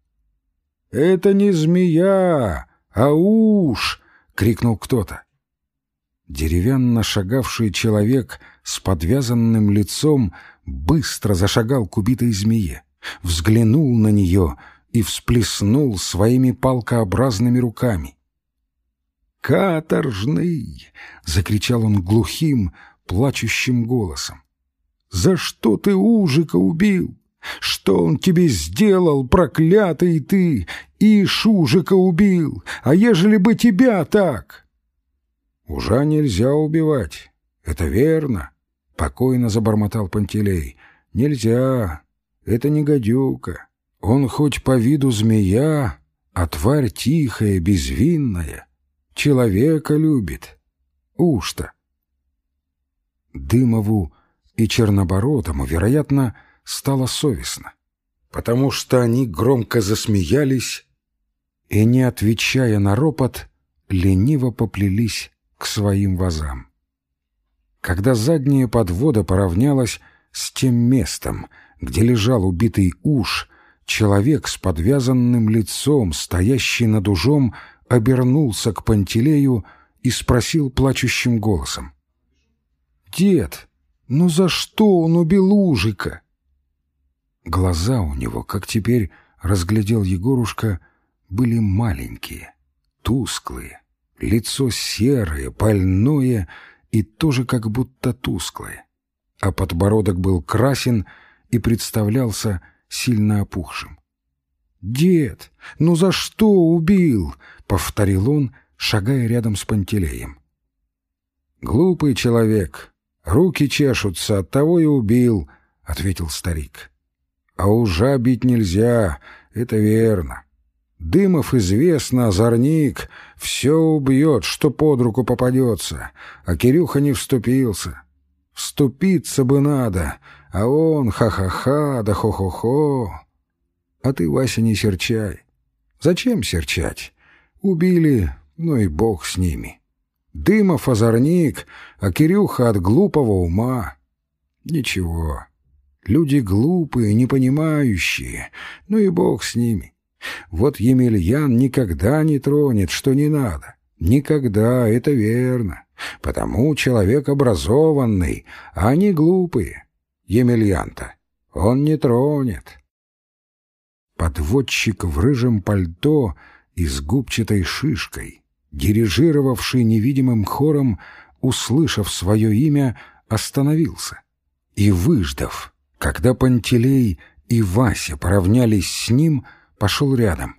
[SPEAKER 1] «Это не змея, а уж!» — крикнул кто-то. Деревянно шагавший человек с подвязанным лицом быстро зашагал к убитой змее, взглянул на нее и всплеснул своими палкообразными руками. «Каторжный!» — закричал он глухим, плачущим голосом. «За что ты Ужика убил? Что он тебе сделал, проклятый ты? И Шужика убил, а ежели бы тебя так? Уже нельзя убивать, это верно, покойно забормотал Пантелей. Нельзя, это не гадюка. Он хоть по виду змея, а тварь тихая, безвинная, человека любит. Уж-то. Дымову и Чернобородому, вероятно, стало совестно, потому что они громко засмеялись и, не отвечая на ропот, лениво поплелись к своим вазам. Когда задняя подвода поравнялась с тем местом, где лежал убитый уж, человек с подвязанным лицом, стоящий над ужом, обернулся к Пантелею и спросил плачущим голосом. «Дед, ну за что он убил Ужика?» Глаза у него, как теперь разглядел Егорушка, были маленькие, тусклые, лицо серое, больное и тоже как будто тусклое, а подбородок был красен и представлялся сильно опухшим. «Дед, ну за что убил?» — повторил он, шагая рядом с Пантелеем. «Глупый человек, руки чешутся, оттого и убил», — ответил старик. «А ужа бить нельзя, это верно. Дымов известно, озорник, все убьет, что под руку попадется, а Кирюха не вступился. Вступиться бы надо, а он ха-ха-ха да хо-хо-хо. А ты, Вася, не серчай. Зачем серчать? Убили, ну и бог с ними. Дымов озорник, а Кирюха от глупого ума. Ничего, люди глупые, непонимающие, ну и бог с ними. Вот Емельян никогда не тронет, что не надо. Никогда, это верно. Потому человек образованный, а не глупые. Емельян-то он не тронет. Подводчик в рыжем пальто и с губчатой шишкой, дирижировавший невидимым хором, услышав свое имя, остановился. И, выждав, когда Пантелей и Вася поравнялись с ним, — пошел рядом.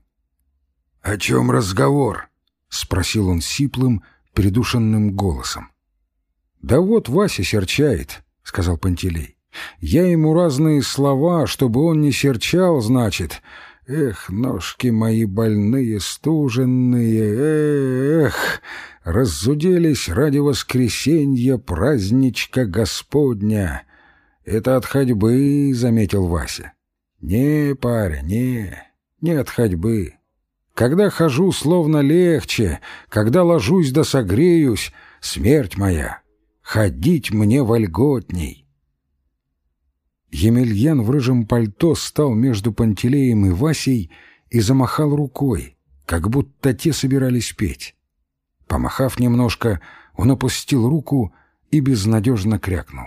[SPEAKER 1] «О чем разговор?» — спросил он сиплым, придушенным голосом. «Да вот Вася серчает», — сказал Пантелей. «Я ему разные слова, чтобы он не серчал, значит. Эх, ножки мои больные, стуженные, эх, разуделись ради воскресенья праздничка Господня. Это от ходьбы, — заметил Вася. Не, паря, не, нет ходьбы. Когда хожу, словно легче, когда ложусь да согреюсь, смерть моя, ходить мне вольготней. Емельян в рыжем пальто стал между Пантелеем и Васей и замахал рукой, как будто те собирались петь. Помахав немножко, он опустил руку и безнадежно крякнул.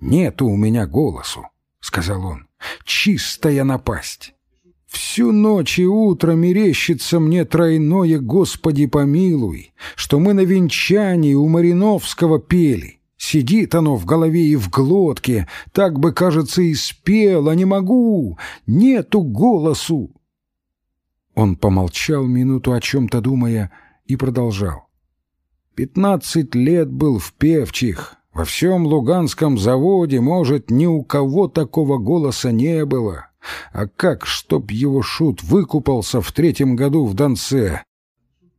[SPEAKER 1] «Нету у меня голосу», — сказал он, — «чистая напасть». Всю ночь и утро мерещится мне тройное «Господи помилуй», что мы на венчании у Мариновского пели. Сидит оно в голове и в глотке, так бы, кажется, и спел, а не могу, нету голосу. Он помолчал минуту о чем-то думая и продолжал. Пятнадцать лет был в певчих, во всем Луганском заводе, может, ни у кого такого голоса не было. А как, чтоб его шут выкупался в третьем году в Донце?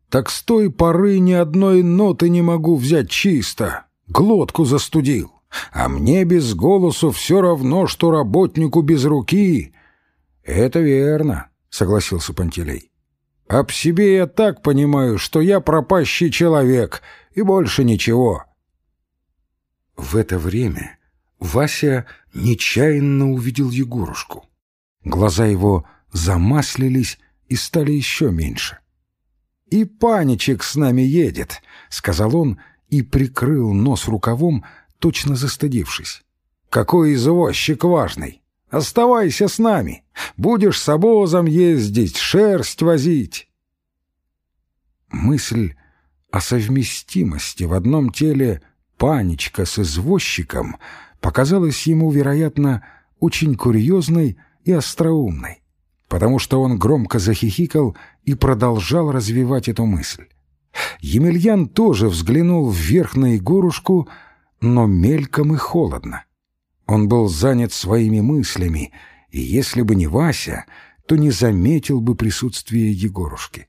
[SPEAKER 1] Так с той поры ни одной ноты не могу взять чисто. Глотку застудил. А мне без голосу все равно, что работнику без руки. Это верно, согласился Пантелей. Об себе я так понимаю, что я пропащий человек, и больше ничего. В это время Вася нечаянно увидел Егорушку. Глаза его замаслились и стали еще меньше. «И паничек с нами едет», — сказал он и прикрыл нос рукавом, точно застыдившись. «Какой извозчик важный! Оставайся с нами! Будешь с обозом ездить, шерсть возить!» Мысль о совместимости в одном теле паничка с извозчиком показалась ему, вероятно, очень курьезной и остроумной, потому что он громко захихикал и продолжал развивать эту мысль. Емельян тоже взглянул вверх на Егорушку, но мельком и холодно. Он был занят своими мыслями, и если бы не Вася, то не заметил бы присутствия Егорушки.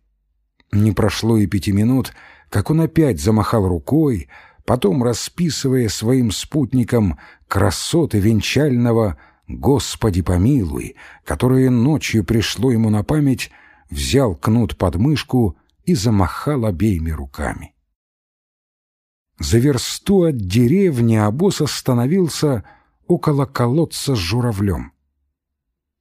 [SPEAKER 1] Не прошло и пяти минут, как он опять замахал рукой, потом, расписывая своим спутникам красоты венчального «Господи помилуй», которое ночью пришло ему на память, взял кнут под мышку и замахал обеими руками. За версту от деревни обоз остановился около колодца с журавлем.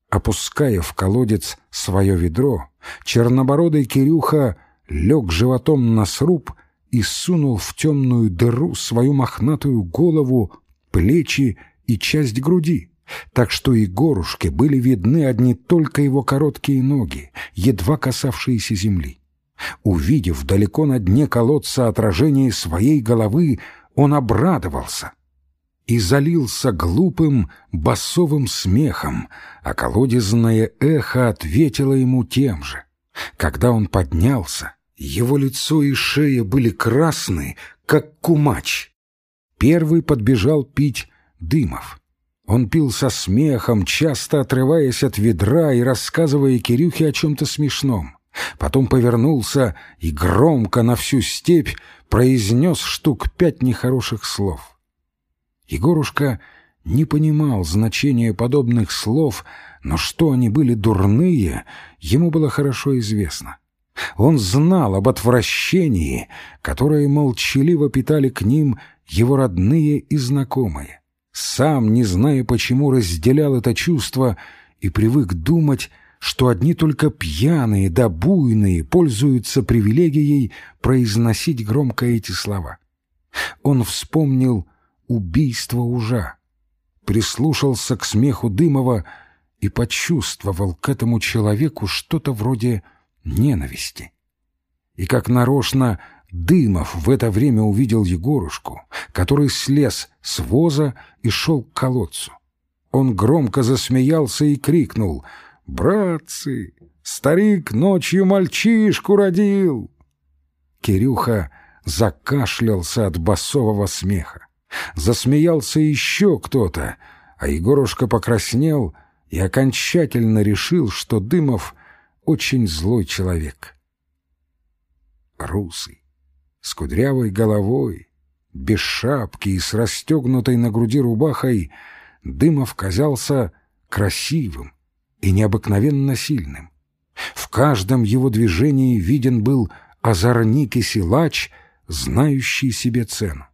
[SPEAKER 1] Опуская в колодец свое ведро, чернобородый Кирюха лег животом на сруб и сунул в темную дыру свою мохнатую голову, плечи и часть груди так что и горушке были видны одни только его короткие ноги, едва касавшиеся земли. Увидев далеко на дне колодца отражение своей головы, он обрадовался. и залился глупым басовым смехом, а колодезное эхо ответило ему тем же. Когда он поднялся, его лицо и шея были красны, как кумач. Первый подбежал пить Дымов. Он пил со смехом, часто отрываясь от ведра и рассказывая Кирюхе о чем-то смешном. Потом повернулся и громко на всю степь произнес штук пять нехороших слов. Егорушка не понимал значения подобных слов, но что они были дурные, ему было хорошо известно. Он знал об отвращении, которое молчаливо питали к ним его родные и знакомые. Сам, не зная почему, разделял это чувство и привык думать, что одни только пьяные да буйные пользуются привилегией произносить громко эти слова. Он вспомнил убийство ужа, прислушался к смеху Дымова и почувствовал к этому человеку что-то вроде ненависти. И как нарочно Дымов в это время увидел Егорушку, который слез с воза и шел к колодцу. Он громко засмеялся и крикнул — «Братцы, старик ночью мальчишку родил!» Кирюха закашлялся от басового смеха. Засмеялся еще кто-то, а Егорушка покраснел и окончательно решил, что Дымов очень злой человек. Русый, с кудрявой головой, без шапки и с расстегнутой на груди рубахой, Дымов казался красивым, и необыкновенно сильным. В каждом его движении виден был озорник и силач, знающий себе цену.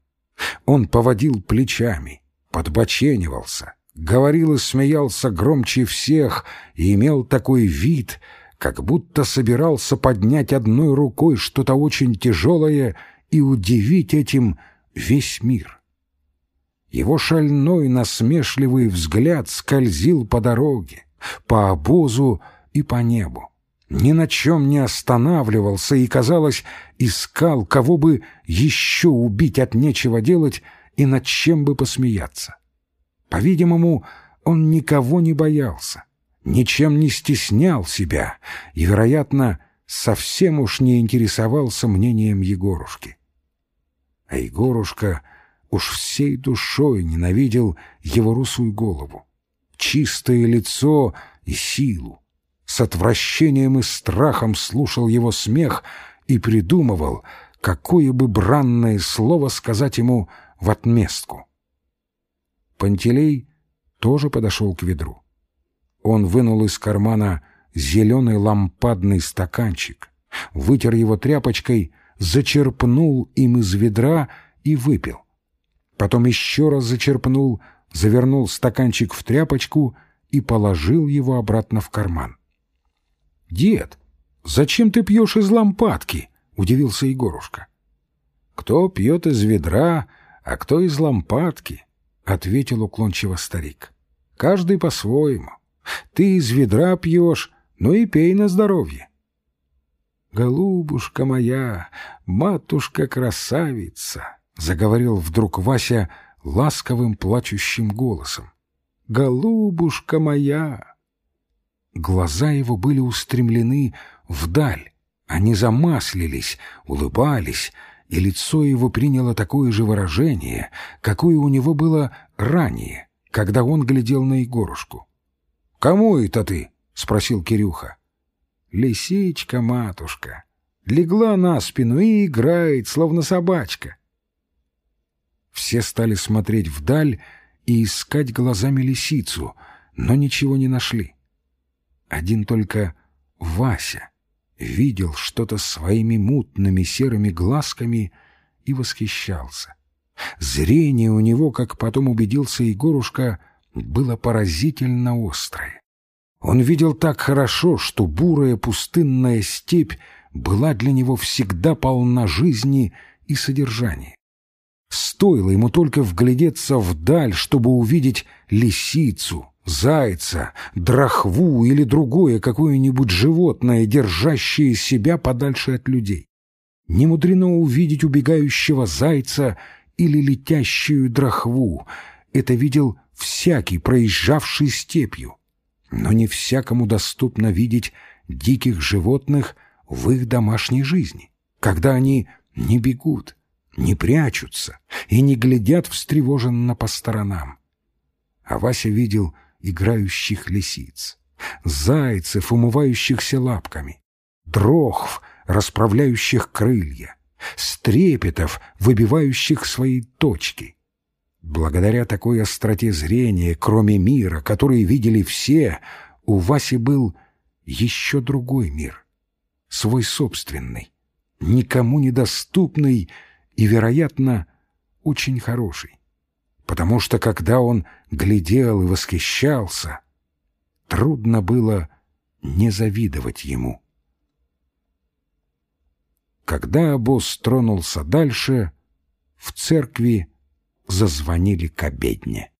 [SPEAKER 1] Он поводил плечами, подбоченивался, говорил и смеялся громче всех и имел такой вид, как будто собирался поднять одной рукой что-то очень тяжелое и удивить этим весь мир. Его шальной насмешливый взгляд скользил по дороге, по обозу и по небу. Ни на чем не останавливался и, казалось, искал, кого бы еще убить от нечего делать и над чем бы посмеяться. По-видимому, он никого не боялся, ничем не стеснял себя и, вероятно, совсем уж не интересовался мнением Егорушки. А Егорушка уж всей душой ненавидел его русую голову чистое лицо и силу. С отвращением и страхом слушал его смех и придумывал, какое бы бранное слово сказать ему в отместку. Пантелей тоже подошел к ведру. Он вынул из кармана зеленый лампадный стаканчик, вытер его тряпочкой, зачерпнул им из ведра и выпил. Потом еще раз зачерпнул, завернул стаканчик в тряпочку и положил его обратно в карман. «Дед, зачем ты пьешь из лампадки?» — удивился Егорушка. «Кто пьет из ведра, а кто из лампадки?» — ответил уклончиво старик. «Каждый по-своему. Ты из ведра пьешь, ну и пей на здоровье». «Голубушка моя, матушка-красавица!» — заговорил вдруг Вася — ласковым плачущим голосом. «Голубушка моя!» Глаза его были устремлены вдаль, они замаслились, улыбались, и лицо его приняло такое же выражение, какое у него было ранее, когда он глядел на Егорушку. «Кому это ты?» — спросил Кирюха. «Лисичка, матушка, легла на спину и играет, словно собачка. Все стали смотреть вдаль и искать глазами лисицу, но ничего не нашли. Один только Вася видел что-то своими мутными серыми глазками и восхищался. Зрение у него, как потом убедился Егорушка, было поразительно острое. Он видел так хорошо, что бурая пустынная степь была для него всегда полна жизни и содержания. Стоило ему только вглядеться вдаль, чтобы увидеть лисицу, зайца, драхву или другое какое-нибудь животное, держащее себя подальше от людей. Не мудрено увидеть убегающего зайца или летящую драхву, это видел всякий, проезжавший степью. Но не всякому доступно видеть диких животных в их домашней жизни, когда они не бегут, не прячутся и не глядят встревоженно по сторонам. А Вася видел играющих лисиц, зайцев, умывающихся лапками, дрохв, расправляющих крылья, стрепетов, выбивающих свои точки. Благодаря такой остроте зрения, кроме мира, который видели все, у Васи был еще другой мир, свой собственный, никому недоступный и, вероятно, очень хороший. Потому что, когда он глядел и восхищался, трудно было не завидовать ему. Когда обоз тронулся дальше, в церкви зазвонили к обедне.